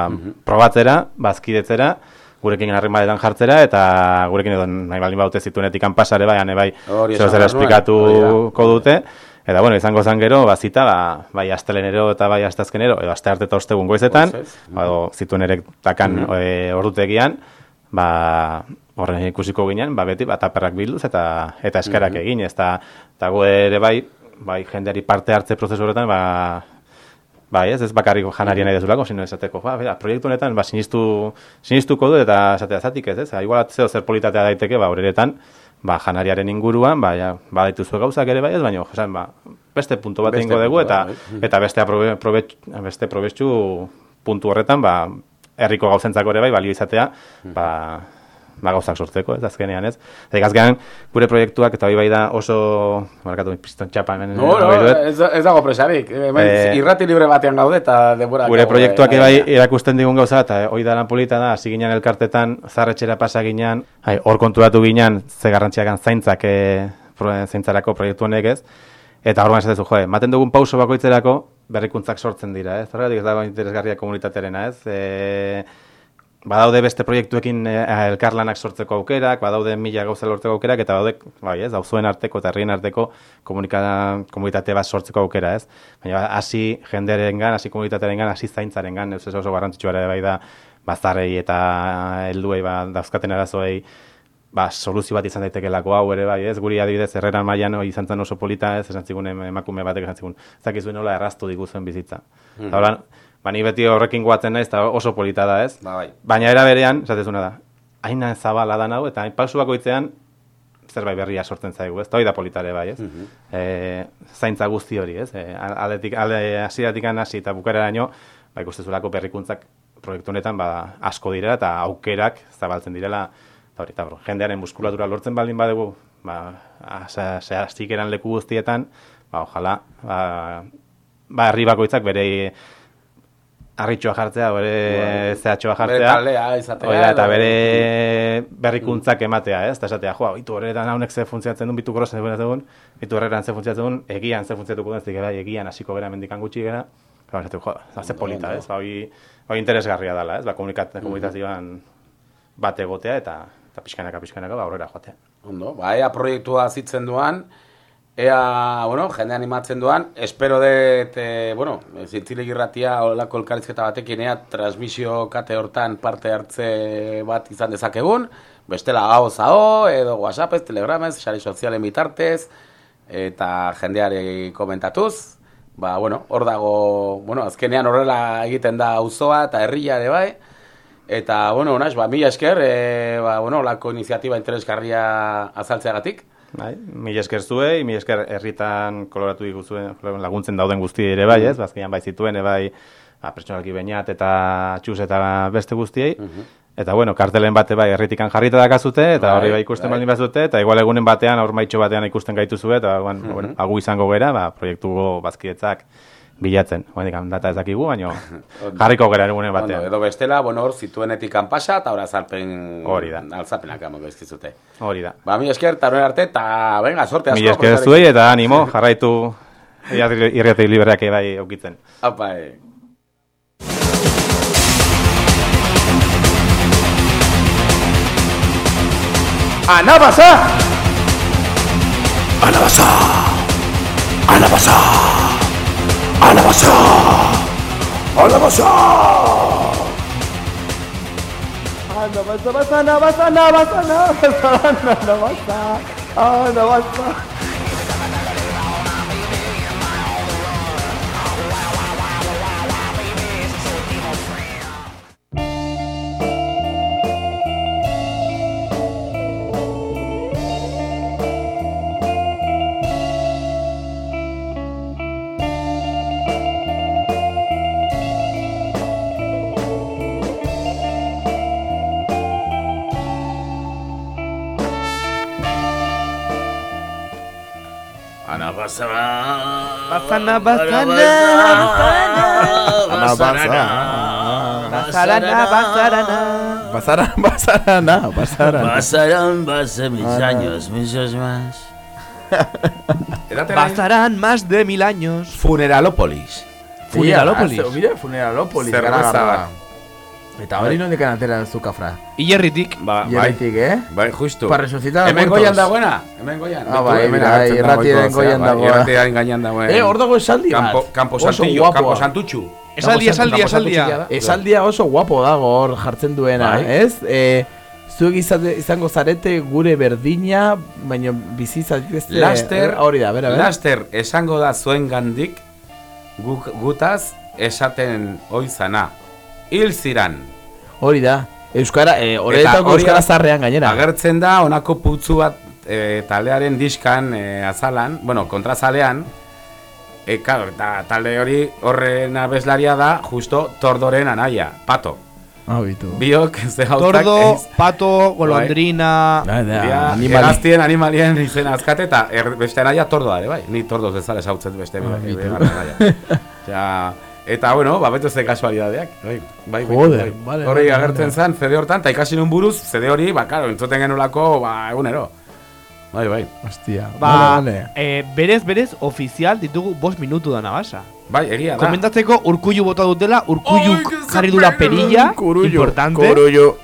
probatzera, bazkidetzera, gurekin harremanetan jartzera, eta gurekin edo nahi baldin baute zituenetik pasare bai, ane bai, Hori zer esplikatuko dute, Eta bueno, izango zan gero, bazita, ba, bai astelenero eta bai astazkenero, edo aste arte eta ostegun goizetan, Goizez. ba, edo zituen ere takan Mhm. e, ordutegian, ba, horren ikusiko ginen, ba, beti, ba, taperrak bilduz eta eta eskarak Mhm. egin, ez da, eta gu ere bai, bai, jendeari parte hartze prozesu horretan, ba, Bai, ez, ez bakarrik janaria nahi dezulako, sino esateko, ba, bera, proiektu honetan, ba, sinistu, sinistuko du eta esatea zatik ez, ez, igual zeo zer politatea daiteke, ba, horeretan, ba, janariaren inguruan, ba, ja, ba, gauzak ere bai ez, baina, esan, ba, beste puntu bat egingo dugu, eta, bat, bai. eta beste, aprobe, beste probetxu puntu horretan, ba, herriko gauzentzako ere bai, balio izatea, ba, ba, gauzak sortzeko, ez azkenean, ez? Eta azkenean, gure proiektuak, eta hori bai da oso, markatu piston txapa hemen. No, no, ez, ez dago presarik. Hemen Eh, irrati libre batean gaude eta denbora. Gure proiektuak bai erakusten digun gauza eta hoi da lan polita da, hasi ginen elkartetan, zarretxera pasa ginen, hor konturatu ginen, ze garrantziakan zaintzak e, zaintzarako proiektu honek ez, eta hor esatezu, jo, ematen dugun pauso bakoitzerako berrikuntzak sortzen dira, ez? Zergatik ez dago interesgarria komunitatearena, ez? E, badaude beste proiektuekin e, elkarlanak sortzeko aukerak, badaude mila gauza lortzeko aukerak, eta badaude, bai, ez, dauzuen arteko eta herrien arteko komunitate bat sortzeko aukera, ez? Baina hasi jendearengan, hasi komunitatearengan, hasi zaintzarengan, ez oso garrantzitsua ere bai da, bazarrei eta helduei ba, dauzkaten arazoei ba, soluzio bat izan daitekelako hau ere bai, ez? Guri adibidez herreran mailan hori izan zen oso polita, ez? Esan zigun em- emakume batek esan zigun, ez dakizu nola erraztu diguzuen bizitza. Mhm. Eta hola, ba, ni beti horrekin goatzen naiz, eta oso polita da, ez? Ba, bai. Baina era berean, esatezuna da, hain zabala da hau, eta hain pausu bakoitzean, zerbait berria sortzen zaigu, ez? Eta hori da politare bai, ez? Mhm. e, zaintza guzti hori, ez? E, aldetik, alde hasieratik hasi eta bukareraino, ba, ikustezulako berrikuntzak proiektu honetan ba, asko direla eta aukerak zabaltzen direla, eta hori, eta bro, jendearen muskulatura lortzen baldin badugu, ba, zehaztik eran leku guztietan, ba, ojala, ba, ba, herri bakoitzak bere harritxoa jartzea, bere Bai. zehatxoa Bere jartzea. taldea izatea, Hori da, eta bere berrikuntzak ematea, ez? Eta esatea, joa, bitu horretan haunek ze funtzionatzen duen, bitu gorozen ze duen, bitu horretan ze funtzionatzen duen, egian ze funtzionatuko duen, ez dira, egian hasiko gara mendikan gutxi gara, Eta esatu, jo, ze polita, ez? Ba, hoi, hoi interesgarria dela, ez? Ba, komunikat, komunikazioan bat egotea eta eta pixkanaka, pixkanaka, ba, aurrera joatea. Ondo, ba, ea proiektua zitzen duan, ea, bueno, jende animatzen duan, espero dut, e, bueno, zintzilik irratia olako elkarrizketa batekin, ea, transmisio kate hortan parte hartze bat izan dezakegun, bestela hau zao, edo whatsappez, telegramez, sare sozialen bitartez, eta jendeari komentatuz, ba, bueno, hor dago, bueno, azkenean horrela egiten da auzoa eta herria ere bai, Eta, bueno, naiz, ba, mila esker, e, ba, bueno, lako iniziatiba interesgarria azaltzeagatik. Bai, mila esker zuei, mila esker herritan koloratu diguzuen laguntzen dauden guzti ere bai, ez? Bazkian bai zituen, bai, ba, pertsonalki bainat eta txus eta beste guztiei. Eta bueno, kartelen bate bai herritikan jarrita dakazute, eta Bai, horri bai ikusten bai. baldin bazute, eta igual egunen batean, aur maitxo batean ikusten gaituzue, eta bueno, Mhm. bueno, agu izango gera, ba, proiektu bazkietzak bilatzen. Bueno, data ez dakigu, baina jarriko gera egunen batean. Ondo, edo bestela, bueno, hor zituenetik kanpasa, eta hor azalpen... Hori da. Alzapenak amoko izkizute. Hori da. Ba, mila esker, eta horren arte, eta, venga, sorte asko. Mila esker zuei eta animo, jarraitu irrati libreak bai aukitzen. Apa, eh. Anabasa! Anabasa! Anabasa! 表しょう表しょうあなわさわさなわさなわさなわさなわさあなさ Basana, basana, Anabasa. Basarana, basarana. Basarana, basarana, basarana. Pasarán, pasé mis años, muchos más. Pasarán más de mil años. Funeralópolis. Funeralópolis. Mira, Funeralópolis. Cerveza. Eta hori nondik atera zu kafra. Ilerritik. Ba, Hierritik, eh? Bai, justo. Para resucitar Hemen muertos. goian dagoena, hemen goian. Ah, bai, Hemen bai, irratiaren goiko goian bai, dagoa. Irratiaren gainean dagoen. Eh, hor dago esaldi bat. Campo, Santillo. Campo Santutxu. Esaldi, esaldi, esaldia. Esaldia oso guapo dago hor jartzen duena, Bai. ez? Eh, zuek izate, izango zarete gure berdina, baina bizi zaitezte... Laster, Eh, hori da, bera, bera. Laster esango da zuen gandik gutaz esaten oizana. Hil ziran. Hori da. Euskara, eh, Eta horretako euskara zarrean gainera. Agertzen da honako putzu bat e, taldearen diskan e, azalan, bueno, kontrazalean, e, claro, eta talde hori horren abeslaria da justo Tordoren anaia, Pato. Ah, bitu. Biok, ze gauzak Tordo, ez- pato, golondrina... Da, da, Dira, animali. Hegaztien animalien izena azkate eta er, beste naia tordoa ere, bai. Ni tordoz bezala esautzen beste Ah, bi- bitu. eta bueno, ba beto ze kasualidadeak, bai. Bai, bai, Joder, bai. vale, vale, agertzen vale. zen CD hortan eta ikasi nun buruz, CD hori, ba claro, entzuten genulako, ba egunero. Bai, bai. Hostia. Ba, vale, vale. eh, berez, berez, ofizial ditugu bost minutu da nabasa. Bai, egia da. Komentatzeko urkullu bota dutela, urkullu jarri dula perilla, importante. Kurullo.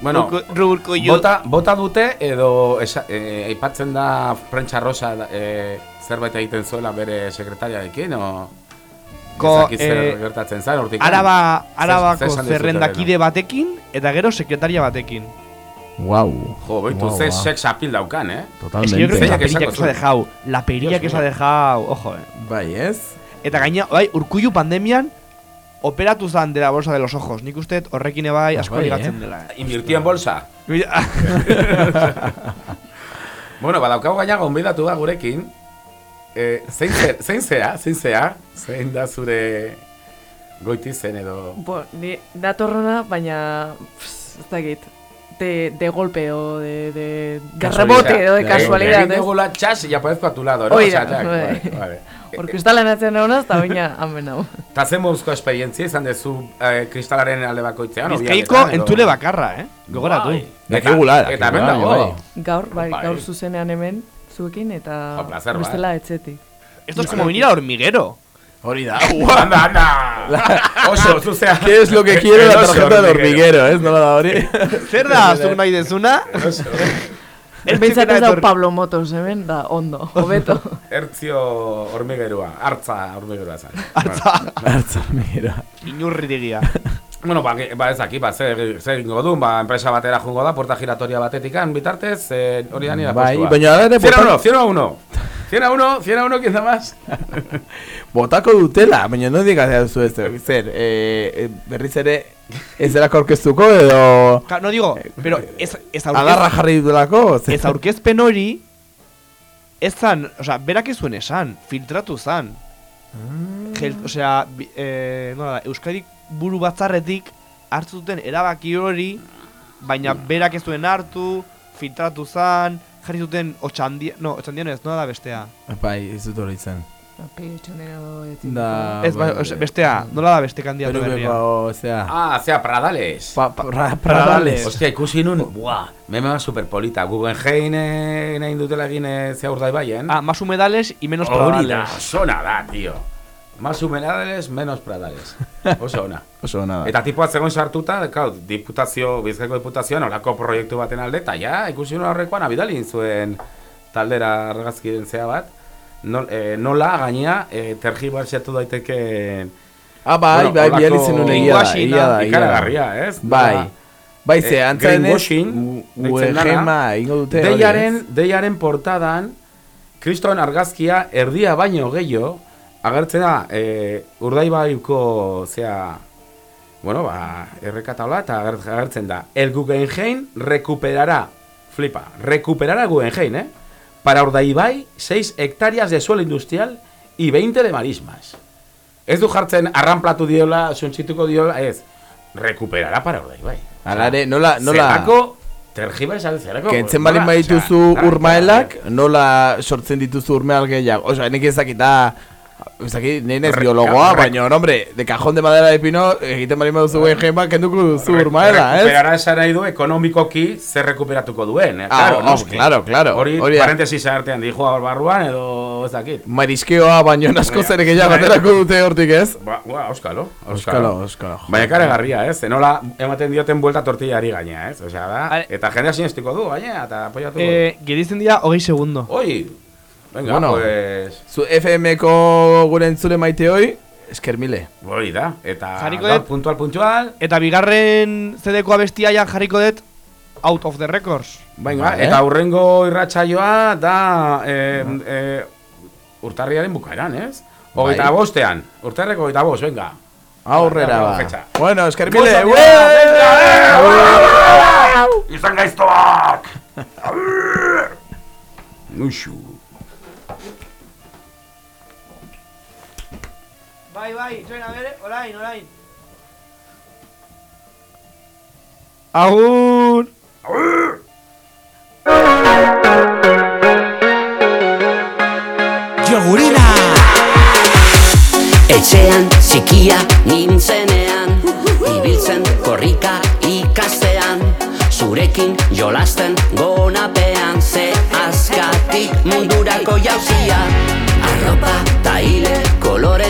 Bueno, Urku- urkullu. bota, bota dute edo esa, eh, aipatzen da Prentsa Rosa eh, zerbait egiten zuela bere sekretariarekin, o... Ko, eh, gertatzen zan, hortik. Araba, arabako zerrendakide batekin, eta gero sekretaria batekin. Wow. Jo, beitu, Wow, ze wow. sex appeal daukan, eh? Es que yo creo que la perilla que se ha dejado, la perilla que se ha dejado, ojo, eh. Bai, ez? Eta gaina, bai, urkullu pandemian, operatu zan de la bolsa de los ojos. Nik uste dut horrekin ebai asko bai, ligatzen eh? dela. eh. Invirtió en bolsa. bueno, badaukagu gaina gonbidatu da gurekin. Eh, zein, zer, zein zea, zein zea, zein da zure goiti zen edo... Bo, ni datorrona, baina pss, ez dakit. De, de golpe o de, de, de rebote o de casualidad. Egin ez? dugula txas y aparezco a tu lado, no? Hoi O sea, da, bai. vale, vale. Orkestalan atzen nauna, eta baina hamen hau. Eta zen moduzko esperientzia izan dezu eh, kristalaren alde bakoitzean? Bizkaiko entzule bakarra, eh? Gogoratu. Bai. Dakigula, Eta, hemen dago. bai. Gaur, bai, Bai. gaur zuzenean hemen, zuekin, eta Jo, placer, bai. bestela etxetik. Esto es como venir a hormiguero. Hori da. Anda, anda. Oso, zuzea. ¿Qué es lo que quiere la oso tarjeta del hormiguero. eh? No la da hori. Zer da, zuk nahi dezuna? Behintzat ez dau Pablo Motos hemen, da, ondo, hobeto. Ertzio hormigerua, hartza hormigerua zen. Hartza. Hartza, mira. Inurritigia. Bueno, ba, ba ez daki, ba, zer, zer egingo du, ba, enpresa batera jungo da, puerta giratoria batetikan, bitartez, eh, hori da nire Bai, postua. baina ere 100 a botan- 1, 100 a 1. 100 a 1, 100 a 1, ¿quién da más? Botako dutela, baina no digas ez zu ez. Zer, eh, eh, berriz ere ez dela aurkeztuko edo... Ka, no digo, pero ez, ez aurkez- Agarra jarri dutelako? Ez aurkezpen hori, ez zan, osea, berak ez zuen esan, filtratu zan. Gel, osea, bi- eh, nola da, Euskadik buru batzarretik hartu zuten erabaki hori, baina berak ez zuen hartu, filtratu zan, jarri zuten otxandia, no, otxandian ez, nola da bestea. Bai, ez dut hori izan. Da, Ez, bai, osea, bestea, nola da beste kandidato berria. Zea... Ah, zea, Pradales. Pa, pra, pradales. Hostia, ikusi nun, buah, meme bat superpolita. Guggenheim nahi dutela egin eh, zea urdaibaien. Ah, más humedales y menos Hori da, pradales. oso ona da, tío. Más humedales, menos pradales. Oso ona. Oso ona da. Eta tipoa zegoen sartuta, kau, diputazio, bizkaiko diputazioan, olako proiektu baten alde, eta ja, ikusi nuen horrekoan, abidalin zuen taldera argazkiren zea bat, nol, eh, nola gainea eh, tergibertsiatu daiteke Ah, bai, bai, bihar izan nuen egia da, egia da, da. Ikaragarria, ez? Bai. Nola, Bai, ze, eh, antza denez, greenwashing, deitzen dana, UEGEMA egingo dute hori, Deiaren, deiaren portadan, kriston argazkia erdia baino gehiago, agertzen da, e, urdaibaiko, zea, bueno, ba, errekataula, eta ager- agertzen da, el Guggenheim recuperará, flipa, recuperará Guggenheim, eh? Para Urdaibai, 6 hectáreas de suelo industrial y 20 de marismas. Ez du jartzen arranplatu diola, suntzituko diola, ez. Recuperará para Urdaibai. Hala ere, nola, nola... Zerako, tergibersa, zerako... Kentzen balin badituzu urmaelak, nola sortzen dituzu urmeal gehiago. Osa, nik ez dakit da... Ez dakit, nien ez biologoa, baina, hombre, de cajón de madera de pino, egiten balin baduzu guen jema, kenduko duzu urmaela, ez? Recuperará esan nahi du ekonomikoki zer rekuperatuko duen, eh? Ah, Claro, oh, noski. claro, claro. Hori, Hori parentesis artean dijo barruan edo ez dakit. Mariskeoa baino asko zer gehiago Bai. aterako dute hortik, ez? Ba, ba, auskalo, Euskalo, euskalo. Baina karegarria, ez? Enola ematen dioten buelta tortillari gaina, ez? Osea, da, eta jendea sinestiko du, gaina, eta apoiatuko du. Eh, geritzen dira hogei segundo. Oi, venga, Bueno, pues... Zu FM-ko gure entzule maite hoi, esker mile. Hori da, eta Jarriko dut. puntual, puntual. Eta bigarren CD-ko abestia ja jarriko dut Out of the Records. Venga, Vale. eta hurrengo irratsaioa da eh, eh, urtarriaren bukaeran, ez? Hogeita Bai. bostean, urtarreko hogeita bost, venga. Aurrera ba. Bueno, esker mile. eh! Izan gaiztoak! Muxu. Bai, bai, itxoin, a bere, orain, orain. Agur! Jogurina! Etxean txikia nintzenean Ibiltzen korrika ikastean Zurekin jolasten gonapean Ze azkatik mundurako jauzia Arropa taile koloretsu